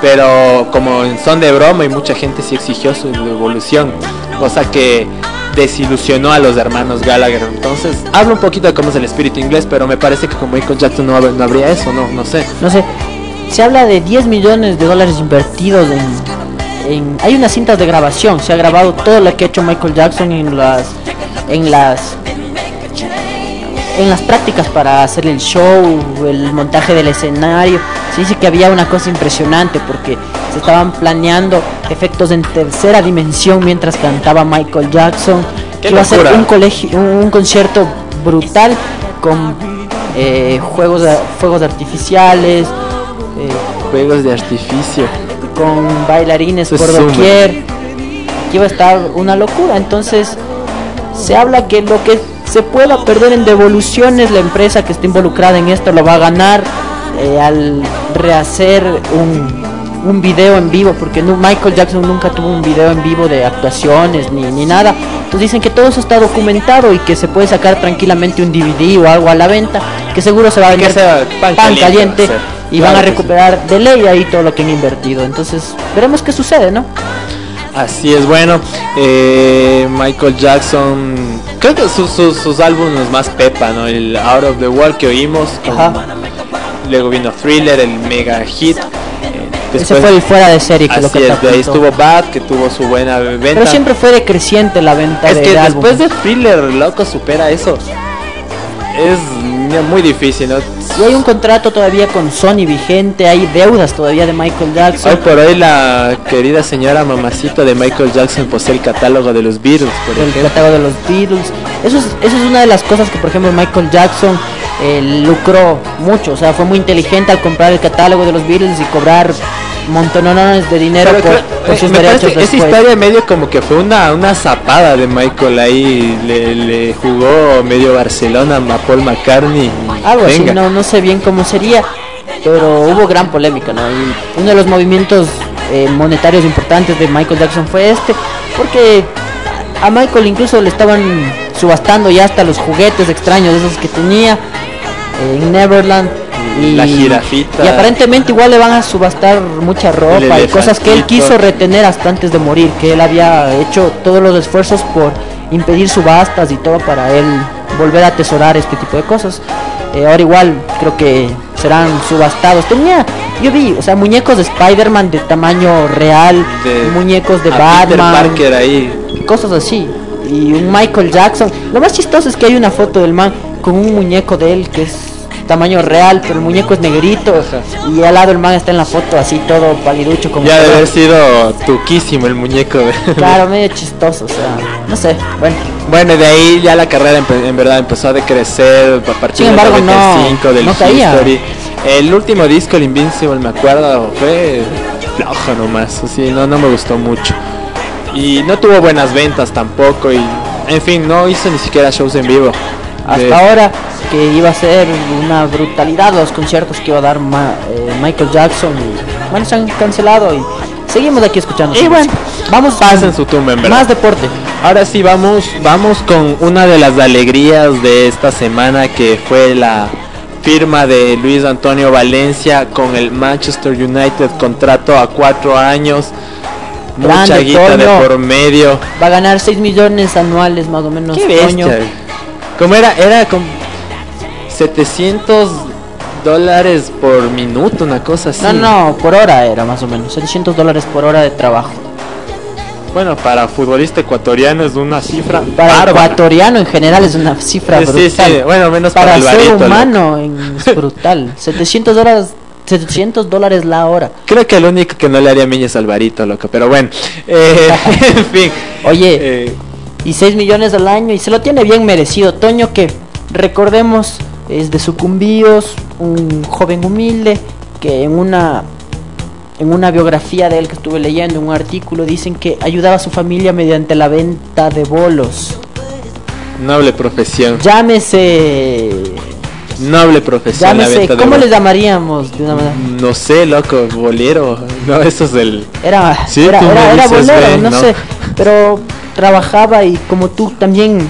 pero como en son de broma y mucha gente sí exigió su devolución, cosa que desilusionó a los hermanos Gallagher. Entonces, habla un poquito de cómo es el espíritu inglés, pero me parece que con Michael Jackson no, no habría eso, no, no sé. No sé, se habla de 10 millones de dólares invertidos en, en- hay unas cintas de grabación, se ha grabado todo lo que ha hecho Michael Jackson en las en las en las prácticas para hacer el show, el montaje del escenario. Se dice que había una cosa impresionante porque se estaban planeando efectos en tercera dimensión mientras cantaba Michael Jackson. ¡Qué Que iba a ser un colegio, un, concierto brutal con eh, juegos, de- fuegos artificiales, eh, Juegos de artificio. Con bailarines por doquier, que iba a estar una locura. Entonces, se habla que lo que se pueda perder en devoluciones, la empresa que está involucrada en esto lo va a ganar eh, al rehacer un, un video en vivo, porque no, Michael Jackson nunca tuvo un video en vivo de actuaciones ni, ni nada. Entonces dicen que todo eso está documentado y que se puede sacar tranquilamente un DVD o algo a la venta, que seguro se va a vender pan pan caliente, va. Y Claro van a sí. recuperar de ley ahí todo lo que han invertido. Entonces, veremos qué sucede, ¿no? Así es, bueno, eh, Michael Jackson, creo que sus, sus, sus álbumes más pepa, ¿no? El Out of the World que oímos, con- luego vino Thriller, el mega hit. eh, Ese fue el fuera de serie que lo que es, de ahí estuvo Bad, que tuvo su buena venta. Pero siempre fue decreciente la venta es que de después de. Thriller, loco, supera eso. Es muy difícil, ¿no? Y hay un contrato todavía con Sony vigente, hay deudas todavía de Michael Jackson. Hoy por hoy la querida señora mamacita de Michael Jackson posee el catálogo de los Beatles, por el ejemplo. catálogo de los Beatles. Eso es, eso es una de las cosas que, por ejemplo, Michael Jackson eh, lucró mucho. O sea, fue muy inteligente al comprar el catálogo de los Beatles y cobrar montonones de dinero por, creo- por sus me derechos parece esa historia medio como que fue una, una zapada de Michael ahí, le, le jugó medio Barcelona a Paul McCartney. Algo así, no, no sé bien cómo sería, pero hubo gran polémica, ¿no? Y uno de los movimientos eh, monetarios importantes de Michael Jackson fue este, porque a Michael incluso le estaban subastando ya hasta los juguetes extraños, esos que tenía eh, en Neverland. Y, La jirafita. y aparentemente igual le van a subastar mucha ropa y cosas que él quiso retener hasta antes de morir, que él había hecho todos los esfuerzos por impedir subastas y todo para él volver a atesorar este tipo de cosas. Eh, ahora igual creo que serán subastados. Tenía, yo vi, o sea, muñecos de Spider-Man de tamaño real, De- muñecos de Batman, Parker ahí. cosas así. Y un Michael Jackson. Lo más chistoso es que hay una foto del man con un muñeco de él que es tamaño real, pero el muñeco es negrito. Y al lado el man está en la foto así todo paliducho como Ya debe haber sido tuquísimo el muñeco. *laughs* Claro, medio chistoso, o sea, no sé, bueno. Bueno, y de ahí ya la carrera en verdad empezó a decrecer a partir Sin embargo, del no- 95 del no. History. El último disco, el Invincible, me acuerdo, fue flojo nomás, así, no, no me gustó mucho. Y no tuvo buenas ventas tampoco y, en fin, no hizo ni siquiera shows en vivo. Hasta De- ahora que iba a ser una brutalidad los conciertos que iba a dar Ma- eh, Michael Jackson y bueno, se han cancelado y seguimos aquí escuchando. Y bueno, vamos Pasen su tumba, en verdad. más deporte. Ahora sí vamos, vamos con una de las alegrías de esta semana que fue la firma de Luis Antonio Valencia con el Manchester United, contrato a cuatro años, mucha Grande, guita de por medio. Va a ganar 6 millones anuales más o menos. Qué bestia. ¿Cómo era? Era con 700 dólares por minuto, una cosa así. No, no, por hora era más o menos. 700 dólares por hora de trabajo. Bueno, para futbolista ecuatoriano es una cifra Para bárbara. ecuatoriano en general es una cifra Sí, sí, brutal. sí, bueno, menos para para el ser varito, loco. humano en- es *laughs* brutal. 700 dólares, 700 dólares la hora. Creo que el único que no le haría miña es Alvarito, loco, pero bueno. Eh, *laughs* *laughs* en fin. Oye, Eh, y 6 millones al año y se lo tiene bien merecido. Toño que recordemos, es de Sucumbíos, un joven humilde que en una en una biografía de él que estuve leyendo, en un artículo, dicen que ayudaba a su familia mediante la venta de bolos. Noble profesión. Llámese, Noble profesión la llámese, venta de ¿cómo bolos. les llamaríamos de una manera? No sé, loco, bolero. No, eso es del... Era, Sí, era, era, bolero, ¿no? sé, pero trabajaba y como tú también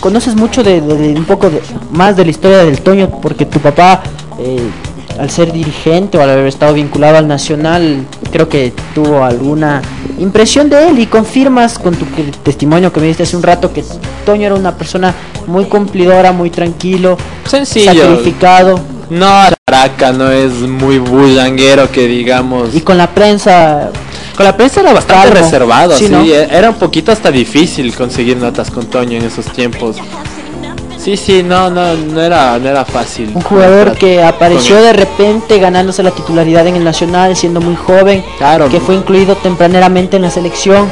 conoces mucho de, de- de un poco de- más de la historia del Toño, porque tu papá, eh, al ser dirigente o al haber estado vinculado al Nacional, creo que tuvo alguna impresión de él y confirmas con tu testimonio que me diste hace un rato que Toño era una persona muy cumplidora, muy tranquilo, Sencillo. sacrificado No, Araca no es muy bullanguero que digamos. y con la prensa Con la prensa era bastante Calmo. reservado, Sí, ¿no? e- era un poquito hasta difícil conseguir notas con Toño en esos tiempos. Sí, sí, no, no, no era, no era fácil. Un jugador que apareció de repente ganándose la titularidad en el Nacional, siendo muy joven, Claro. que fue incluido tempraneramente en la selección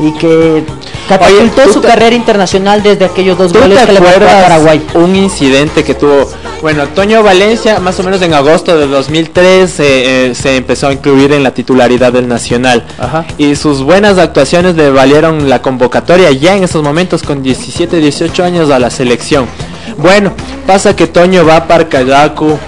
y que catapultó Oye, ¿tú su te- carrera internacional desde aquellos dos ¿Tú goles que le marcó a Paraguay. un incidente que tuvo? Bueno, Toño Valencia, más o menos en agosto de 2003, eh, eh, se empezó a incluir en la titularidad del Nacional. Ajá. Y sus buenas actuaciones le valieron la convocatoria ya en esos momentos con 17, 18 años a la selección. Bueno, pasa que Toño va a Parcayacu,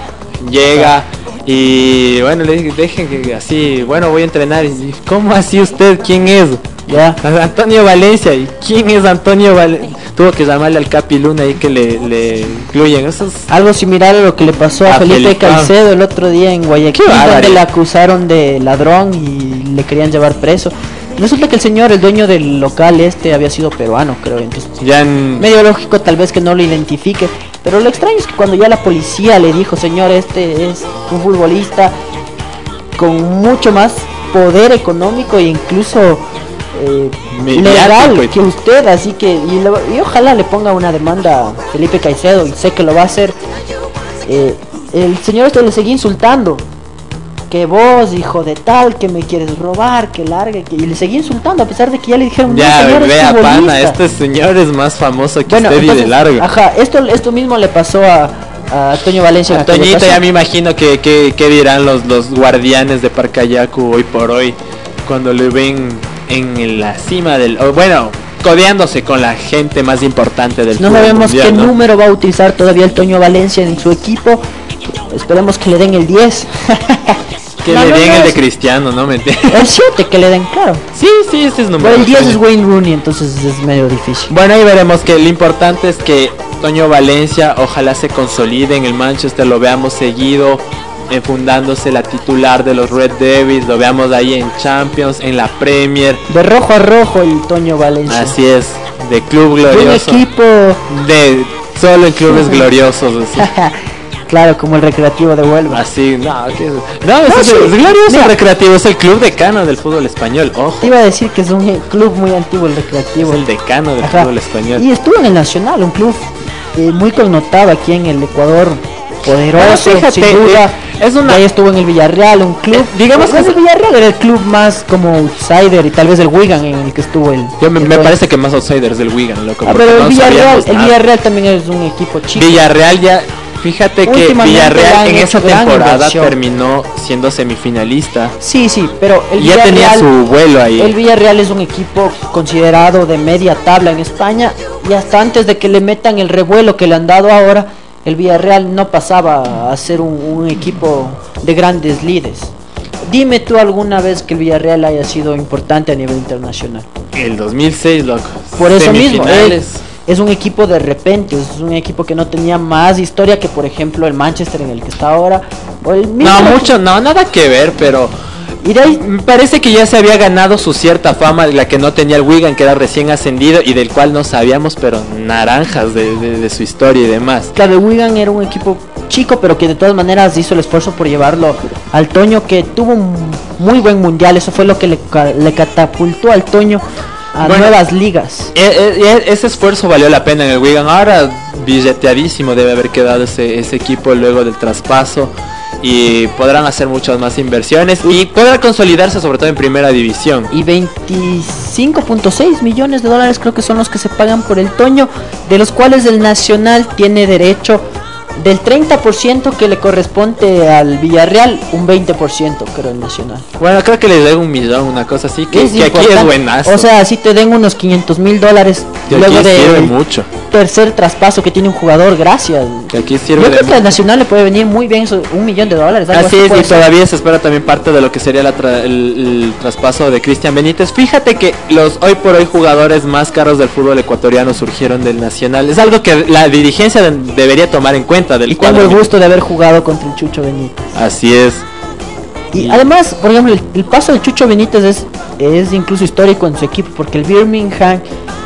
llega y bueno, le dije, dejen que así, bueno, voy a entrenar. Y, ¿Cómo así usted? ¿Quién es? Ya. *laughs* Antonio Valencia. ¿Y quién es Antonio Valencia? Tuvo que llamarle al Capi Luna ahí que le, le incluyen. Eso es- Algo similar a lo que le pasó a, A Felipe Felipao. Caicedo el otro día en Guayaquil, donde le acusaron de ladrón y le querían llevar preso. Resulta que el señor, el dueño del local este, había sido peruano, creo. Entonces, ya en- medio lógico tal vez que no lo identifique, pero lo extraño es que cuando ya la policía le dijo, señor, este es un futbolista con mucho más poder económico e incluso eh, legal y- que usted, así que y, le- y ojalá le ponga una demanda a Felipe Caicedo, y sé que lo va a hacer. Eh, el señor este le seguía insultando. Que vos, hijo de tal, que me quieres robar, que largue, que... y le seguía insultando a pesar de que ya le dijeron, no, ya señor, es vea pana, futbolista". este señor es más famoso que Bueno, usted y de entonces, largo. Ajá, esto, esto mismo le pasó a, a Toño Valencia. en aquella Toñito, ya me imagino que, que, que dirán los, los guardianes de Parcayacu hoy por hoy cuando le ven en la cima del... o bueno, codeándose con la gente más importante del No sabemos mundial, qué ¿no? número va a utilizar todavía el Toño Valencia en su equipo. Esperemos que le den el 10. *laughs* Que No, le den no, el de Cristiano, ¿no? Me? *laughs* El 7 que le den, claro. Sí, sí, ese es número. Pero el 10 Toño. es Wayne Rooney, entonces es medio difícil. Bueno, ahí veremos que lo importante es que Toño Valencia ojalá se consolide en el Manchester, lo veamos seguido, enfundándose la titular de los Red Devils, lo veamos ahí en Champions, en la Premier, De rojo a rojo el Toño Valencia. así es, de club De un glorioso, equipo, de solo en clubes gloriosos, así. *laughs* claro, como el Recreativo de Huelva. Así, no, que- no, es, sí, es glorioso mira. recreativo, es el club decano del fútbol español, ojo, Te iba a decir que es un club muy antiguo el es Recreativo. el decano del Ajá. fútbol español. Y estuvo en el Nacional, un club eh, muy connotado aquí en el Ecuador, poderoso, fíjate, sin duda. eh, es una- ahí estuvo en el Villarreal, un club. Eh, digamos pues, que el Villarreal era el club más como outsider y tal vez el Wigan en el que estuvo el. Yo me, el parece que más outsiders del Wigan, loco. Ah, pero el no Villarreal, el. Villarreal también es un equipo chico. Villarreal ya, fíjate que Villarreal en esa temporada terminó siendo semifinalista. Sí, sí, pero el Y ya tenía su vuelo ahí. El Villarreal es un equipo considerado de media tabla en España y hasta antes de que le metan el revuelo que le han dado ahora, el Villarreal no pasaba a ser un, un equipo de grandes líderes. Dime tú alguna vez que el Villarreal haya sido importante a nivel internacional. El 2006, loco. Por eso mismo. Es, un equipo de repente, es un equipo que no tenía más historia que por ejemplo el Manchester en el que está ahora. o el mismo No, mucho, no, nada que ver, pero Y de ahí, me parece que ya se había ganado su cierta fama la que no tenía el Wigan, que era recién ascendido y del cual no sabíamos, pero naranjas de, de- de su historia y demás. Claro, el Wigan era un equipo chico, pero que de todas maneras hizo el esfuerzo por llevarlo al Toño, que tuvo un muy buen mundial. Eso fue lo que le, le catapultó al Toño a Bueno. nuevas ligas. E- e- e- ese esfuerzo valió la pena en el Wigan. Ahora billeteadísimo debe haber quedado ese, ese equipo luego del traspaso. y podrán hacer muchas más inversiones y podrá consolidarse sobre todo en primera división. Y 25.6 millones de dólares creo que son los que se pagan por el Toño, de los cuales el Nacional tiene derecho del 30% que le corresponde al Villarreal, un 20% creo el Nacional. Bueno, creo que les doy un millón, una cosa así, que, Es que aquí es buenazo. O sea, si te den unos 500 mil dólares que luego del mucho. tercer traspaso que tiene un jugador, gracias. Que aquí Yo sirve de creo que al Nacional le puede venir muy bien eso, un millón de dólares. Así es, y ser. todavía se espera también parte de lo que sería la tra- el, el traspaso de Cristian Benítez. Fíjate que los hoy por hoy jugadores más caros del fútbol ecuatoriano surgieron del Nacional. Es algo que la dirigencia de- debería tomar en cuenta del Y tengo cuadro. el gusto de haber jugado contra el Chucho Benítez. Así es. Y Y- además, por ejemplo, el, el paso del Chucho Benítez es, es incluso histórico en su equipo, porque el Birmingham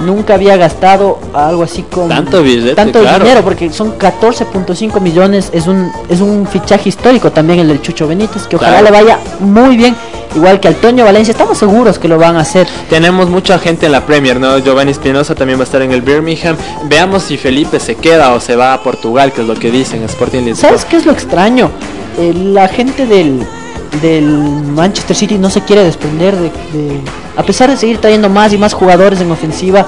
nunca había gastado algo así como Tanto billete, tanto claro. dinero, porque son 14.5 millones, es un es un fichaje histórico también el del Chucho Benítez, que ojalá Claro. le vaya muy bien, igual que al Toño Valencia, estamos seguros que lo van a hacer. Tenemos mucha gente en la Premier, ¿no? Giovanni Espinosa también va a estar en el Birmingham. Veamos si Felipe se queda o se va a Portugal, que es lo que dicen Sporting Lisboa. ¿Sabes qué es lo extraño? Eh, la gente del, del Manchester City no se quiere desprender de, de- A pesar de seguir trayendo más y más jugadores en ofensiva,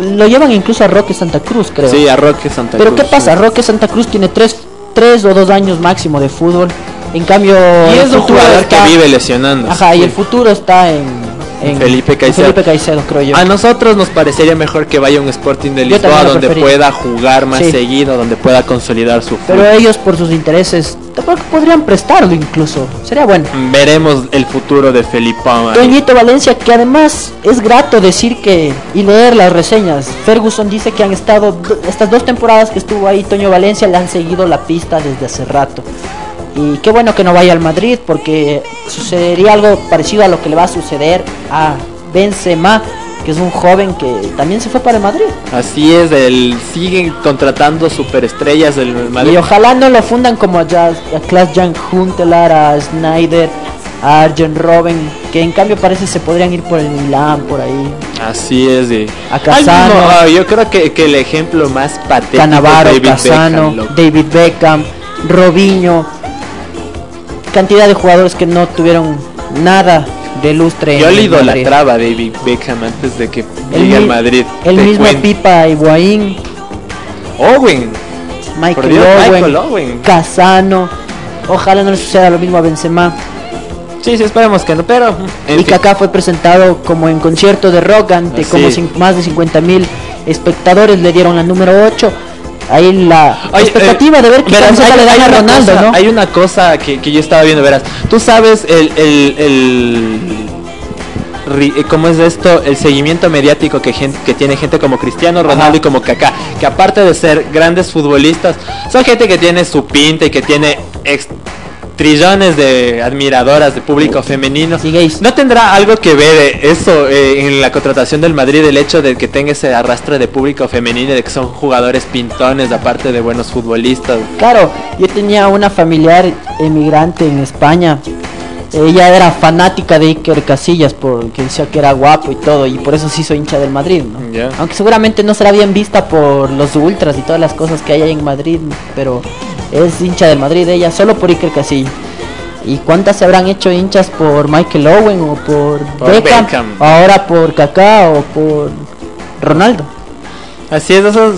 lo llevan incluso a Roque Santa Cruz, creo. Sí, a Roque Santa Pero Cruz. ¿qué pasa? Roque Santa Cruz tiene tres, tres o dos años máximo de fútbol. En cambio, Y el es un jugador está- que vive lesionando. Ajá, y el futuro está en, en Felipe Caicedo. Felipe Caicedo, creo yo. A nosotros nos parecería mejor que vaya un Sporting de Lisboa donde pueda jugar más Sí. seguido, donde pueda consolidar su Pero fútbol. ellos, por sus intereses, tampoco podrían prestarlo incluso. Sería bueno. Veremos el futuro de Felipao. Toñito Valencia, que además es grato decir que y leer las reseñas. Ferguson dice que han estado do- estas dos temporadas que estuvo ahí Toño Valencia le han seguido la pista desde hace rato. Y qué bueno que no vaya al Madrid porque sucedería algo parecido a lo que le va a suceder a Benzema, que es un joven que también se fue para el Madrid. Así es, el, siguen contratando superestrellas del Madrid. Y ojalá no lo fundan como a, a Klaas Jan Huntelaar, a Snyder, a Arjen Robben, que en cambio parece se podrían ir por el Milán, por ahí. Así es. De... A Casano. No, yo creo que, que el ejemplo más patético Canavaro, David Casano, Beckham. David Beckham, Robinho, cantidad de jugadores que no tuvieron nada de lustre. Yo le idolatraba a David Beckham antes de que El, llegue al Madrid. el mismo. Pipa Higuaín, Owen. Michael Dios, Owen, Michael Owen. Casano. Ojalá no le suceda lo mismo a Benzema. Sí, sí, esperemos que no, pero... en y. Kaká fue presentado como en concierto de rock ante como más de 50 mil espectadores le dieron la número 8 ahí la Oye, expectativa eh, de ver qué verás, hay- le dan a Ronaldo cosa- ¿no? Hay una cosa que, que yo estaba viendo, verás. Tú sabes el, el, ¿Cómo es esto? El seguimiento mediático que, que tiene gente como Cristiano Ronaldo Ajá. y como Kaká. Que aparte de ser grandes futbolistas, son gente que tiene su pinta y que tiene ex- trillones de admiradoras de público femenino. ¿No tendrá algo que ver eh, eso eh, en la contratación del Madrid, el hecho de que tenga ese arrastre de público femenino, de que son jugadores pintones, aparte de buenos futbolistas? Claro, yo tenía una familiar emigrante en España. Ella era fanática de Iker Casillas porque decía que era guapo y todo, y por eso se hizo hincha del Madrid. ¿no? Aunque seguramente no será bien vista por los ultras y todas las cosas que hay ahí en Madrid, pero es hincha del Madrid ella, solo por Iker Casillas. ¿Y cuántas se habrán hecho hinchas por Michael Owen o por, Por Beckham, Beckham. Ahora por Kaká o por Ronaldo. Así es, eso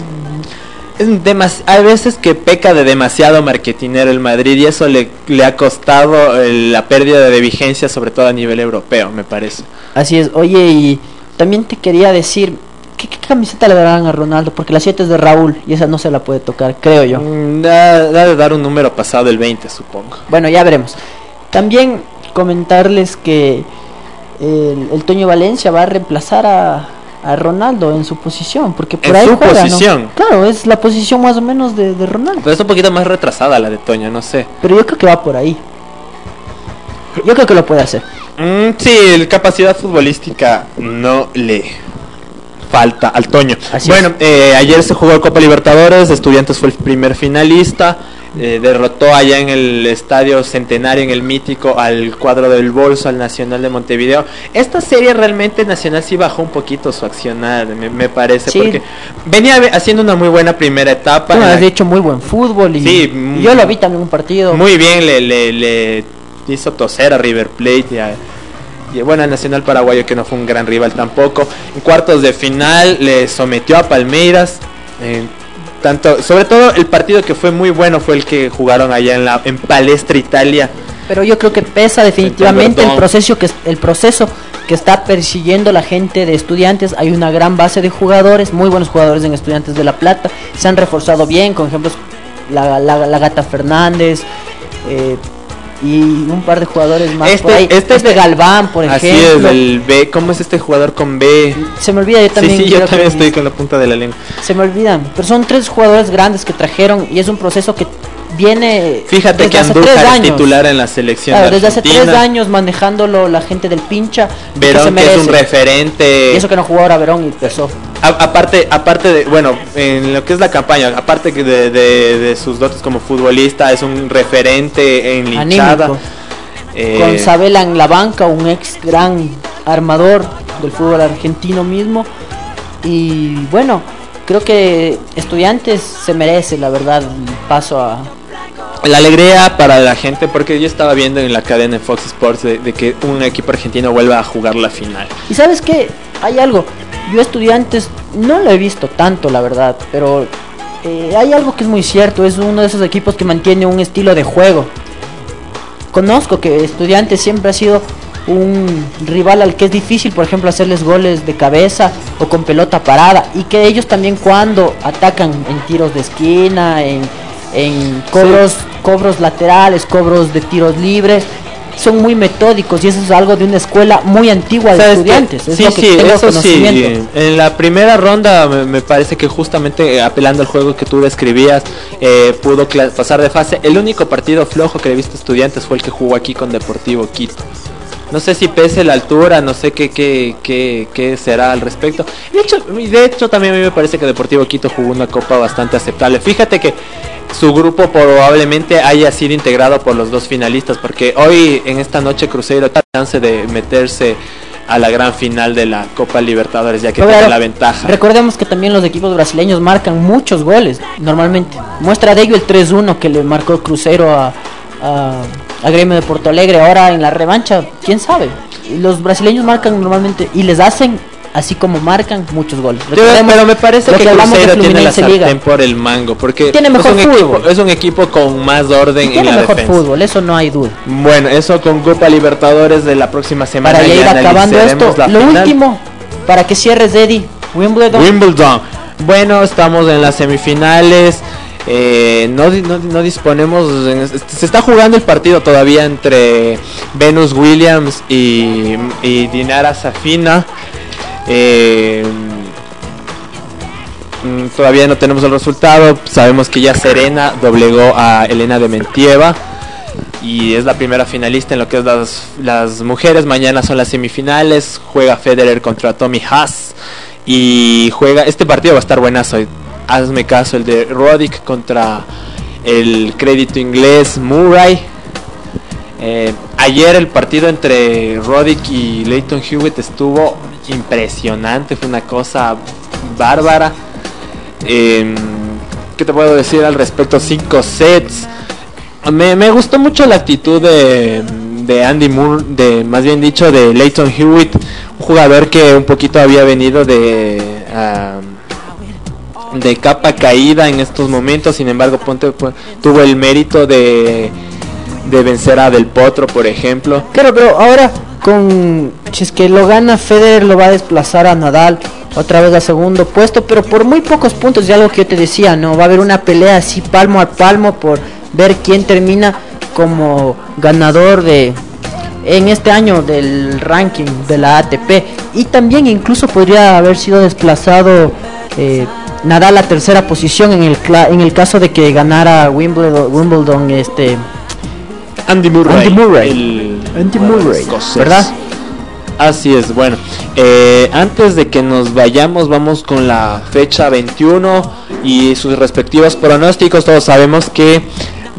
es, demas- hay veces que peca de demasiado marketinero el Madrid y eso le, le ha costado eh, la pérdida de vigencia, sobre todo a nivel europeo, me parece. Así es, oye, y también te quería decir, ¿qué, qué camiseta le darán a Ronaldo? Porque la 7 es de Raúl y esa no se la puede tocar, creo yo. Mm, Da, da de dar un número pasado el 20, supongo. Bueno, ya veremos. También comentarles que el, el Toño Valencia va a reemplazar a, a Ronaldo en su posición, porque por En ahí su juega, ¿no? posición. Claro, es la posición más o menos de, de Ronaldo. Pero es un poquito más retrasada la de Toño, no sé. Pero yo creo que va por ahí. Yo creo que lo puede hacer. Mm, sí, el capacidad futbolística no le falta al Toño. Así bueno, eh, ayer se jugó el Copa Libertadores, Estudiantes fue el primer finalista. eh, derrotó allá en el estadio centenario, en el mítico, al cuadro del bolso, al Nacional de Montevideo. Esta serie realmente Nacional sí bajó un poquito su accionar, me, me parece, Sí. porque venía ve- haciendo una muy buena primera etapa. Tú en la has hecho muy buen fútbol y, Sí, y mm, yo lo vi también un partido. muy bien le, le, le hizo toser a River Plate y, a- y bueno al Nacional Paraguayo que no fue un gran rival tampoco en cuartos de final le sometió a Palmeiras en tanto sobre todo el partido que fue muy bueno fue el que jugaron allá en la en Palestra Italia Pero yo creo que pesa definitivamente el proceso que el proceso que está persiguiendo la gente de estudiantes. Hay una gran base de jugadores, muy buenos jugadores en Estudiantes de La Plata. Se han reforzado bien, con ejemplos la, la, la Gata Fernández eh, y un par de jugadores más. Este- por ahí. este es de de- Galván, por así ejemplo. es el B cómo es este jugador con B Se me olvida, yo también. sí sí yo también estoy con la punta de la lengua Se me olvidan, pero son tres jugadores grandes que trajeron y es un proceso que viene. fíjate desde que hace tres Andújar es años. titular en la selección Claro, de desde hace tres años manejándolo la gente del pincha. Verón se que es un merece. referente Y eso que no jugó ahora Verón y pesó. A- aparte, aparte de, bueno, en lo que es la campaña, aparte que de, de- de sus dotes como futbolista, es un referente en linchada. Eh, Con Sabela en la banca, un ex gran armador del fútbol argentino mismo. Y bueno, creo que Estudiantes se merece, la verdad, el paso a. la alegría para la gente, porque yo estaba viendo en la cadena en Fox Sports de, que un equipo argentino vuelva a jugar la final. Y sabes qué, hay algo. Yo Estudiantes no lo he visto tanto, la verdad, pero eh, hay algo que es muy cierto. Es uno de esos equipos que mantiene un estilo de juego. Conozco que Estudiantes siempre ha sido un rival al que es difícil, por ejemplo, hacerles goles de cabeza o con pelota parada. Y que ellos también cuando atacan en tiros de esquina, en, en cobros, cobros laterales, cobros de tiros libres, son muy metódicos y eso es algo de una escuela muy antigua de estudiantes. Es sí, lo que sí, tengo eso sí. En la primera ronda me, me parece que justamente eh, apelando al juego que tú describías, eh, pudo pasar de fase. El único partido flojo que le viste estudiantes fue el que jugó aquí con Deportivo Quito. No sé si pese la altura, no sé qué, qué, qué, qué será al respecto. De hecho, de hecho, también a mí me parece que Deportivo Quito jugó una copa bastante aceptable. Fíjate que su grupo probablemente haya sido integrado por los dos finalistas, porque hoy en esta noche Cruzeiro tiene chance de meterse a la gran final de la Copa Libertadores, ya que Pero tiene la ventaja. Recordemos que también los equipos brasileños marcan muchos goles, normalmente. Muestra de ello el 3-1 que le marcó Cruzeiro a, a, a Gremio de Porto Alegre. Ahora en la revancha, quién sabe. Los brasileños marcan normalmente y les hacen, así como marcan, muchos goles. Recordemos pero me parece que, de Cruzeiro tiene la sartén por el mango, porque Tiene mejor es, un fútbol. equipo, es un equipo con más orden tiene en la mejor defensa. fútbol, eso no hay duda. Bueno, eso con Copa Libertadores de la próxima semana. Para ya ir acabando esto, lo final. último, para que cierres, Eddie, Wimbledon. Wimbledon. Bueno, estamos en las semifinales. Eh, no, di- no, no disponemos. se está jugando el partido todavía entre Venus Williams y, Dinara Safina. Eh, todavía no tenemos el resultado. Sabemos que ya Serena doblegó a Elena de Mentieva. Y es la primera finalista en lo que es las, las mujeres. Mañana son las semifinales. Juega Federer contra Tommy Haas. Y juega. Este partido va a estar buenazo. Hazme caso, el de Roddick contra el crédito inglés Murray. Eh, ayer el partido entre Roddick y Leighton Hewitt estuvo impresionante. Fue una cosa bárbara. Eh, ¿Qué te puedo decir al respecto? Cinco sets. Me, me gustó mucho la actitud de, de Andy Moore, de más bien dicho de Leighton Hewitt, un jugador que un poquito había venido de de capa caída en estos momentos, sin embargo ponte, tuvo el mérito de, de vencer a Del Potro, por ejemplo. Claro, pero ahora con si que lo gana Federer lo va a desplazar a Nadal otra vez a segundo puesto, pero por muy pocos puntos, y algo que yo te decía, no va a haber una pelea así palmo a palmo por ver quién termina como ganador de en este año del ranking de la ATP y también incluso podría haber sido desplazado eh, Nadal a tercera posición en el en el caso de que ganara Wimbledon, Wimbledon este Andy Murray. Andy Murray. el Andy Murray. ¿verdad? Así es, bueno. eh, antes de que nos vayamos, vamos con la fecha 21 y sus respectivos pronósticos. Todos sabemos que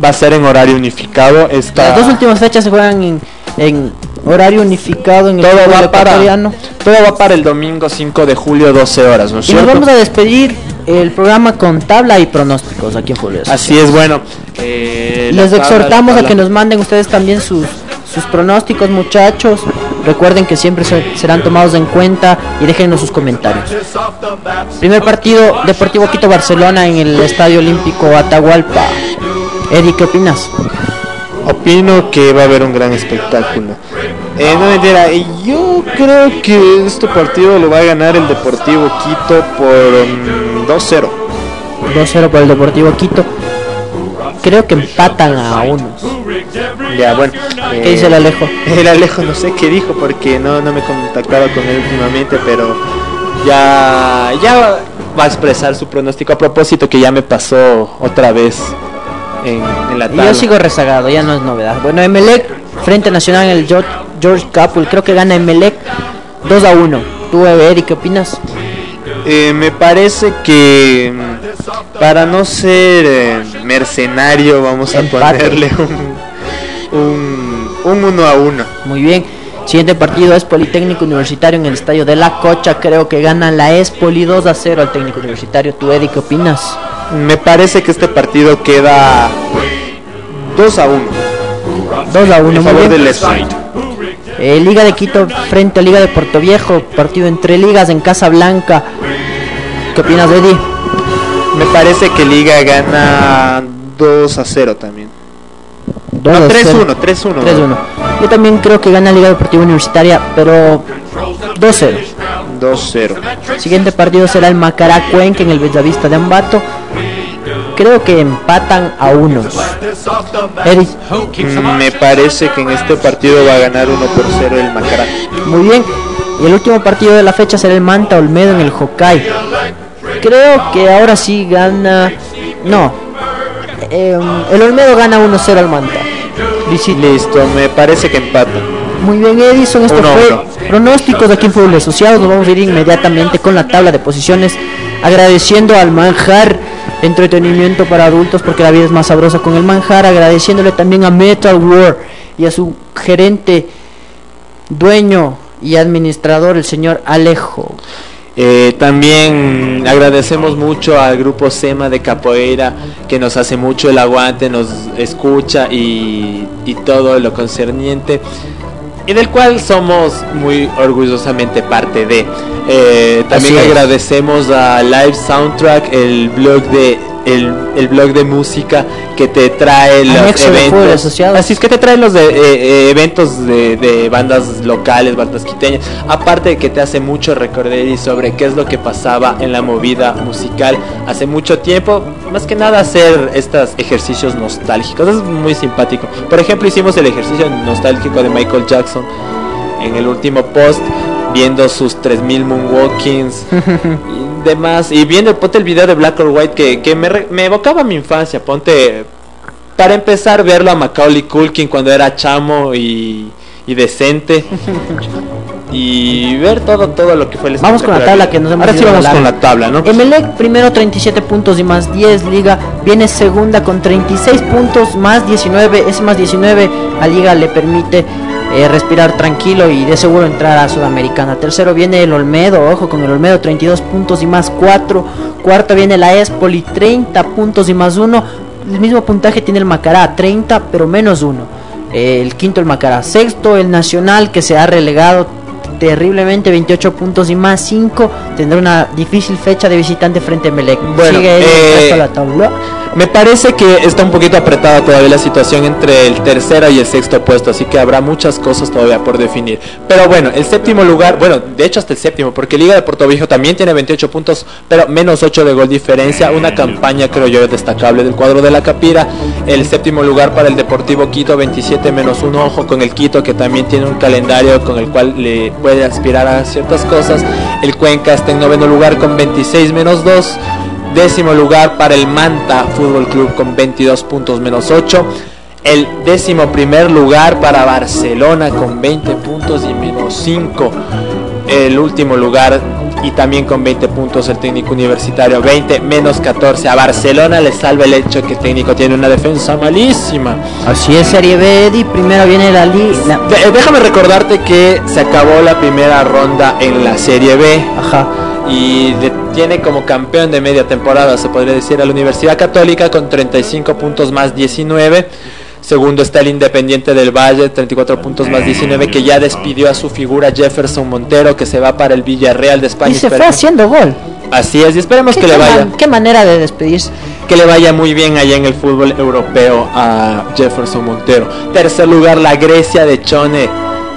Va a ser en horario unificado. Esta... Las dos últimas fechas se juegan en, en horario unificado en el todo va, para, ecuatoriano. todo va para el domingo 5 de julio, 12 horas, ¿no es Y nos vamos a despedir el programa con tabla y pronósticos aquí en Fútbol Así es, bueno. eh, Les tabla- exhortamos a que nos manden ustedes también sus, sus pronósticos, muchachos. Recuerden que siempre se- serán tomados en cuenta y déjenos sus comentarios. Primer partido, Deportivo Quito Barcelona en el Estadio Olímpico Atahualpa. Eddie, ¿qué opinas? Opino que va a haber un gran espectáculo. Eh, no mentira, yo creo que este partido lo va a ganar el Deportivo Quito por mm, 2-0. 2-0 por el Deportivo Quito. Creo que empatan a unos. Ya, bueno. ¿Qué dice el Alejo? *laughs* El Alejo no sé qué dijo porque no, no me contactaba con él últimamente, pero ya, ya va a expresar su pronóstico a propósito que ya me pasó otra vez en, en la tabla. yo sigo rezagado, ya no es novedad. Bueno, Emelec, Frente Nacional en el Jo- George Capul. Creo que gana Emelec 2 a 1. ¿Tú, Eddie, qué opinas? Eh, me parece que para no ser eh, mercenario vamos a Empate. ponerle un, un, un uno a uno. Muy bien. Siguiente partido es Politécnico Universitario en el estadio de La Cocha. Creo que gana la Espoli 2 a 0 al técnico universitario. ¿Tú, Eddie, qué opinas? Me parece que este partido queda 2 a 1 2 a 1. en favor del. Eh, Liga de Quito frente a Liga de Puerto Viejo. Partido entre ligas en Casa Blanca. ¿Qué opinas, Eddie? Me parece que Liga gana 2 a 0 también. 2 No, a 0. 3-1, 3-1. 3-1. Yo también creo que gana Liga Deportiva Universitaria, pero 2-0. 2-0. Siguiente partido será el Macará Cuenca en el Bellavista de Ambato. Creo que empatan a unos. Eddie, Mm, Me parece que en este partido va a ganar 1 por 0 el Macará. muy bien. Y el último partido de la fecha será el Manta Olmedo en el Hokkaido. Creo que ahora sí gana. No. Eh, el Olmedo gana 1-0 al Manta. Listo, me parece que empata. Muy bien, Edison. Esto Uno fue uno. pronósticos de aquí en Fútbol Asociados. Nos vamos a ir inmediatamente con la tabla de posiciones. Agradeciendo al manjar entretenimiento para adultos porque la vida es más sabrosa con el manjar. Agradeciéndole también a Metal War y a su gerente, dueño y administrador, el señor Alejo. Eh, también agradecemos mucho al grupo SEMA de Capoeira que nos hace mucho el aguante, nos escucha y todo lo concerniente y del cual somos muy orgullosamente parte de. Eh, también agradecemos a Live Soundtrack, el blog de el, el blog de música que te trae los Anexo de eventos. Asociado. Así es que te trae los de, eh, eh, eventos de, de bandas locales, bandas quiteñas. Aparte de que te hace mucho recordar y sobre qué es lo que pasaba en la movida musical hace mucho tiempo. Más que nada hacer estos ejercicios nostálgicos. Es muy simpático. Por ejemplo, hicimos el ejercicio nostálgico de Michael Jackson en el último post. Viendo sus 3000 moonwalkings *laughs* demás. Y viendo, ponte el video de Black or White que, que me, me evocaba mi infancia. Ponte para empezar, verlo a Macaulay Culkin cuando era chamo y, y decente. *laughs* y ver todo todo lo que fue el Vamos con la tabla que nos hemos Ahora sí vamos con la tabla, ¿no? Emelec primero 37 puntos y más 10 Liga viene segunda con 36 puntos más 19 ese más 19 a Liga le permite eh, respirar tranquilo y de seguro entrar a Sudamericana. Tercero viene el Olmedo ojo con el Olmedo 32 puntos y más 4 cuarto viene la Espoli 30 puntos y más 1 el mismo puntaje tiene el Macará 30 pero menos 1 el quinto el Macará. Sexto el Nacional que se ha relegado terriblemente 28 puntos y más 5 tendrá una difícil fecha de visitante frente a Melec. Bueno, sigue eh, la tabla Me parece que está un poquito apretada todavía la situación entre el tercero y el sexto puesto, así que habrá muchas cosas todavía por definir. Pero bueno, el séptimo lugar, bueno, de hecho hasta el séptimo, porque Liga de Puerto Viejo también tiene 28 puntos, pero menos 8 de gol diferencia, una campaña creo yo destacable del cuadro de la Capira. El séptimo lugar para el Deportivo Quito, 27 menos 1, ojo con el Quito que también tiene un calendario con el cual le puede aspirar a ciertas cosas. El Cuenca está en noveno lugar con 26 menos 2. Décimo lugar para el Manta Fútbol Club con 22 puntos menos 8. El décimo primer lugar para Barcelona con 20 puntos y menos 5. El último lugar y también con 20 puntos el técnico universitario, 20 menos 14. A Barcelona le salva el hecho que el técnico tiene una defensa malísima. Así es, Serie B, Eddie. Primero viene la Liga. Eh, déjame recordarte que se acabó la primera ronda en la Serie B. Ajá. Y tiene como campeón de media temporada, se podría decir, a la Universidad Católica con 35 puntos más 19. Segundo está el Independiente del Valle, 34 puntos más 19, que ya despidió a su figura Jefferson Montero, que se va para el Villarreal de España. Y se fue haciendo gol. Así es, y esperemos ¿Qué, que le vaya, man- qué manera de despedirse. que le vaya muy bien allá en el fútbol europeo a Jefferson Montero. Tercer lugar, la Grecia de Chone.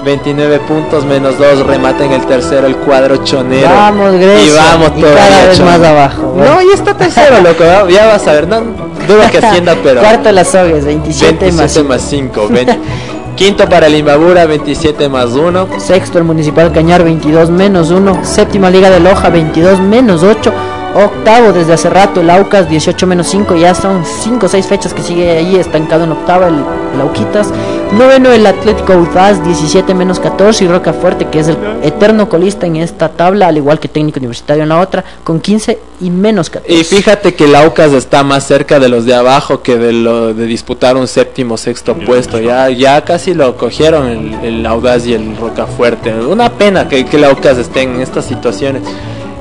29 puntos menos 2, remata en el tercero el cuadro chonero. Vamos, Grecia. Y vamos Y todavía, cada vez más abajo. No, ya está tercero, *laughs* loco. ¿va? Ya vas a ver. No, dudo que ascienda, pero. Cuarto de las sogues, 27, 27 más. más 5. *laughs* Quinto para el Imbabura, 27 más 1. Sexto el Municipal Cañar, 22 menos 1. Séptima Liga de Loja, 22 menos 8. Octavo desde hace rato el Aucas, 18 menos 5. Ya son 5 o 6 fechas que sigue ahí estancado en octava el, el Auquitas. Noveno el Atlético Audaz, 17 menos 14. Y Roca Fuerte, que es el eterno colista en esta tabla, al igual que Técnico Universitario en la otra, con 15 y menos 14. Y fíjate que el Aucas está más cerca de los de abajo que de lo de disputar un séptimo sexto puesto. Ya, ya casi lo cogieron el, el Audaz y el Rocafuerte. Una pena que, que el Aucas esté en estas situaciones.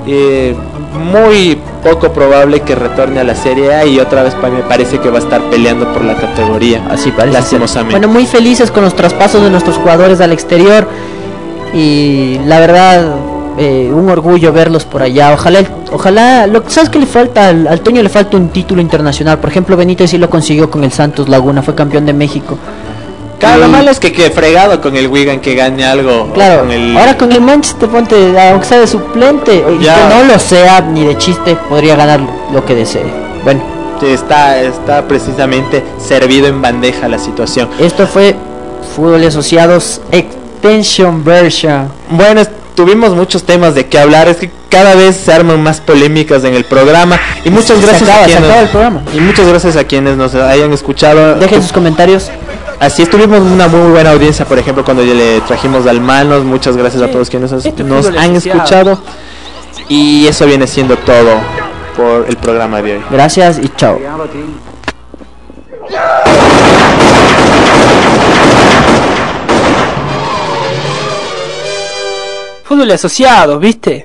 Eh, muy poco probable que retorne a la Serie A y otra vez me parece que va a estar peleando por la categoría. Así parece. Lastimosamente. Bueno, muy felices con los traspasos de nuestros jugadores al exterior y la verdad eh, un orgullo verlos por allá. Ojalá, ojalá, lo sabes que le falta al, al Toño le falta un título internacional. Por ejemplo, Benítez sí lo consiguió con el Santos Laguna, fue campeón de México. Claro, lo malo es que, que fregado con el Wigan que gane algo. Claro, con el- ahora con el Manchester ponte, aunque sea de suplente, y Ya. que no lo sea ni de chiste, podría ganar lo que desee. Bueno, está, está precisamente servido en bandeja la situación. esto fue Fútbol Asociados Extension Version. Bueno, tuvimos muchos temas de qué hablar. Es que cada vez se arman más polémicas en el programa. Y muchas Se gracias acaba, a quienes, el programa. Y muchas gracias a quienes nos hayan escuchado. Dejen sus comentarios. Así estuvimos una muy buena audiencia, por ejemplo, cuando ya le trajimos al Manos. Muchas gracias a todos quienes nos, este nos han escuchado. Y eso viene siendo todo por el programa de hoy. Gracias y chao. Fútbol asociado, ¿viste?